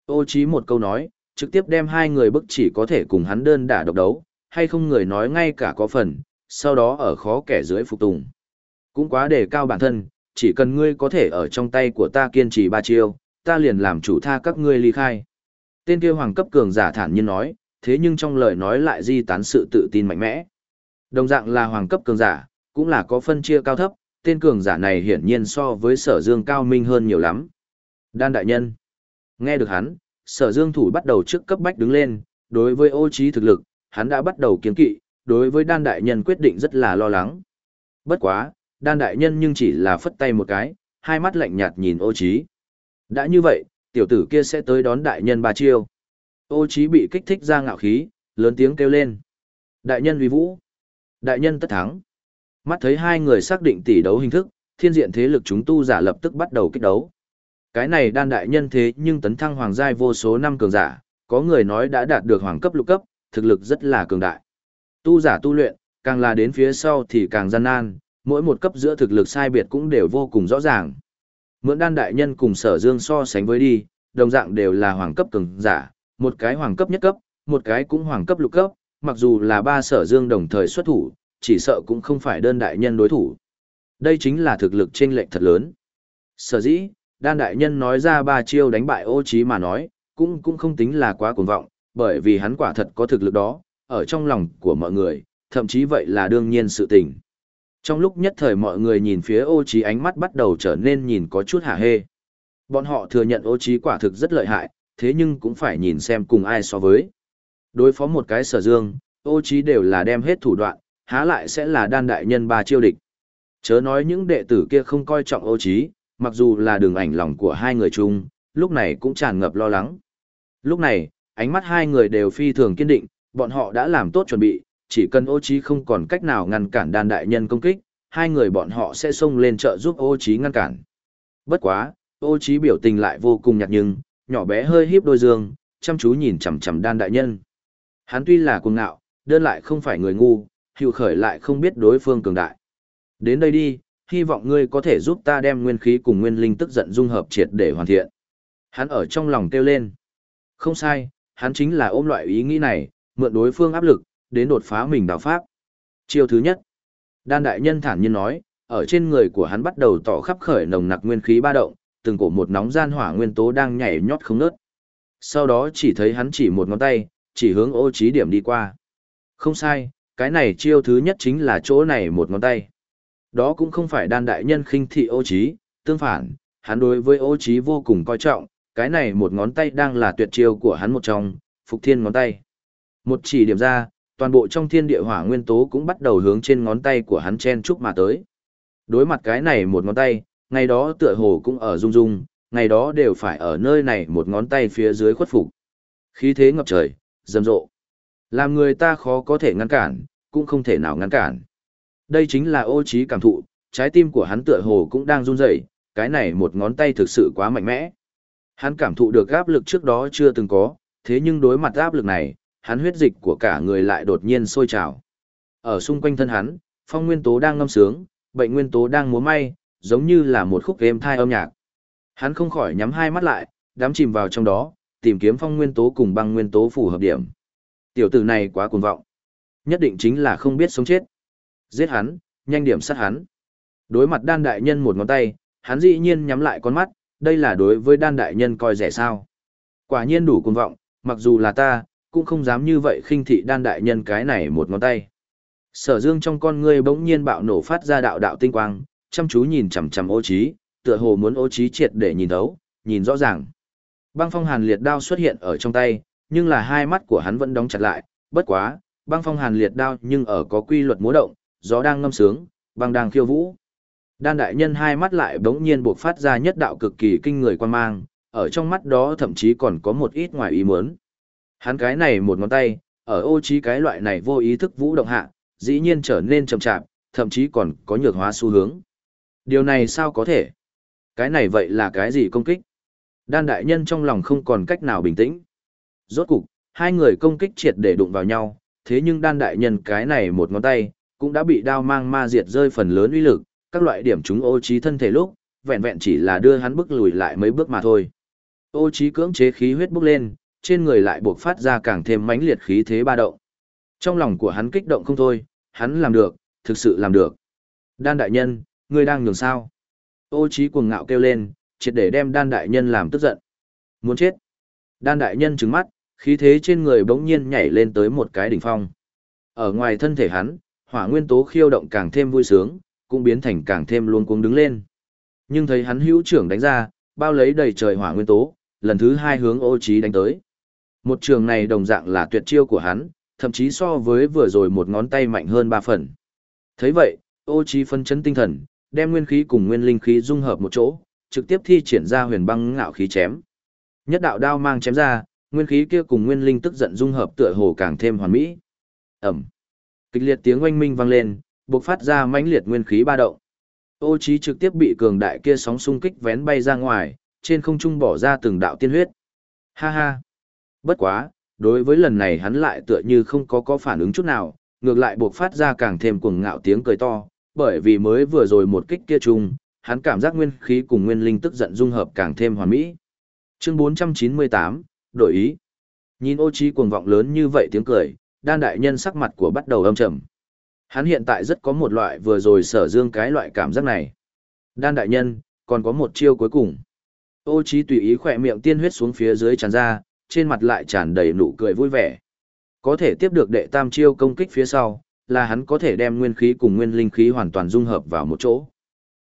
Ô trí một câu nói, trực tiếp đem hai người bức chỉ có thể cùng hắn đơn đả độc đấu, hay không người nói ngay cả có phần, sau đó ở khó kẻ dưới phục tùng. Cũng quá đề cao bản thân, chỉ cần ngươi có thể ở trong tay của ta kiên trì ba chiêu, ta liền làm chủ tha các ngươi ly khai. Tên kia hoàng cấp cường giả thản nhiên nói, thế nhưng trong lời nói lại di tán sự tự tin mạnh mẽ. Đồng dạng là hoàng cấp cường giả, cũng là có phân chia cao thấp, tên cường giả này hiển nhiên so với sở dương cao minh hơn nhiều lắm. Đan đại nhân. Nghe được hắn, sở dương thủ bắt đầu trước cấp bách đứng lên, đối với ô trí thực lực, hắn đã bắt đầu kiến kỵ, đối với đan đại nhân quyết định rất là lo lắng. Bất quá, đan đại nhân nhưng chỉ là phất tay một cái, hai mắt lạnh nhạt nhìn ô trí. Đã như vậy, tiểu tử kia sẽ tới đón đại nhân ba chiêu. Ô trí bị kích thích ra ngạo khí, lớn tiếng kêu lên. Đại nhân uy vũ. Đại nhân tất thắng. Mắt thấy hai người xác định tỷ đấu hình thức, thiên diện thế lực chúng tu giả lập tức bắt đầu kích đấu. Cái này đan đại nhân thế nhưng tấn thăng hoàng giai vô số năm cường giả, có người nói đã đạt được hoàng cấp lục cấp, thực lực rất là cường đại. Tu giả tu luyện, càng là đến phía sau thì càng gian nan, mỗi một cấp giữa thực lực sai biệt cũng đều vô cùng rõ ràng. Mượn đan đại nhân cùng sở dương so sánh với đi, đồng dạng đều là hoàng cấp cường giả, một cái hoàng cấp nhất cấp, một cái cũng hoàng cấp lục cấp, mặc dù là ba sở dương đồng thời xuất thủ, chỉ sợ cũng không phải đơn đại nhân đối thủ. Đây chính là thực lực chênh lệch thật lớn. Sở dĩ, đan đại nhân nói ra ba chiêu đánh bại ô trí mà nói, cũng cũng không tính là quá cuồng vọng, bởi vì hắn quả thật có thực lực đó, ở trong lòng của mọi người, thậm chí vậy là đương nhiên sự tình. Trong lúc nhất thời mọi người nhìn phía ô trí ánh mắt bắt đầu trở nên nhìn có chút hả hê. Bọn họ thừa nhận ô trí quả thực rất lợi hại, thế nhưng cũng phải nhìn xem cùng ai so với. Đối phó một cái sở dương, ô trí đều là đem hết thủ đoạn, há lại sẽ là đan đại nhân ba chiêu địch. Chớ nói những đệ tử kia không coi trọng ô trí, mặc dù là đường ảnh lòng của hai người chung, lúc này cũng tràn ngập lo lắng. Lúc này, ánh mắt hai người đều phi thường kiên định, bọn họ đã làm tốt chuẩn bị, chỉ cần ô trí không còn cách nào ngăn cản đan đại nhân công kích, hai người bọn họ sẽ xông lên trợ giúp ô trí ngăn cản. Bất quá, ô trí biểu tình lại vô cùng nhạt nhưng, nhỏ bé hơi híp đôi dương, chăm chú nhìn chằm chằm đan đại nhân. Hắn tuy là cuồng ngạo, đơn lại không phải người ngu, hiệu khởi lại không biết đối phương cường đại. Đến đây đi, hy vọng ngươi có thể giúp ta đem nguyên khí cùng nguyên linh tức giận dung hợp triệt để hoàn thiện. Hắn ở trong lòng kêu lên. Không sai, hắn chính là ôm loại ý nghĩ này, mượn đối phương áp lực, đến đột phá mình đạo pháp. Chiêu thứ nhất. Đan đại nhân thản nhiên nói, ở trên người của hắn bắt đầu tỏ khắp khởi nồng nặc nguyên khí ba động, từng cổ một nóng gian hỏa nguyên tố đang nhảy nhót không ngớt. Sau đó chỉ thấy hắn chỉ một ngón tay, chỉ hướng ô trí điểm đi qua. Không sai, cái này chiêu thứ nhất chính là chỗ này một ngón tay. Đó cũng không phải đan đại nhân khinh thị ô trí, tương phản, hắn đối với ô trí vô cùng coi trọng, cái này một ngón tay đang là tuyệt chiêu của hắn một trong, phục thiên ngón tay. Một chỉ điểm ra, toàn bộ trong thiên địa hỏa nguyên tố cũng bắt đầu hướng trên ngón tay của hắn chen chúc mà tới. Đối mặt cái này một ngón tay, ngày đó tựa hồ cũng ở rung rung, ngày đó đều phải ở nơi này một ngón tay phía dưới khuất phục. Khí thế ngập trời, rầm rộ. Làm người ta khó có thể ngăn cản, cũng không thể nào ngăn cản. Đây chính là ô trí cảm thụ, trái tim của hắn tựa hồ cũng đang run rẩy, cái này một ngón tay thực sự quá mạnh mẽ. Hắn cảm thụ được áp lực trước đó chưa từng có, thế nhưng đối mặt áp lực này, hắn huyết dịch của cả người lại đột nhiên sôi trào. Ở xung quanh thân hắn, phong nguyên tố đang ngâm sướng, bệnh nguyên tố đang múa may, giống như là một khúc êm thai âm nhạc. Hắn không khỏi nhắm hai mắt lại, đắm chìm vào trong đó, tìm kiếm phong nguyên tố cùng băng nguyên tố phù hợp điểm. Tiểu tử này quá cuồng vọng. Nhất định chính là không biết sống chết. Giết hắn, nhanh điểm sát hắn. Đối mặt đan đại nhân một ngón tay, hắn dĩ nhiên nhắm lại con mắt, đây là đối với đan đại nhân coi rẻ sao. Quả nhiên đủ cuồng vọng, mặc dù là ta, cũng không dám như vậy khinh thị đan đại nhân cái này một ngón tay. Sở dương trong con ngươi bỗng nhiên bạo nổ phát ra đạo đạo tinh quang, chăm chú nhìn chằm chằm ô trí, tựa hồ muốn ô trí triệt để nhìn thấu, nhìn rõ ràng. Băng phong hàn liệt đao xuất hiện ở trong tay, nhưng là hai mắt của hắn vẫn đóng chặt lại, bất quá, băng phong hàn liệt đao nhưng ở có quy luật múa động, gió đang ngâm sướng, băng đang khiêu vũ. Đan đại nhân hai mắt lại bỗng nhiên buộc phát ra nhất đạo cực kỳ kinh người quan mang, ở trong mắt đó thậm chí còn có một ít ngoài ý muốn. Hắn cái này một ngón tay, ở ô trí cái loại này vô ý thức vũ động hạ, dĩ nhiên trở nên chậm chạp, thậm chí còn có nhược hóa xu hướng. Điều này sao có thể? Cái này vậy là cái gì công kích? Đan đại nhân trong lòng không còn cách nào bình tĩnh. Rốt cục, hai người công kích triệt để đụng vào nhau, thế nhưng đan đại nhân cái này một ngón tay, cũng đã bị đao mang ma diệt rơi phần lớn uy lực, các loại điểm chúng ô trí thân thể lúc, vẹn vẹn chỉ là đưa hắn bước lùi lại mấy bước mà thôi. Ô trí cưỡng chế khí huyết bốc lên, trên người lại buộc phát ra càng thêm mãnh liệt khí thế ba động. Trong lòng của hắn kích động không thôi, hắn làm được, thực sự làm được. Đan đại nhân, ngươi đang nhường sao? Ô trí cuồng ngạo kêu lên, triệt để đem đan đại nhân làm tức giận. Muốn chết. Đan đại nhân trừng mắt, khí thế trên người bỗng nhiên nhảy lên tới một cái đỉnh phong. Ở ngoài thân thể hắn, hỏa nguyên tố khiêu động càng thêm vui sướng, cũng biến thành càng thêm luôn cuống đứng lên. Nhưng thấy hắn hữu trưởng đánh ra, bao lấy đầy trời hỏa nguyên tố, lần thứ hai hướng ô trí đánh tới. Một trường này đồng dạng là tuyệt chiêu của hắn, thậm chí so với vừa rồi một ngón tay mạnh hơn ba phần. thấy vậy, ô trí phân chấn tinh thần, đem nguyên khí cùng nguyên linh khí dung hợp một chỗ, trực tiếp thi triển ra huyền băng ngạo khí chém. Nhất đạo đao mang chém ra, nguyên khí kia cùng nguyên linh tức giận dung hợp tựa hồ càng thêm hoàn mỹ. Ẩm. Kịch liệt tiếng oanh minh vang lên, bộc phát ra mãnh liệt nguyên khí ba động. Ô trí trực tiếp bị cường đại kia sóng xung kích vén bay ra ngoài, trên không trung bỏ ra từng đạo tiên huyết. Ha ha. Bất quá, đối với lần này hắn lại tựa như không có có phản ứng chút nào, ngược lại buộc phát ra càng thêm cuồng ngạo tiếng cười to, bởi vì mới vừa rồi một kích kia chung, hắn cảm giác nguyên khí cùng nguyên linh tức giận dung hợp càng thêm hoàn mỹ. Chương 498, đổi ý. Nhìn ô trí cuồng vọng lớn như vậy tiếng cười, đan đại nhân sắc mặt của bắt đầu âm trầm. Hắn hiện tại rất có một loại vừa rồi sở dương cái loại cảm giác này. Đan đại nhân, còn có một chiêu cuối cùng. Ô trí tùy ý khỏe miệng tiên huyết xuống phía dưới tràn ra, trên mặt lại tràn đầy nụ cười vui vẻ. Có thể tiếp được đệ tam chiêu công kích phía sau, là hắn có thể đem nguyên khí cùng nguyên linh khí hoàn toàn dung hợp vào một chỗ.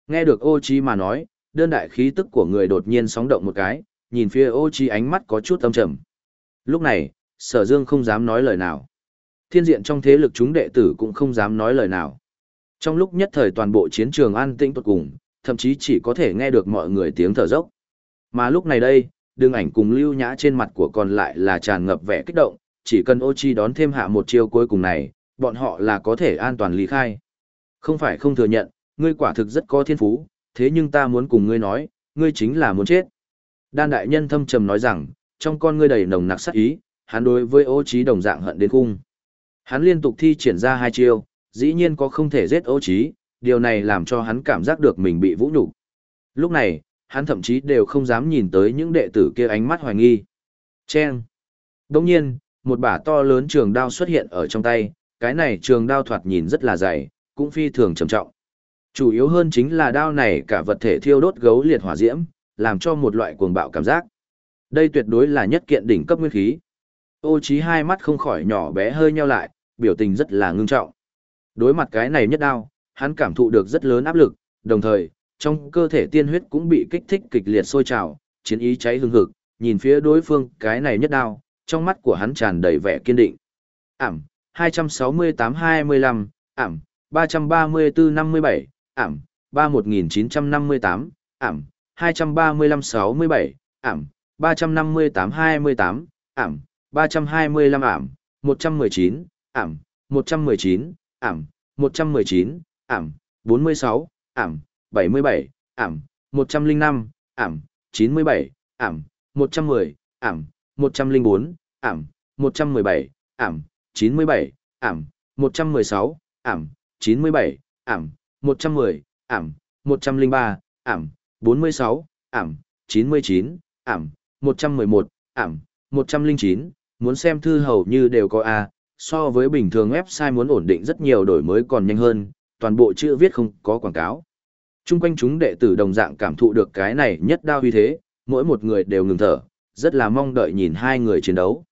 Nghe được ô Chi mà nói, đơn đại khí tức của người đột nhiên sóng động một cái, nhìn phía ô Chi ánh mắt có chút âm trầm. Lúc này, sở dương không dám nói lời nào. Thiên diện trong thế lực chúng đệ tử cũng không dám nói lời nào. Trong lúc nhất thời toàn bộ chiến trường an tĩnh tuột cùng, thậm chí chỉ có thể nghe được mọi người tiếng thở dốc. Mà lúc này đây, đường ảnh cùng lưu nhã trên mặt của còn lại là tràn ngập vẻ kích động, chỉ cần ô chi đón thêm hạ một chiêu cuối cùng này, bọn họ là có thể an toàn lý khai. Không phải không thừa nhận, ngươi quả thực rất có thiên phú, thế nhưng ta muốn cùng ngươi nói, ngươi chính là muốn chết. Đan đại nhân thâm trầm nói rằng, trong con ngươi đầy nồng nặc sát ý, hắn đối với ô trí đồng dạng hận đến khung. Hắn liên tục thi triển ra hai chiêu, dĩ nhiên có không thể giết ô trí, điều này làm cho hắn cảm giác được mình bị vũ nhục. Lúc này, hắn thậm chí đều không dám nhìn tới những đệ tử kia ánh mắt hoài nghi. Chen. Đồng nhiên, một bả to lớn trường đao xuất hiện ở trong tay, cái này trường đao thoạt nhìn rất là dày, cũng phi thường trầm trọng. Chủ yếu hơn chính là đao này cả vật thể thiêu đốt gấu liệt hỏa diễm, làm cho một loại cuồng bạo cảm giác. Đây tuyệt đối là nhất kiện đỉnh cấp nguyên khí. Ô trí hai mắt không khỏi nhỏ bé hơi nheo lại, biểu tình rất là ngưng trọng. Đối mặt cái này nhất đao, hắn cảm thụ được rất lớn áp lực, đồng thời, trong cơ thể tiên huyết cũng bị kích thích kịch liệt sôi trào, chiến ý cháy hừng hực, nhìn phía đối phương cái này nhất đao, trong mắt của hắn tràn đầy vẻ kiên định. Ảm, 268-25, Ảm, 334-57, Ảm, 31958, Ảm, 235-67, Ảm, 358-28, Ảm, 325 Ảm, 119, Ảm, 119, Ảm, 119, Ảm, 46, Ảm, 77, Ảm, 105, Ảm, 97, Ảm, 110, Ảm, 104, Ảm, 117, Ảm, 97, Ảm, 116, Ảm, 97, Ảm, 110, Ảm, 103, Ảm, 46, Ảm, 99, Ảm, 111, Ảm, 109, muốn xem thư hầu như đều có A, so với bình thường website muốn ổn định rất nhiều đổi mới còn nhanh hơn, toàn bộ chữ viết không có quảng cáo. Trung quanh chúng đệ tử đồng dạng cảm thụ được cái này nhất đao uy thế, mỗi một người đều ngừng thở, rất là mong đợi nhìn hai người chiến đấu.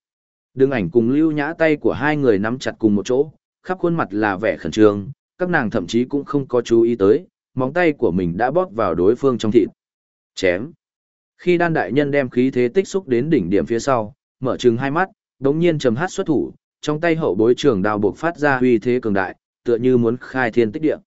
Đường ảnh cùng lưu nhã tay của hai người nắm chặt cùng một chỗ, khắp khuôn mặt là vẻ khẩn trương, các nàng thậm chí cũng không có chú ý tới, móng tay của mình đã bóp vào đối phương trong thịt. Chém. Khi đan đại nhân đem khí thế tích xúc đến đỉnh điểm phía sau, mở trừng hai mắt, đống nhiên trầm hát xuất thủ, trong tay hậu bối trường đao buộc phát ra huy thế cường đại, tựa như muốn khai thiên tích địa.